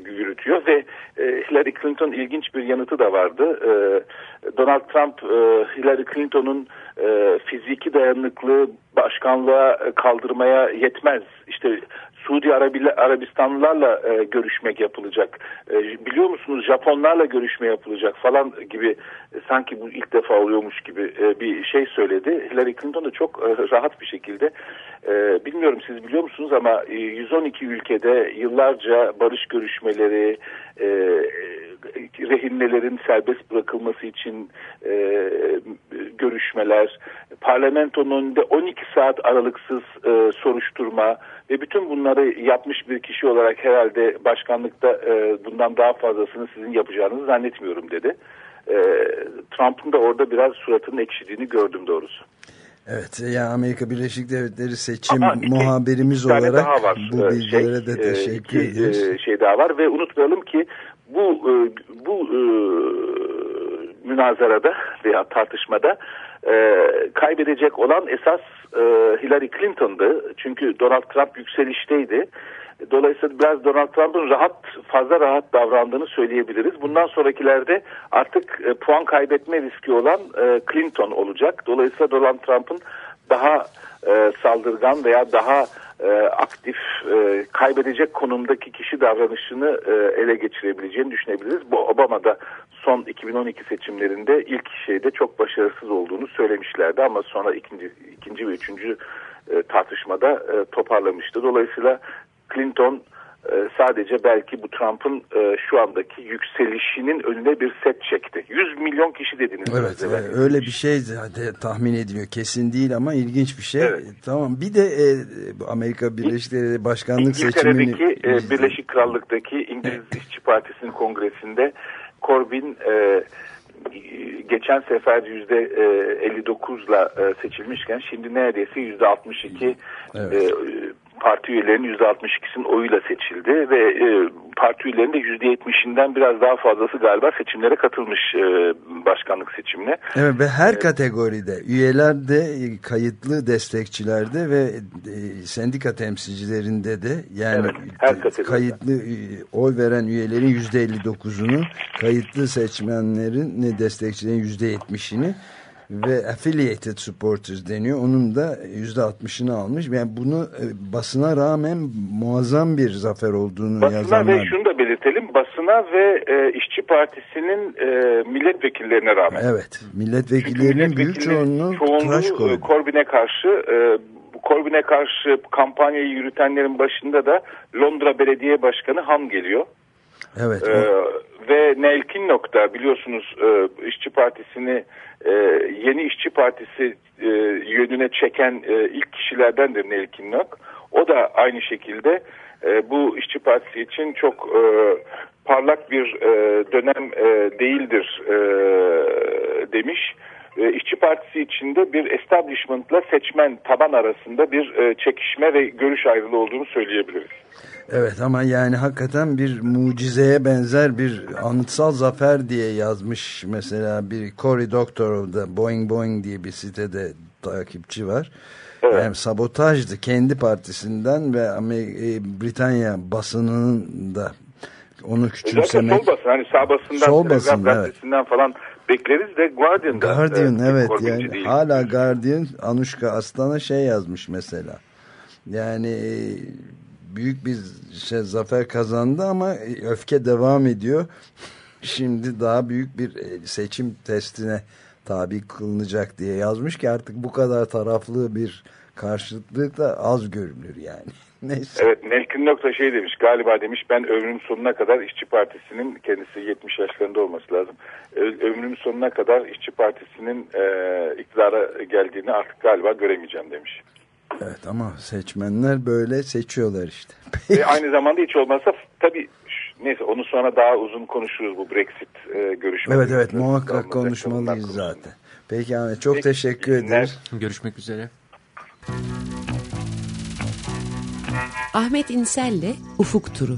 yürütüyor ve e, Hillary Clinton ilginç bir yanıtı da vardı. E, Donald Trump e, Hillary Clinton'un e, fiziki dayanıklı başkanlığa kaldırmaya yetmez. İşte Suudi Arabi, Arabistanlılarla e, görüşmek yapılacak. E, biliyor musunuz Japonlarla görüşme yapılacak falan gibi e, sanki bu ilk defa oluyormuş gibi e, bir şey söyledi. Hillary Clinton da çok e, rahat bir şekilde e, bilmiyorum siz biliyor musunuz ama e, 112 ülkede yıllarca barış görüşmeleri e, rehinelerin serbest bırakılması için e, görüşmeler, parlamentonun önünde 12 saat aralıksız e, soruşturma ve bütün bunları yapmış bir kişi olarak herhalde başkanlıkta e, bundan daha fazlasını sizin yapacağınızı zannetmiyorum dedi. E, Trump'ın da orada biraz suratının ekşidiğini gördüm doğrusu. Evet, yani Amerika Birleşik Devletleri seçim Ama bir- muhabirimiz olarak daha var. bu Ee, bilgilere de e, teşekkür iki, ediyoruz. e, şey daha var ve unutmayalım ki bu e, bu e, münazarada veya tartışmada e, kaybedecek olan esas e, Hillary Clinton'dı. Çünkü Donald Trump yükselişteydi. Dolayısıyla biraz Donald Trump'ın rahat, fazla rahat davrandığını söyleyebiliriz. Bundan sonrakilerde artık e, puan kaybetme riski olan e, Clinton olacak. Dolayısıyla Donald Trump'ın daha e, saldırgan veya daha e, aktif e, kaybedecek konumdaki kişi davranışını e, ele geçirebileceğini düşünebiliriz. Bu Obama'da son 2012 seçimlerinde ilk şeyde çok başarısız olduğunu söylemişlerdi ama sonra ikinci, ikinci ve üçüncü e, tartışmada e, toparlamıştı. Dolayısıyla Clinton sadece belki bu Trump'ın e, şu andaki yükselişinin önüne bir set çekti. 100 milyon kişi dediniz. Evet, e, öyle bir şey de tahmin ediliyor. Kesin değil ama ilginç bir şey. Evet. E, Tamam. Bir de e, Amerika Birleşik Devletleri başkanlık seçimini İngiltere'deki e, Birleşik Krallık'taki İngiliz İşçi Partisi'nin kongresinde Corbyn e, geçen sefer yüzde e, 59'la e, seçilmişken şimdi neredeyse yüzde 62 Evet. E, parti üyelerinin yüzde 62'sinin oyuyla seçildi ve e, parti üyelerinin de yüzde 70'inden biraz daha fazlası galiba seçimlere katılmış e, başkanlık seçimine. Evet ve her kategoride üyeler de e, kayıtlı destekçilerde ve e, sendika temsilcilerinde de yani Evet, her e, kategoride. kayıtlı e, oy veren üyelerin yüzde 59'unu kayıtlı seçmenlerin ne destekçilerin yüzde 70'ini ve affiliated supporters deniyor. Onun da yüzde 60'ını almış. Yani bunu e, basına rağmen muazzam bir zafer olduğunu Basına yazanlar. ve şunu da belirtelim basına ve e, İşçi Partisi'nin e, milletvekillerine rağmen. Evet. Milletvekillerinin büyük çoğunluğu tıraş çoğunluğu koydu. e, Corbyn'e karşı e, Corbyn'e karşı kampanyayı yürütenlerin başında da Londra Belediye Başkanı Ham geliyor. Evet. Ee, ve Nelkin nokta biliyorsunuz e, İşçi Partisi'ni e, yeni İşçi Partisi e, yönüne çeken e, ilk kişilerdendir Nelkin Nok. O da aynı şekilde e, bu İşçi Partisi için çok e, parlak bir e, dönem e, değildir e, demiş. E, İşçi Partisi içinde bir establishment'la seçmen taban arasında bir e, çekişme ve görüş ayrılığı olduğunu söyleyebiliriz. Evet ama yani hakikaten bir mucizeye benzer bir anıtsal zafer diye yazmış mesela bir Cory Doctorow'da Boeing Boeing diye bir sitede takipçi var. Yani sabotajdı kendi partisinden ve e, Britanya basınının da onu Özellikle küçümsemek. sol basın hani sağ basından, Sol basın, evet. gazetesinden falan bekleriz de Guardian'da. Guardian e, evet yani değil. hala Guardian Anushka Aslan'a şey yazmış mesela. Yani e, büyük bir şey zafer kazandı ama e, öfke devam ediyor. Şimdi daha büyük bir e, seçim testine tabi kılınacak diye yazmış ki artık bu kadar taraflı bir karşıtlık da az görünür yani. Neyse. Evet Nelkin Nokta şey demiş galiba demiş ben ömrüm sonuna kadar İşçi Partisi'nin kendisi 70 yaşlarında olması lazım. Ömrüm sonuna kadar İşçi Partisi'nin e, iktidara geldiğini artık galiba göremeyeceğim demiş. Evet ama seçmenler böyle seçiyorlar işte. Ve aynı zamanda hiç olmazsa tabii neyse onu sonra daha uzun konuşuruz bu Brexit e, görüşmeleri. Evet evet muhakkak konuşmalıyız zaten. Peki Ahmet çok Peki, teşekkür ederiz. Görüşmek üzere. Ahmet İnsel'le Ufuk Turu.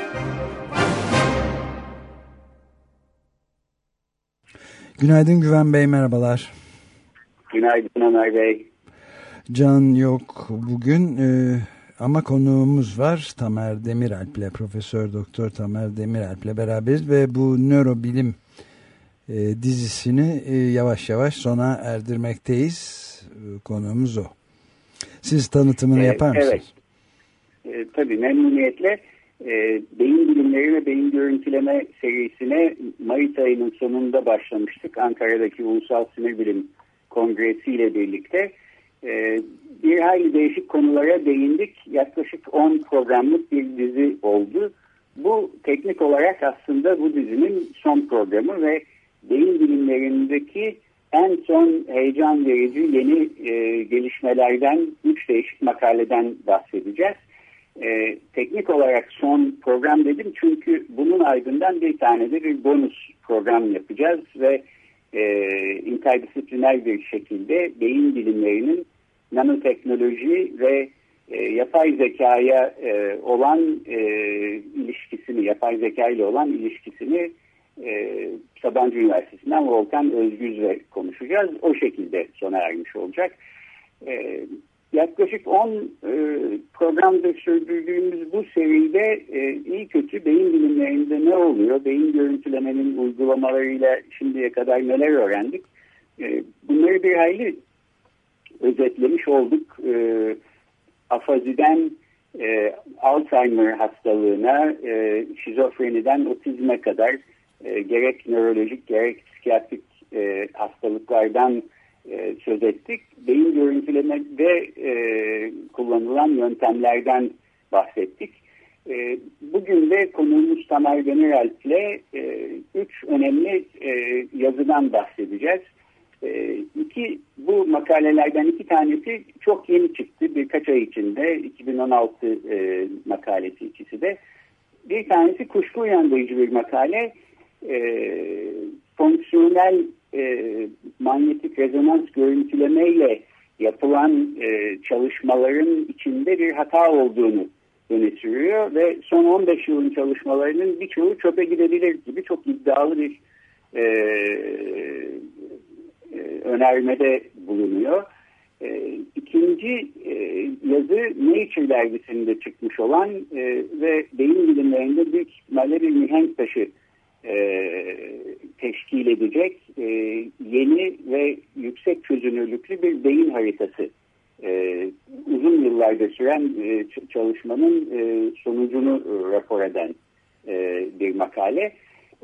Günaydın Güven Bey merhabalar. Günaydın Ömer Bey. Can yok bugün e, ama konuğumuz var Tamer Demiralp'le Profesör Doktor Tamer Demiralp'le beraberiz ve bu nörobilim e, dizisini e, yavaş yavaş sona erdirmekteyiz. E, konuğumuz o. Siz tanıtımını Ee, yapar mısınız? Evet. Ee, tabii memnuniyetle e, beyin bilimleri ve beyin görüntüleme serisine Mayıs ayının sonunda başlamıştık. Ankara'daki Ulusal Sinir Bilim Kongresi ile birlikte. Ee, bir hayli değişik konulara değindik. Yaklaşık 10 programlık bir dizi oldu. Bu teknik olarak aslında bu dizinin son programı ve beyin bilimlerindeki en son heyecan verici yeni e, gelişmelerden, üç değişik makaleden bahsedeceğiz. E, teknik olarak son program dedim çünkü bunun ardından bir tane de bir bonus program yapacağız ve e, interdisipliner bir şekilde beyin bilimlerinin nanoteknoloji ve e, yapay zekaya e, olan e, ilişkisini, yapay zeka ile olan ilişkisini e, Sabancı Üniversitesi'nden Volkan Özgüz'le konuşacağız. O şekilde sona ermiş olacak. E, yaklaşık 10 e, programda sürdürdüğümüz bu seride e, iyi kötü beyin bilimlerinde ne oluyor, beyin görüntülemenin uygulamalarıyla şimdiye kadar neler öğrendik, e, bunları bir hayli özetlemiş olduk. E, afaziden e, Alzheimer hastalığına, e, şizofreniden otizme kadar e, gerek nörolojik gerek psikiyatrik e, hastalıklardan e, söz ettik. Beyin görüntülemede e, kullanılan yöntemlerden bahsettik. E, bugün de konuğumuz Tamer Demiralp ile e, üç önemli e, yazıdan bahsedeceğiz. E, iki, bu makalelerden iki tanesi çok yeni çıktı birkaç ay içinde 2016 e, makalesi ikisi de. Bir tanesi kuşku uyandırıcı bir makale e, fonksiyonel e, manyetik rezonans görüntülemeyle yapılan e, çalışmaların içinde bir hata olduğunu öne sürüyor ve son 15 yılın çalışmalarının birçoğu çöpe gidebilir gibi çok iddialı bir e, e, önermede bulunuyor. E, ikinci e, yazı Nature dergisinde çıkmış olan e, ve beyin bilimlerinde büyük ihtimalle bir mihenk taşı e, teşkil edecek e, yeni ve yüksek çözünürlüklü bir beyin haritası. E, uzun yıllarda süren e, çalışmanın e, sonucunu e, rapor eden e, bir makale.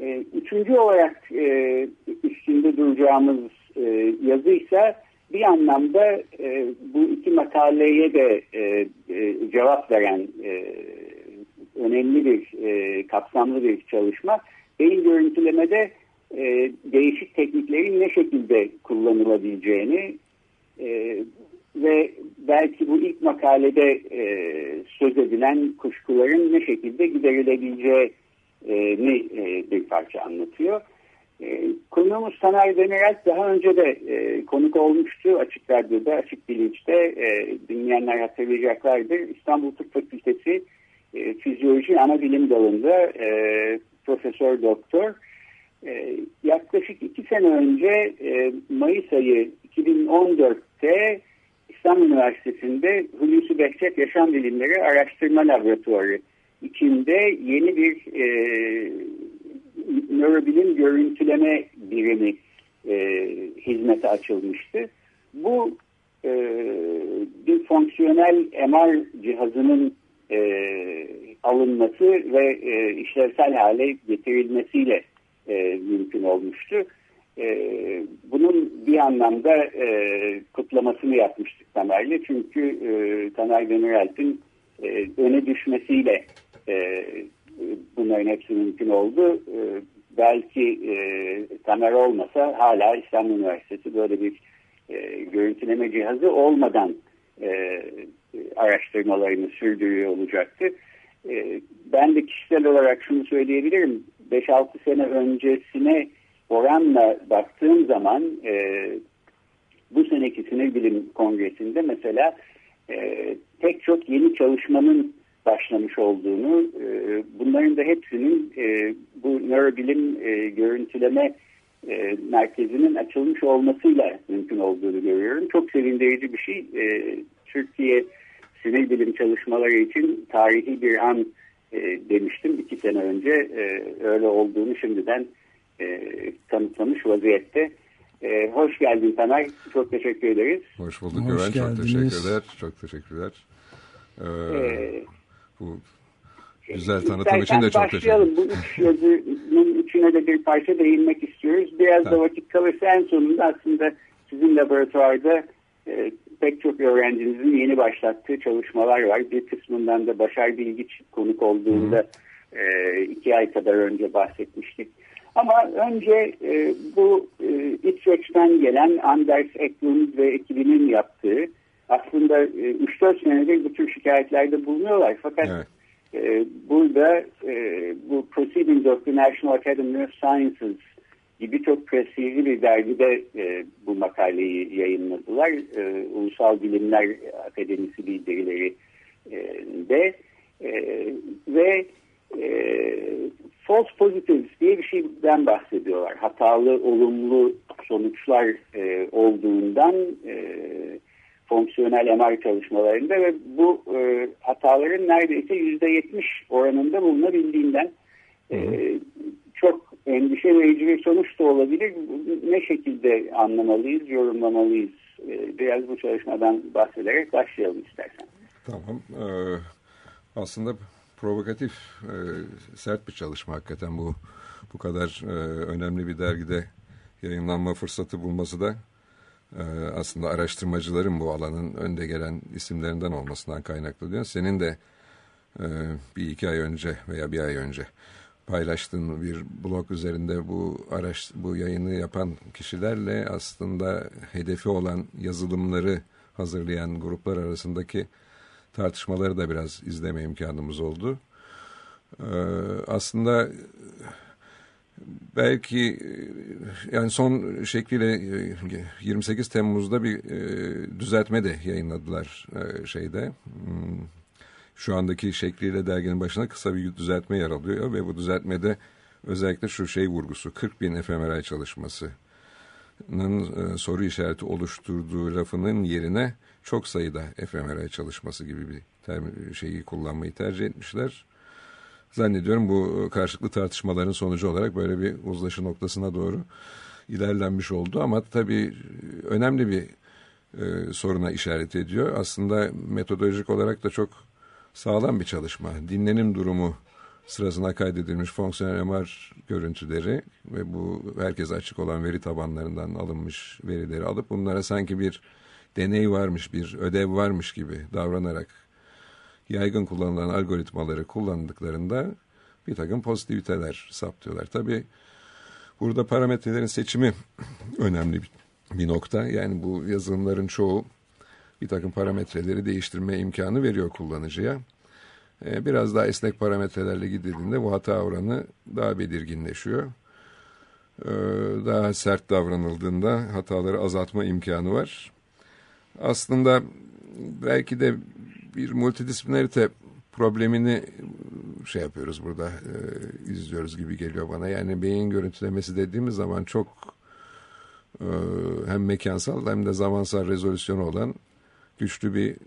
E, üçüncü olarak e, üstünde duracağımız e, yazı ise bir anlamda e, bu iki makaleye de e, e, cevap veren e, önemli bir e, kapsamlı bir çalışma. Beyin görüntülemede e, değişik tekniklerin ne şekilde kullanılabileceğini e, ve belki bu ilk makalede e, söz edilen kuşkuların ne şekilde giderilebileceğini e, bir parça anlatıyor. E, konuğumuz Taner Demirel daha önce de e, konuk olmuştu Açık Radyo'da, Açık Bilinç'te e, dinleyenler hatırlayacaklardır. İstanbul Tıp Fakültesi e, Fizyoloji Ana Bilim Dalı'nda e, Profesör Doktor e, yaklaşık iki sene önce e, Mayıs ayı 2014'te İstanbul Üniversitesi'nde Hulusi Behçet Yaşam Bilimleri Araştırma Laboratuvarı içinde yeni bir e, nörobilim görüntüleme birimi e, hizmete açılmıştı. Bu e, bir fonksiyonel MR cihazının e, alınması ve e, işlevsel hale getirilmesiyle e, mümkün olmuştu. E, bunun bir anlamda e, kutlamasını yapmıştık Tamer'le. Çünkü e, Tamer Demirelt'in e, öne düşmesiyle e, bunların hepsi mümkün oldu. E, belki e, Tamer olmasa hala İstanbul Üniversitesi böyle bir e, görüntüleme cihazı olmadan e, araştırmalarını sürdürüyor olacaktı. E, ben de kişisel olarak şunu söyleyebilirim. 5-6 sene öncesine oranla baktığım zaman e, bu seneki sinir bilim kongresinde mesela e, pek çok yeni çalışmanın başlamış olduğunu, e, bunların da hepsinin e, bu nörobilim e, görüntüleme e, merkezinin açılmış olmasıyla mümkün olduğunu görüyorum. Çok sevindirici bir şey. E, Türkiye sinir bilim çalışmaları için tarihi bir an e, demiştim iki sene önce. E, öyle olduğunu şimdiden e, tanıtlamış vaziyette. E, hoş geldin Taner. Çok teşekkür ederiz. Hoş bulduk hoş Güven. Çok teşekkürler. Çok teşekkürler. Ee, ee, bu güzel tanıtım için de çok teşekkür ederim. Bu üç yazının üçüne de bir parça değinmek istiyoruz. Biraz tamam. da vakit kalırsa en sonunda aslında sizin laboratuvarda e, pek çok öğrencinizin yeni başlattığı çalışmalar var. Bir kısmından da Başar Bilgiç konuk olduğunda e, iki ay kadar önce bahsetmiştik. Ama önce e, bu e, İsveç'ten gelen Anders Eklund ve ekibinin yaptığı aslında e, 3-4 senedir bu tür şikayetlerde bulunuyorlar. Fakat evet. e, burada e, bu Proceedings of the National Academy of Sciences gibi çok prestijli bir dergide e, bu makaleyi yayınladılar. E, Ulusal Bilimler Akademisi bildirileri e, de e, ve e, false positives diye bir şeyden bahsediyorlar. Hatalı, olumlu sonuçlar e, olduğundan e, fonksiyonel MR çalışmalarında ve bu e, hataların neredeyse yüzde yetmiş oranında bulunabildiğinden e, çok endişe verici bir sonuç da olabilir. Ne şekilde anlamalıyız, yorumlamalıyız? E, biraz bu çalışmadan bahsederek başlayalım istersen. Tamam. Ee, aslında provokatif, e, sert bir çalışma hakikaten bu bu kadar e, önemli bir dergide yayınlanma fırsatı bulması da e, aslında araştırmacıların bu alanın önde gelen isimlerinden olmasından kaynaklı diyor. Senin de e, bir iki ay önce veya bir ay önce paylaştığın bir blog üzerinde bu araş bu yayını yapan kişilerle aslında hedefi olan yazılımları hazırlayan gruplar arasındaki tartışmaları da biraz izleme imkanımız oldu. Ee, aslında belki yani son şekliyle 28 Temmuz'da bir e, düzeltme de yayınladılar e, şeyde. Şu andaki şekliyle derginin başına kısa bir düzeltme yer alıyor ve bu düzeltmede özellikle şu şey vurgusu 40 bin fMRI çalışmasının e, soru işareti oluşturduğu lafının yerine çok sayıda fMRI çalışması gibi bir term, şeyi kullanmayı tercih etmişler. Zannediyorum bu karşılıklı tartışmaların sonucu olarak böyle bir uzlaşı noktasına doğru ilerlenmiş oldu. Ama tabii önemli bir e, soruna işaret ediyor. Aslında metodolojik olarak da çok sağlam bir çalışma. Dinlenim durumu sırasına kaydedilmiş fonksiyonel MR görüntüleri ve bu herkese açık olan veri tabanlarından alınmış verileri alıp bunlara sanki bir deney varmış, bir ödev varmış gibi davranarak yaygın kullanılan algoritmaları kullandıklarında bir takım pozitiviteler saptıyorlar. Tabii burada parametrelerin seçimi önemli bir nokta. Yani bu yazılımların çoğu bir takım parametreleri değiştirme imkanı veriyor kullanıcıya. Ee, biraz daha esnek parametrelerle gidildiğinde bu hata oranı daha belirginleşiyor. Ee, daha sert davranıldığında hataları azaltma imkanı var. Aslında belki de bir multidisiplinarite problemini şey yapıyoruz burada e, izliyoruz gibi geliyor bana. Yani beyin görüntülemesi dediğimiz zaman çok e, hem mekansal hem de zamansal rezolüsyonu olan güçlü bir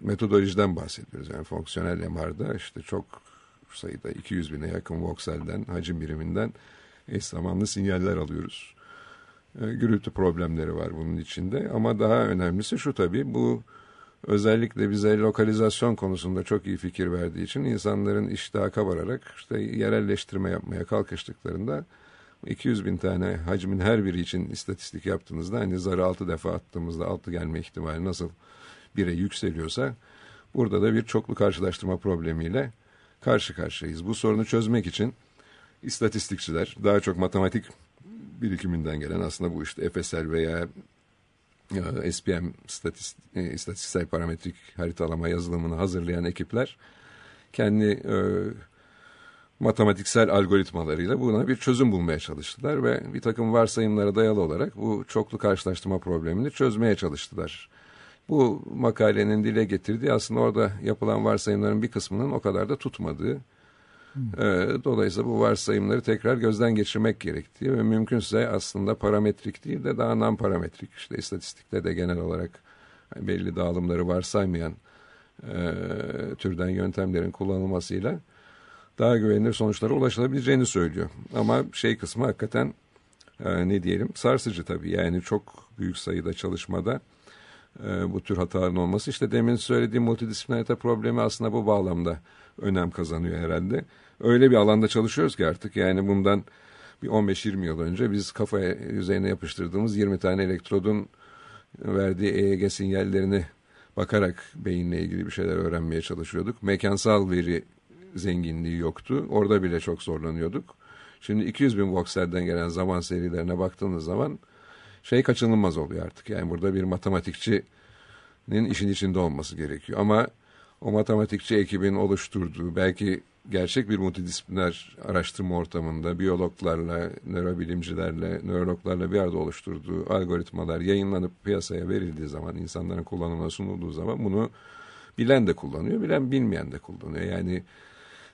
metodolojiden bahsediyoruz. Yani fonksiyonel MR'da işte çok sayıda 200 bine yakın vokselden, hacim biriminden eş zamanlı sinyaller alıyoruz. E, gürültü problemleri var bunun içinde ama daha önemlisi şu tabii bu özellikle bize lokalizasyon konusunda çok iyi fikir verdiği için insanların iştahaka vararak işte yerelleştirme yapmaya kalkıştıklarında 200 bin tane hacmin her biri için istatistik yaptığınızda hani zarı 6 defa attığımızda 6 gelme ihtimali nasıl bire yükseliyorsa burada da bir çoklu karşılaştırma problemiyle karşı karşıyayız. Bu sorunu çözmek için istatistikçiler daha çok matematik birikiminden gelen aslında bu işte FSL veya e, SPM statist, e, istatistiksel parametrik haritalama yazılımını hazırlayan ekipler kendi e, matematiksel algoritmalarıyla buna bir çözüm bulmaya çalıştılar ve bir takım varsayımlara dayalı olarak bu çoklu karşılaştırma problemini çözmeye çalıştılar. Bu makalenin dile getirdiği aslında orada yapılan varsayımların bir kısmının o kadar da tutmadığı. E, dolayısıyla bu varsayımları tekrar gözden geçirmek gerektiği ve mümkünse aslında parametrik değil de daha non parametrik işte istatistikte de genel olarak belli dağılımları varsaymayan e, türden yöntemlerin kullanılmasıyla daha güvenilir sonuçlara ulaşılabileceğini söylüyor. Ama şey kısmı hakikaten e, ne diyelim sarsıcı tabii yani çok büyük sayıda çalışmada e, bu tür hataların olması. İşte demin söylediğim multidisiplinarite problemi aslında bu bağlamda önem kazanıyor herhalde. Öyle bir alanda çalışıyoruz ki artık yani bundan bir 15-20 yıl önce biz kafaya yüzeyine yapıştırdığımız 20 tane elektrodun verdiği EEG sinyallerini bakarak beyinle ilgili bir şeyler öğrenmeye çalışıyorduk. Mekansal veri zenginliği yoktu. Orada bile çok zorlanıyorduk. Şimdi 200 bin vokselden gelen zaman serilerine baktığınız zaman şey kaçınılmaz oluyor artık. Yani burada bir matematikçinin işin içinde olması gerekiyor. Ama o matematikçi ekibin oluşturduğu belki gerçek bir multidisipliner araştırma ortamında biyologlarla, nörobilimcilerle, nörologlarla bir arada oluşturduğu algoritmalar yayınlanıp piyasaya verildiği zaman, insanların kullanımına sunulduğu zaman bunu bilen de kullanıyor, bilen bilmeyen de kullanıyor. Yani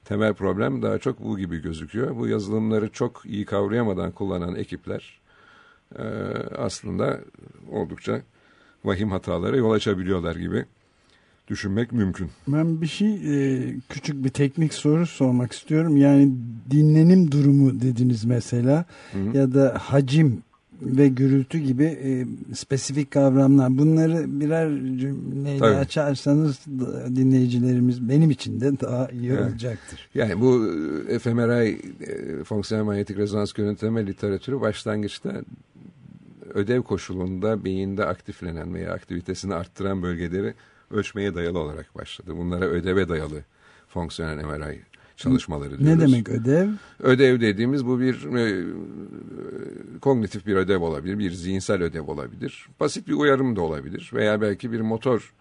temel problem daha çok bu gibi gözüküyor. Bu yazılımları çok iyi kavrayamadan kullanan ekipler e, aslında oldukça vahim hatalara yol açabiliyorlar gibi düşünmek mümkün. Ben bir şey e, küçük bir teknik soru sormak istiyorum. Yani dinlenim durumu dediniz mesela Hı hı. ya da hacim ve gürültü gibi e, spesifik kavramlar. Bunları birer cümleyle Tabii. açarsanız dinleyicilerimiz benim için de daha iyi Evet. olacaktır. Yani bu e, fMRI e, fonksiyonel manyetik rezonans görüntüleme literatürü başlangıçta ödev koşulunda beyinde aktiflenen veya aktivitesini arttıran bölgeleri ölçmeye dayalı olarak başladı. Bunlara ödeve dayalı fonksiyonel MRI çalışmaları diyoruz. Ne demek ödev? Ödev dediğimiz bu bir e, kognitif bir ödev olabilir, bir zihinsel ödev olabilir. Basit bir uyarım da olabilir veya belki bir motor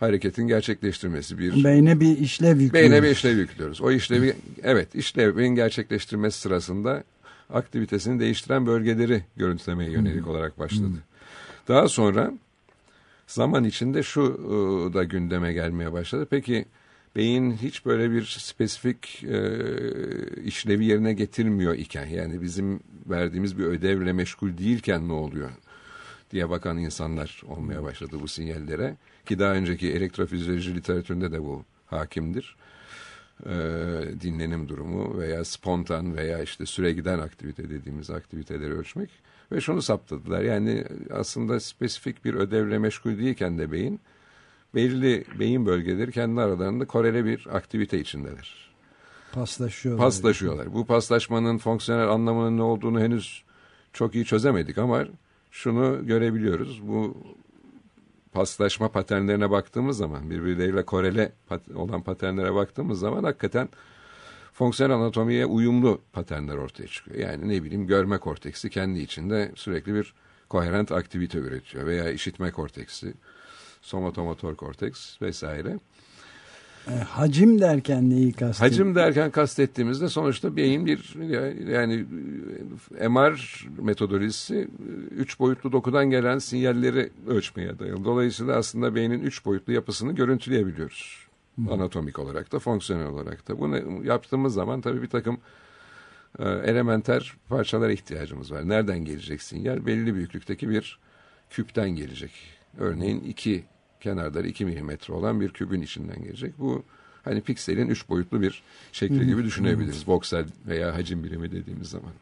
hareketin gerçekleştirmesi bir Beyne bir işlev yüklüyoruz. Beyne bir işlev yüklüyoruz. O işlevi evet işlevin gerçekleştirmesi sırasında aktivitesini değiştiren bölgeleri görüntülemeye yönelik olarak başladı. Daha sonra zaman içinde şu e, da gündeme gelmeye başladı. Peki beyin hiç böyle bir spesifik e, işlevi yerine getirmiyor iken yani bizim verdiğimiz bir ödevle meşgul değilken ne oluyor diye bakan insanlar olmaya başladı bu sinyallere. Ki daha önceki elektrofizyoloji literatüründe de bu hakimdir. Ee, dinlenim durumu veya spontan veya işte süre giden aktivite dediğimiz aktiviteleri ölçmek. Ve şunu saptadılar yani aslında spesifik bir ödevle meşgul değilken de beyin belli beyin bölgeleri kendi aralarında korele bir aktivite içindeler. Paslaşıyorlar. Paslaşıyorlar. Bu paslaşmanın fonksiyonel anlamının ne olduğunu henüz çok iyi çözemedik ama şunu görebiliyoruz. Bu paslaşma paternlerine baktığımız zaman birbirleriyle korele pat- olan paternlere baktığımız zaman hakikaten fonksiyonel anatomiye uyumlu paternler ortaya çıkıyor. Yani ne bileyim görme korteksi kendi içinde sürekli bir koherent aktivite üretiyor veya işitme korteksi, somatomotor korteks vesaire. E, hacim derken neyi kastediyorsunuz? Hacim derken kastettiğimizde sonuçta beyin bir yani e, MR metodolojisi e, üç boyutlu dokudan gelen sinyalleri ölçmeye dayalı. Dolayısıyla aslında beynin üç boyutlu yapısını görüntüleyebiliyoruz. Anatomik olarak da fonksiyonel olarak da. Bunu yaptığımız zaman tabii bir takım elementer parçalara ihtiyacımız var. Nereden gelecek sinyal? Belli büyüklükteki bir küpten gelecek. Örneğin iki kenarları 2 milimetre olan bir kübün içinden gelecek. Bu hani pikselin üç boyutlu bir şekli gibi düşünebiliriz. Voxel veya hacim birimi dediğimiz zaman.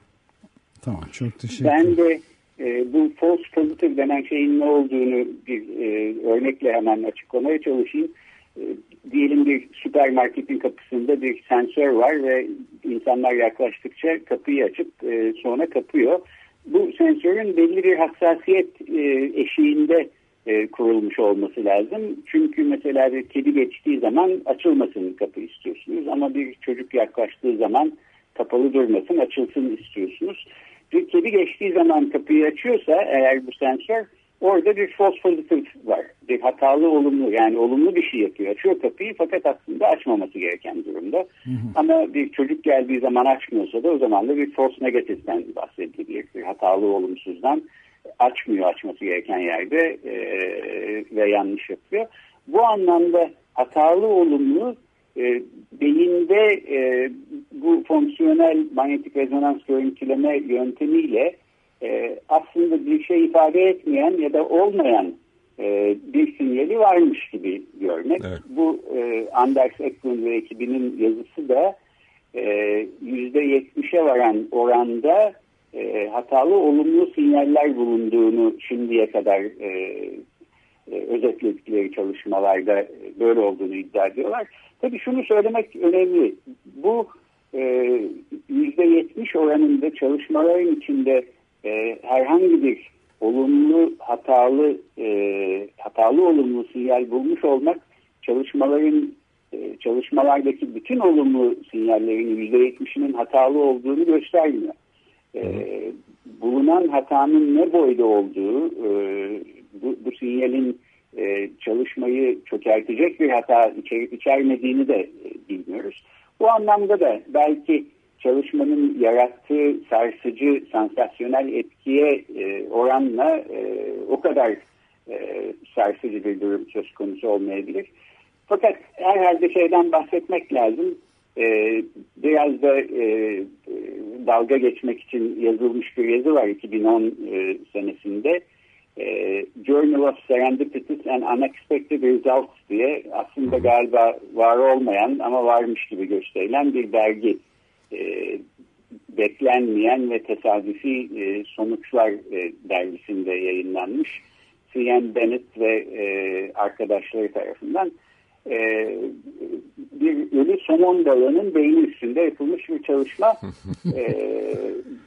Tamam çok teşekkür Ben de e, bu false positive denen şeyin ne olduğunu bir e, örnekle hemen açıklamaya çalışayım. E, diyelim bir süpermarketin kapısında bir sensör var ve insanlar yaklaştıkça kapıyı açıp e, sonra kapıyor. Bu sensörün belli bir hassasiyet e, eşiğinde e, kurulmuş olması lazım. Çünkü mesela bir kedi geçtiği zaman açılmasın kapı istiyorsunuz ama bir çocuk yaklaştığı zaman kapalı durmasın açılsın istiyorsunuz. Bir kedi geçtiği zaman kapıyı açıyorsa eğer bu sensör orada bir false positive var. Bir hatalı olumlu yani olumlu bir şey yapıyor. Açıyor kapıyı fakat aslında açmaması gereken durumda. Ama bir çocuk geldiği zaman açmıyorsa da o zaman da bir false negative'den bahsedilir. Bir hatalı olumsuzdan açmıyor açması gereken yerde e, ve yanlış yapıyor. Bu anlamda hatalı olumlu e, beyinde e, bu fonksiyonel manyetik rezonans görüntüleme yöntemiyle e, aslında bir şey ifade etmeyen ya da olmayan e, bir sinyali varmış gibi görmek. Evet. Bu e, Anders Eklund ve ekibinin yazısı da e, %70'e varan oranda e, hatalı olumlu sinyaller bulunduğunu şimdiye kadar e, e, özetledikleri çalışmalarda böyle olduğunu iddia ediyorlar. Tabii şunu söylemek önemli. Bu e, yüzde 70 oranında çalışmaların içinde e, herhangi bir olumlu hatalı e, hatalı olumlu sinyal bulmuş olmak çalışmaların e, çalışmalardaki bütün olumlu sinyallerin yüzde 70'inin hatalı olduğunu göstermiyor. E, bulunan hatanın ne boyda olduğu e, bu, bu sinyalin e, çalışmayı çökertecek bir hata içerip içermediğini de e, bilmiyoruz. Bu anlamda da belki çalışmanın yarattığı sarsıcı, sansasyonel etkiye e, oranla e, o kadar e, sarsıcı bir durum söz konusu olmayabilir. Fakat herhalde şeyden bahsetmek lazım. E, biraz da e, dalga geçmek için yazılmış bir yazı var 2010 e, senesinde. E, Journal of Serendipitous and Unexpected Results diye aslında galiba var olmayan ama varmış gibi gösterilen bir dergi. E, beklenmeyen ve tesadüfi e, sonuçlar e, dergisinde yayınlanmış. C.N. Bennett ve e, arkadaşları tarafından e, bir ölü somon balığının beyni üstünde yapılmış bir çalışma. e,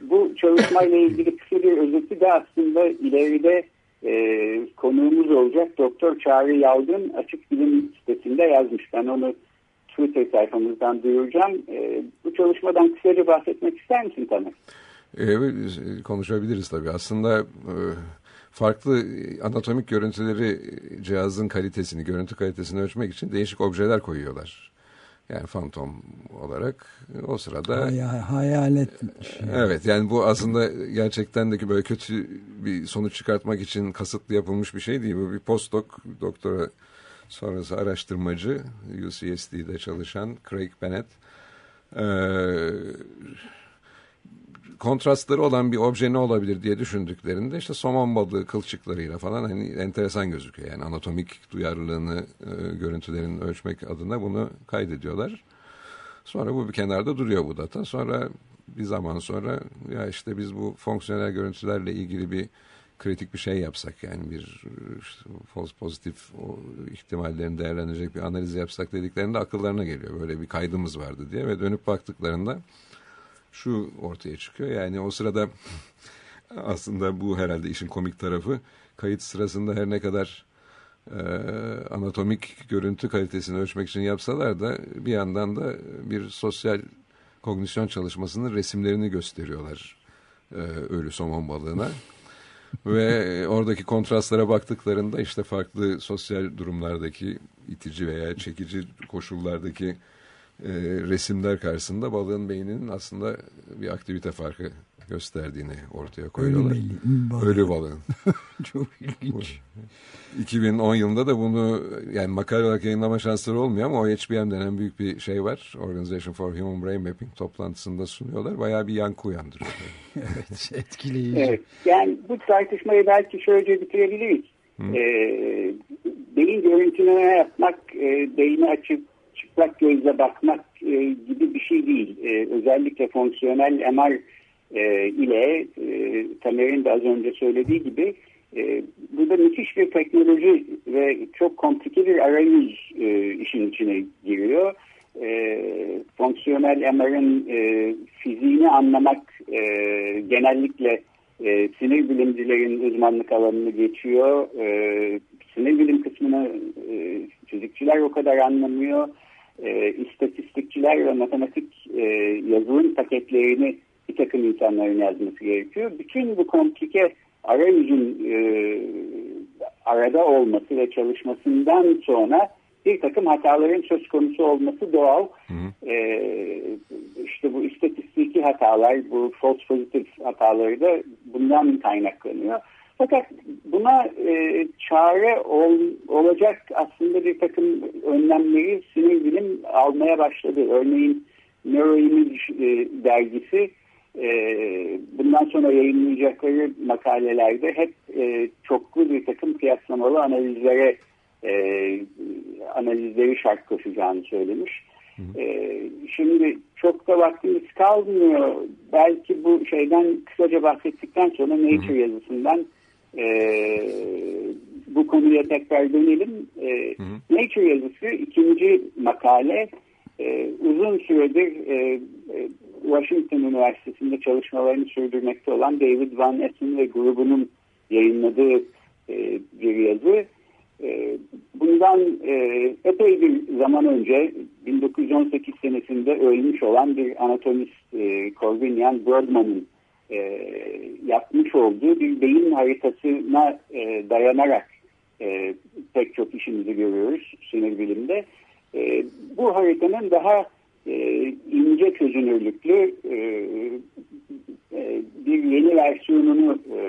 bu çalışmayla ilgili kısa bir özeti de aslında ileride e, konuğumuz olacak Doktor Çağrı Yalgın Açık Bilim sitesinde yazmış. Ben onu Twitter sayfamızdan duyuracağım. E, bu çalışmadan kısaca bahsetmek ister misin Taner? Evet, konuşabiliriz tabii. Aslında e, farklı anatomik görüntüleri cihazın kalitesini, görüntü kalitesini ölçmek için değişik objeler koyuyorlar. Yani fantom olarak o sırada... Hay, hayalet. Şey. Evet yani bu aslında gerçekten de böyle kötü bir sonuç çıkartmak için kasıtlı yapılmış bir şey değil. Bu bir postdoc, doktora sonrası araştırmacı UCSD'de çalışan Craig Bennett. Ee, kontrastları olan bir obje ne olabilir diye düşündüklerinde işte somon balığı kılçıklarıyla falan hani enteresan gözüküyor. Yani anatomik duyarlılığını e, görüntülerin ölçmek adına bunu kaydediyorlar. Sonra bu bir kenarda duruyor bu data. Sonra bir zaman sonra ya işte biz bu fonksiyonel görüntülerle ilgili bir kritik bir şey yapsak yani bir işte, false pozitif o ihtimallerini değerlendirecek bir analiz yapsak dediklerinde akıllarına geliyor. Böyle bir kaydımız vardı diye ve dönüp baktıklarında şu ortaya çıkıyor. Yani o sırada aslında bu herhalde işin komik tarafı kayıt sırasında her ne kadar e, anatomik görüntü kalitesini ölçmek için yapsalar da bir yandan da bir sosyal kognisyon çalışmasının resimlerini gösteriyorlar e, ölü somon balığına. Ve oradaki kontrastlara baktıklarında işte farklı sosyal durumlardaki itici veya çekici koşullardaki e, resimler karşısında balığın beyninin aslında bir aktivite farkı gösterdiğini ortaya koyuyorlar. Ölü balığı. Ölü balığın. Çok ilginç. 2010 yılında da bunu yani makale olarak yayınlama şansları olmuyor ama OHBM denen büyük bir şey var. Organization for Human Brain Mapping toplantısında sunuyorlar. Bayağı bir yankı uyandırıyor. evet etkileyici. Evet, yani bu tartışmayı belki şöyle bitirebiliriz. Ee, beyin görüntüleme yapmak, e, beyni açıp çıplak gözle bakmak e, gibi bir şey değil. E, özellikle fonksiyonel MR e, ile e, Tamer'in de az önce söylediği gibi e, burada müthiş bir teknoloji ve çok komplike bir arayüz e, işin içine giriyor. E, fonksiyonel MR'ın e, fiziğini anlamak e, genellikle e, sinir bilimcilerin uzmanlık alanını geçiyor. E, sinir bilim kısmını e, fizikçiler o kadar anlamıyor. E, istatistikçiler ve matematik e, yazılım paketlerini bir takım insanların yazması gerekiyor. Bütün bu komplike arayüzün e, arada olması ve çalışmasından sonra bir takım hataların söz konusu olması doğal. E, işte bu istatistiki hatalar, bu false pozitif hataları da bundan kaynaklanıyor. Fakat buna e, çare ol, olacak aslında bir takım önlemleri sinir bilim almaya başladı. Örneğin Neuroimage e, dergisi e, bundan sonra yayınlayacakları makalelerde hep e, çoklu bir takım kıyaslamalı analizlere e, analizleri şart koşacağını söylemiş. E, şimdi çok da vaktimiz kalmıyor. Belki bu şeyden kısaca bahsettikten sonra Nature yazısından e, bu konuya tekrar dönelim. E, Nature yazısı ikinci makale e, uzun süredir e, e, Washington Üniversitesi'nde çalışmalarını sürdürmekte olan David Van Essen ve grubunun yayınladığı e, bir yazı. E, bundan e, epey bir zaman önce 1918 senesinde ölmüş olan bir anatomist e, Corvinian Brodmann'ın e, yapmış olduğu bir beyin haritasına e, dayanarak e, pek çok işimizi görüyoruz sinir bilimde. E, bu haritanın daha e, ince çözünürlüklü e, e, bir yeni versiyonunu e,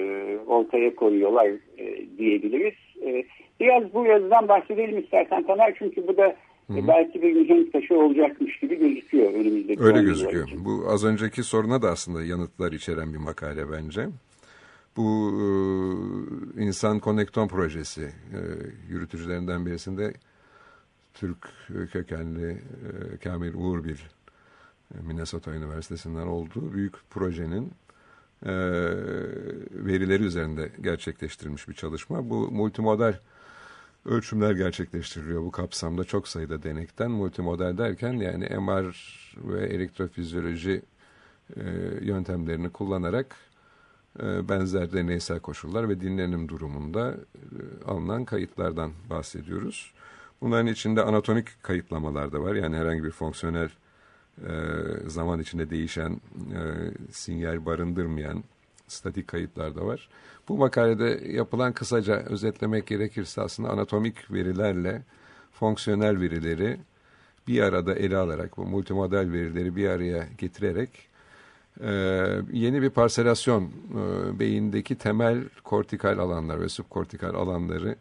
ortaya koyuyorlar e, diyebiliriz. E, biraz bu yazıdan bahsedelim istersen Taner çünkü bu da e, belki bir mihenk taşı olacakmış gibi gözüküyor önümüzdeki Öyle gözüküyor. için. Bu az önceki soruna da aslında yanıtlar içeren bir makale bence. Bu e, insan konekton projesi e, yürütücülerinden birisinde Türk kökenli e, Kamil Uğurbil e, Minnesota Üniversitesi'nden olduğu büyük projenin e, verileri üzerinde gerçekleştirilmiş bir çalışma. Bu multimodal ölçümler gerçekleştiriliyor bu kapsamda çok sayıda denekten. Multimodal derken yani MR ve elektrofizyoloji e, yöntemlerini kullanarak e, benzer deneysel koşullar ve dinlenim durumunda e, alınan kayıtlardan bahsediyoruz. Bunların içinde anatomik kayıtlamalar da var. Yani herhangi bir fonksiyonel e, zaman içinde değişen e, sinyal barındırmayan statik kayıtlar da var. Bu makalede yapılan kısaca özetlemek gerekirse aslında anatomik verilerle fonksiyonel verileri bir arada ele alarak bu multimodal verileri bir araya getirerek e, yeni bir parselasyon e, beyindeki temel kortikal alanlar ve subkortikal alanları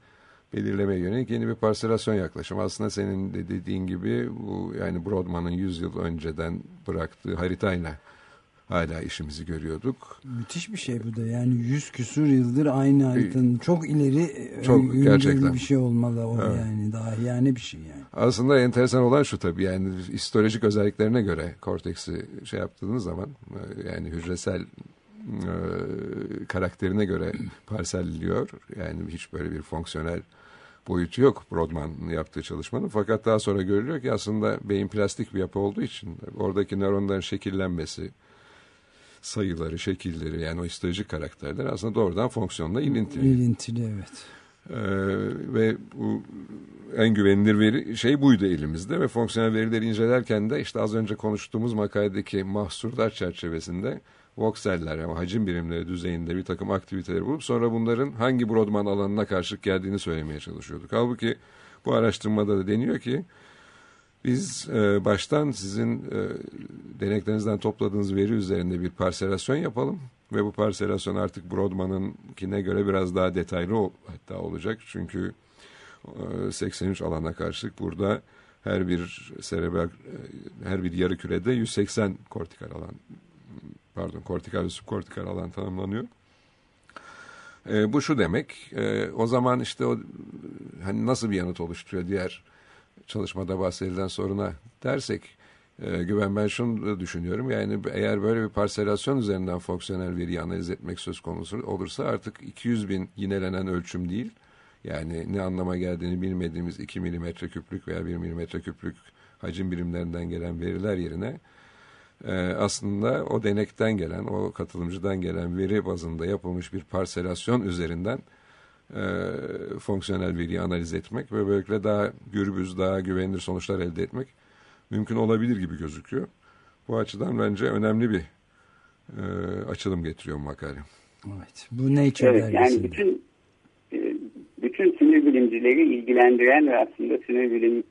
belirlemeye yönelik yeni bir parselasyon yaklaşım. Aslında senin de dediğin gibi bu yani Brodmann'ın 100 yıl önceden bıraktığı haritayla hala işimizi görüyorduk. Müthiş bir şey bu da yani yüz küsur yıldır aynı haritanın çok ileri e, Çok gerçekten. bir şey olmalı o Evet. yani daha yani bir şey yani. Aslında enteresan olan şu tabii yani histolojik özelliklerine göre korteksi şey yaptığınız zaman e, yani hücresel e, karakterine göre parselliliyor. Yani hiç böyle bir fonksiyonel boyutu yok Brodmann yaptığı çalışmanın. Fakat daha sonra görülüyor ki aslında beyin plastik bir yapı olduğu için oradaki nöronların şekillenmesi, sayıları, şekilleri yani o histolojik karakterler aslında doğrudan fonksiyonla ilintili. İlintili evet. Ee, ve bu en güvenilir veri şey buydu elimizde ve fonksiyonel verileri incelerken de işte az önce konuştuğumuz makaledeki mahsurlar çerçevesinde vokseller yani hacim birimleri düzeyinde bir takım aktiviteleri bulup sonra bunların hangi Brodmann alanına karşılık geldiğini söylemeye çalışıyorduk. Halbuki bu araştırmada da deniyor ki Biz e, baştan sizin e, deneklerinizden topladığınız veri üzerinde bir parselasyon yapalım ve bu parselasyon artık Brodmann'ınkine göre biraz daha detaylı ol, hatta olacak. Çünkü e, 83 alana karşılık burada her bir serebral e, her bir yarı kürede 180 kortikal alan pardon kortikal ve subkortikal alan tanımlanıyor. E, bu şu demek e, o zaman işte o hani nasıl bir yanıt oluşturuyor diğer çalışmada bahsedilen soruna dersek e, güven ben şunu düşünüyorum. Yani eğer böyle bir parselasyon üzerinden fonksiyonel veriyi analiz etmek söz konusu olursa artık 200 bin yinelenen ölçüm değil. Yani ne anlama geldiğini bilmediğimiz 2 milimetre küplük veya 1 milimetre küplük hacim birimlerinden gelen veriler yerine e, aslında o denekten gelen, o katılımcıdan gelen veri bazında yapılmış bir parselasyon üzerinden e, fonksiyonel veriyi analiz etmek ve böylelikle daha gürbüz, daha güvenilir sonuçlar elde etmek mümkün olabilir gibi gözüküyor. Bu açıdan bence önemli bir e, açılım getiriyor makale. Evet. Bu Nature evet, yani bütün e, bütün sinir bilimcileri ilgilendiren ve aslında sinir bilim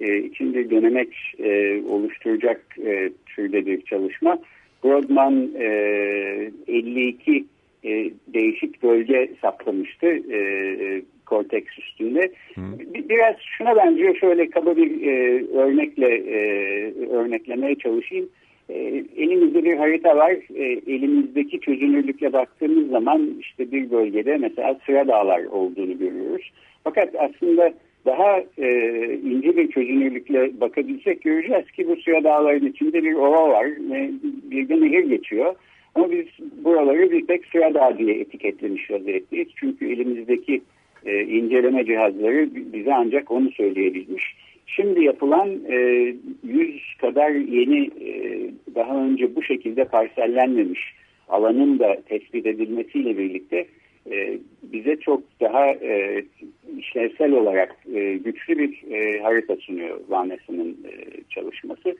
e, için bir dönemek e, oluşturacak e, türde bir çalışma. Brodmann e, 52 e, değişik bölge saplamıştı e, e, korteks üstünde. Hı. Biraz şuna benziyor şöyle kaba bir e, örnekle e, örneklemeye çalışayım. E, elimizde bir harita var. E, elimizdeki çözünürlükle baktığımız zaman işte bir bölgede mesela sıra dağlar olduğunu görüyoruz. Fakat aslında daha e, ince bir çözünürlükle bakabilsek göreceğiz ki bu sıra dağların içinde bir ova var ve bir de nehir geçiyor. Ama biz buraları bir tek sıra dağ diye etiketlemiş vaziyetteyiz. Çünkü elimizdeki e, inceleme cihazları bize ancak onu söyleyebilmiş. Şimdi yapılan e, 100 kadar yeni e, daha önce bu şekilde parsellenmemiş alanın da tespit edilmesiyle birlikte e, bize çok daha e, işlevsel olarak e, güçlü bir e, harita sunuyor Vanessa'nın e, çalışması.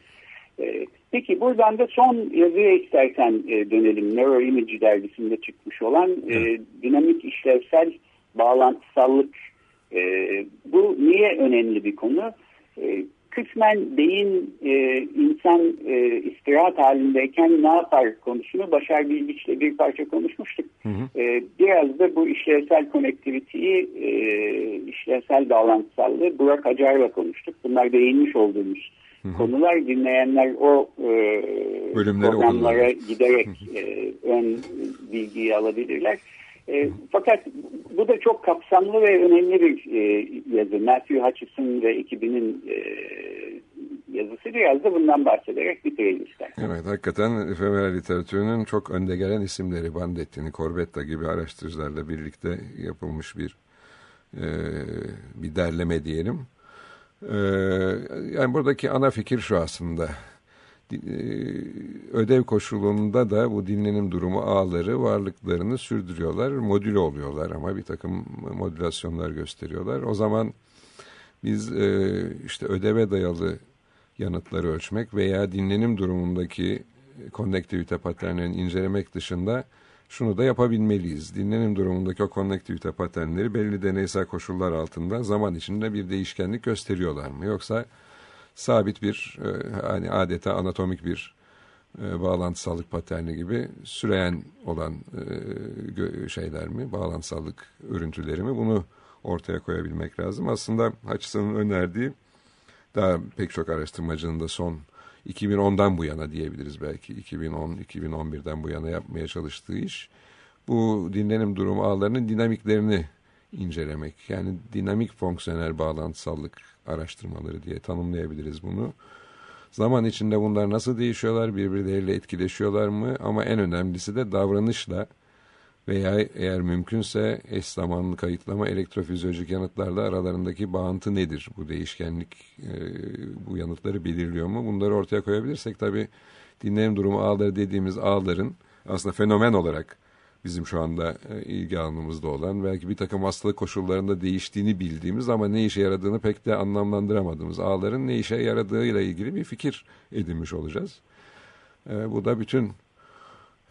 E, peki buradan da son yazıya istersen e, dönelim. Neuroimage dergisinde çıkmış olan e, dinamik işlevsel bağlantısallık. E, bu niye önemli bir konu? E, kısmen beyin e, insan e, istirahat halindeyken ne yapar konusunu Başar Bilgiç'le bir parça konuşmuştuk. Hı hı. E, biraz da bu işlevsel konektiviteyi, e, işlevsel bağlantısallığı Burak Acar'la konuştuk. Bunlar değinmiş olduğumuz. Konular. Dinleyenler o e, programlara okurlar. giderek e, ön bilgiyi alabilirler. E, fakat bu da çok kapsamlı ve önemli bir e, yazı. Matthew Hutchison ve ekibinin e, yazısı biraz da bundan bahsederek bitirelim ister. Evet hakikaten efemeral literatürünün çok önde gelen isimleri Bandetti'ni, Corbetta gibi araştırıcılarla birlikte yapılmış bir e, bir derleme diyelim. E, yani buradaki ana fikir şu aslında e, ödev koşulunda da bu dinlenim durumu ağları varlıklarını sürdürüyorlar. Modüle oluyorlar ama bir takım modülasyonlar gösteriyorlar. O zaman biz e, işte ödeve dayalı yanıtları ölçmek veya dinlenim durumundaki konnektivite paternlerini incelemek dışında şunu da yapabilmeliyiz. Dinlenim durumundaki o konnektivite paternleri belli deneysel koşullar altında zaman içinde bir değişkenlik gösteriyorlar mı? Yoksa sabit bir e, hani adeta anatomik bir e, bağlantısallık paterni gibi süreyen olan e, şeyler mi, bağlantısallık örüntüleri mi bunu ortaya koyabilmek lazım. Aslında Hutchison'ın önerdiği daha pek çok araştırmacının da son 2010'dan bu yana diyebiliriz belki 2010-2011'den bu yana yapmaya çalıştığı iş bu dinlenim durumu ağlarının dinamiklerini incelemek. Yani dinamik fonksiyonel bağlantısallık araştırmaları diye tanımlayabiliriz bunu. Zaman içinde bunlar nasıl değişiyorlar, birbirleriyle etkileşiyorlar mı? Ama en önemlisi de davranışla veya eğer mümkünse eş zamanlı kayıtlama elektrofizyolojik yanıtlarla aralarındaki bağıntı nedir? Bu değişkenlik e, bu yanıtları belirliyor mu? Bunları ortaya koyabilirsek tabii dinlenim durumu ağları dediğimiz ağların aslında fenomen olarak bizim şu anda e, ilgi alanımızda olan belki bir takım hastalık koşullarında değiştiğini bildiğimiz ama ne işe yaradığını pek de anlamlandıramadığımız ağların ne işe yaradığıyla ilgili bir fikir edinmiş olacağız. E, bu da bütün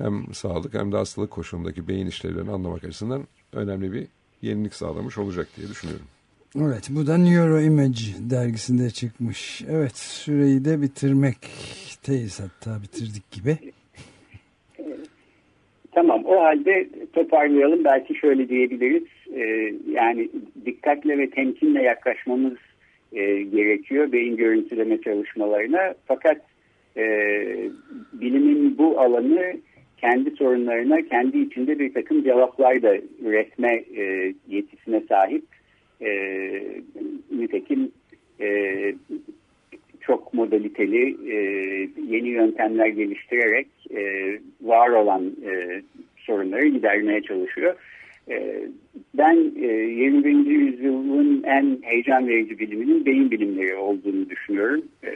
hem sağlık hem de hastalık koşulundaki beyin işlevlerini anlamak açısından önemli bir yenilik sağlamış olacak diye düşünüyorum. Evet bu da Neuroimage dergisinde çıkmış. Evet süreyi de bitirmekteyiz hatta bitirdik gibi. Tamam o halde toparlayalım belki şöyle diyebiliriz e, yani dikkatle ve temkinle yaklaşmamız e, gerekiyor beyin görüntüleme çalışmalarına fakat e, bilimin bu alanı kendi sorunlarına kendi içinde bir takım cevaplar da üretme e, yetisine sahip e, nitekim e, çok modaliteli e, yeni yöntemler geliştirerek e, var olan e, sorunları gidermeye çalışıyor. E, ben e, 21. yüzyılın en heyecan verici biliminin beyin bilimleri olduğunu düşünüyorum. E,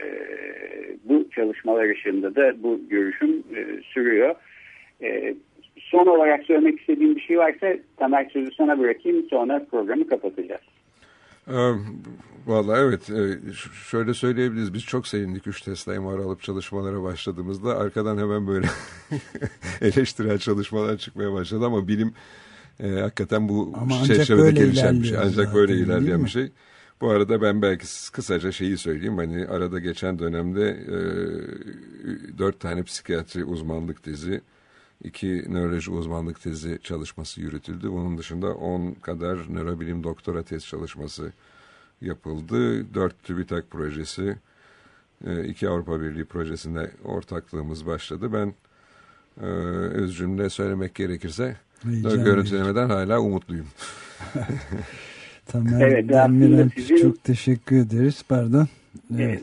bu çalışmalar ışığında da bu görüşüm e, sürüyor. E, son olarak söylemek istediğim bir şey varsa Tamer sözü sana bırakayım sonra programı kapatacağız. Valla evet şöyle söyleyebiliriz. Biz çok sevindik 3 Tesla MR alıp çalışmalara başladığımızda. Arkadan hemen böyle eleştirel çalışmalar çıkmaya başladı ama bilim e, hakikaten bu ama çerçevede gelişen bir şey. ancak zaten, böyle ilerleyen bir şey. Bu arada ben belki kısaca şeyi söyleyeyim. Hani arada geçen dönemde e, dört tane psikiyatri uzmanlık tezi iki nöroloji uzmanlık tezi çalışması yürütüldü. Bunun dışında 10 kadar nörobilim doktora tez çalışması yapıldı. Dört TÜBİTAK projesi, e, iki Avrupa Birliği projesinde ortaklığımız başladı. Ben e, öz cümle söylemek gerekirse Heyecan görüntülemeden hala umutluyum. tamam. Evet, Demirel, sizin... çok teşekkür ederiz. Pardon. Evet. evet.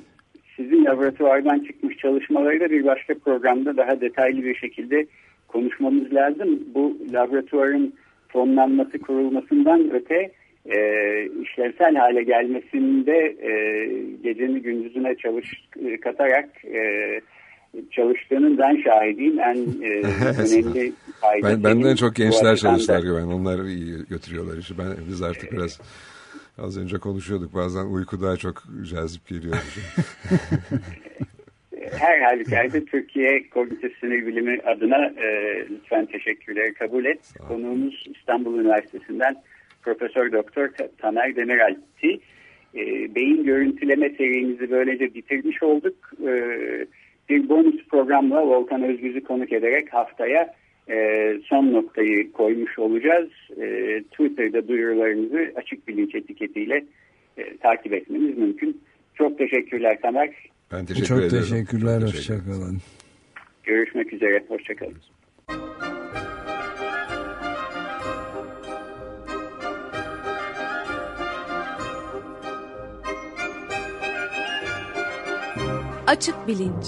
Sizin laboratuvardan çıkmış çalışmaları da bir başka programda daha detaylı bir şekilde konuşmamız lazım. Bu laboratuvarın fonlanması kurulmasından öte e, işlevsel hale gelmesinde e, geceni gündüzüne çalış e, katarak e, çalıştığının ben şahidiyim. En e, önemli ben, Benden çok gençler çalıştılar ben. Onlar iyi götürüyorlar işi. Ben, biz artık biraz az önce konuşuyorduk. Bazen uyku daha çok cazip geliyor. her halükarda Türkiye Kognitif Sinir Bilimi adına e, lütfen teşekkürleri kabul et. Konuğumuz İstanbul Üniversitesi'nden Profesör Doktor Taner Demiral'ti. E, beyin görüntüleme serimizi böylece bitirmiş olduk. E, bir bonus programla Volkan Özgüz'ü konuk ederek haftaya e, son noktayı koymuş olacağız. E, Twitter'da duyurularımızı açık bilinç etiketiyle e, takip etmeniz mümkün. Çok teşekkürler Tamer. Ben teşekkür Çok ederim. teşekkürler. Çok Hoşçakalın. Görüşmek üzere. Hoşçakalın. Açık Bilinç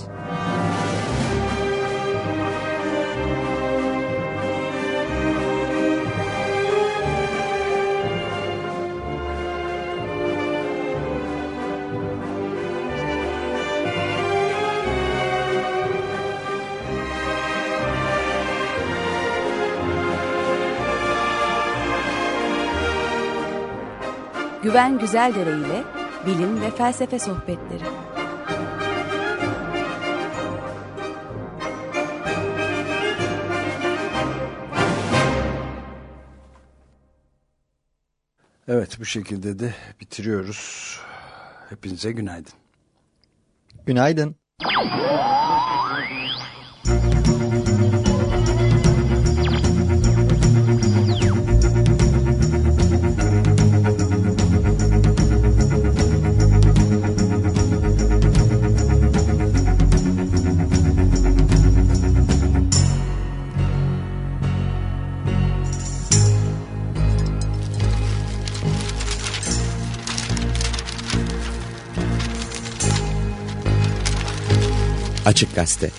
Güven Güzeldere ile bilim ve felsefe sohbetleri. Evet bu şekilde de bitiriyoruz. Hepinize günaydın. Günaydın. Açık Gazete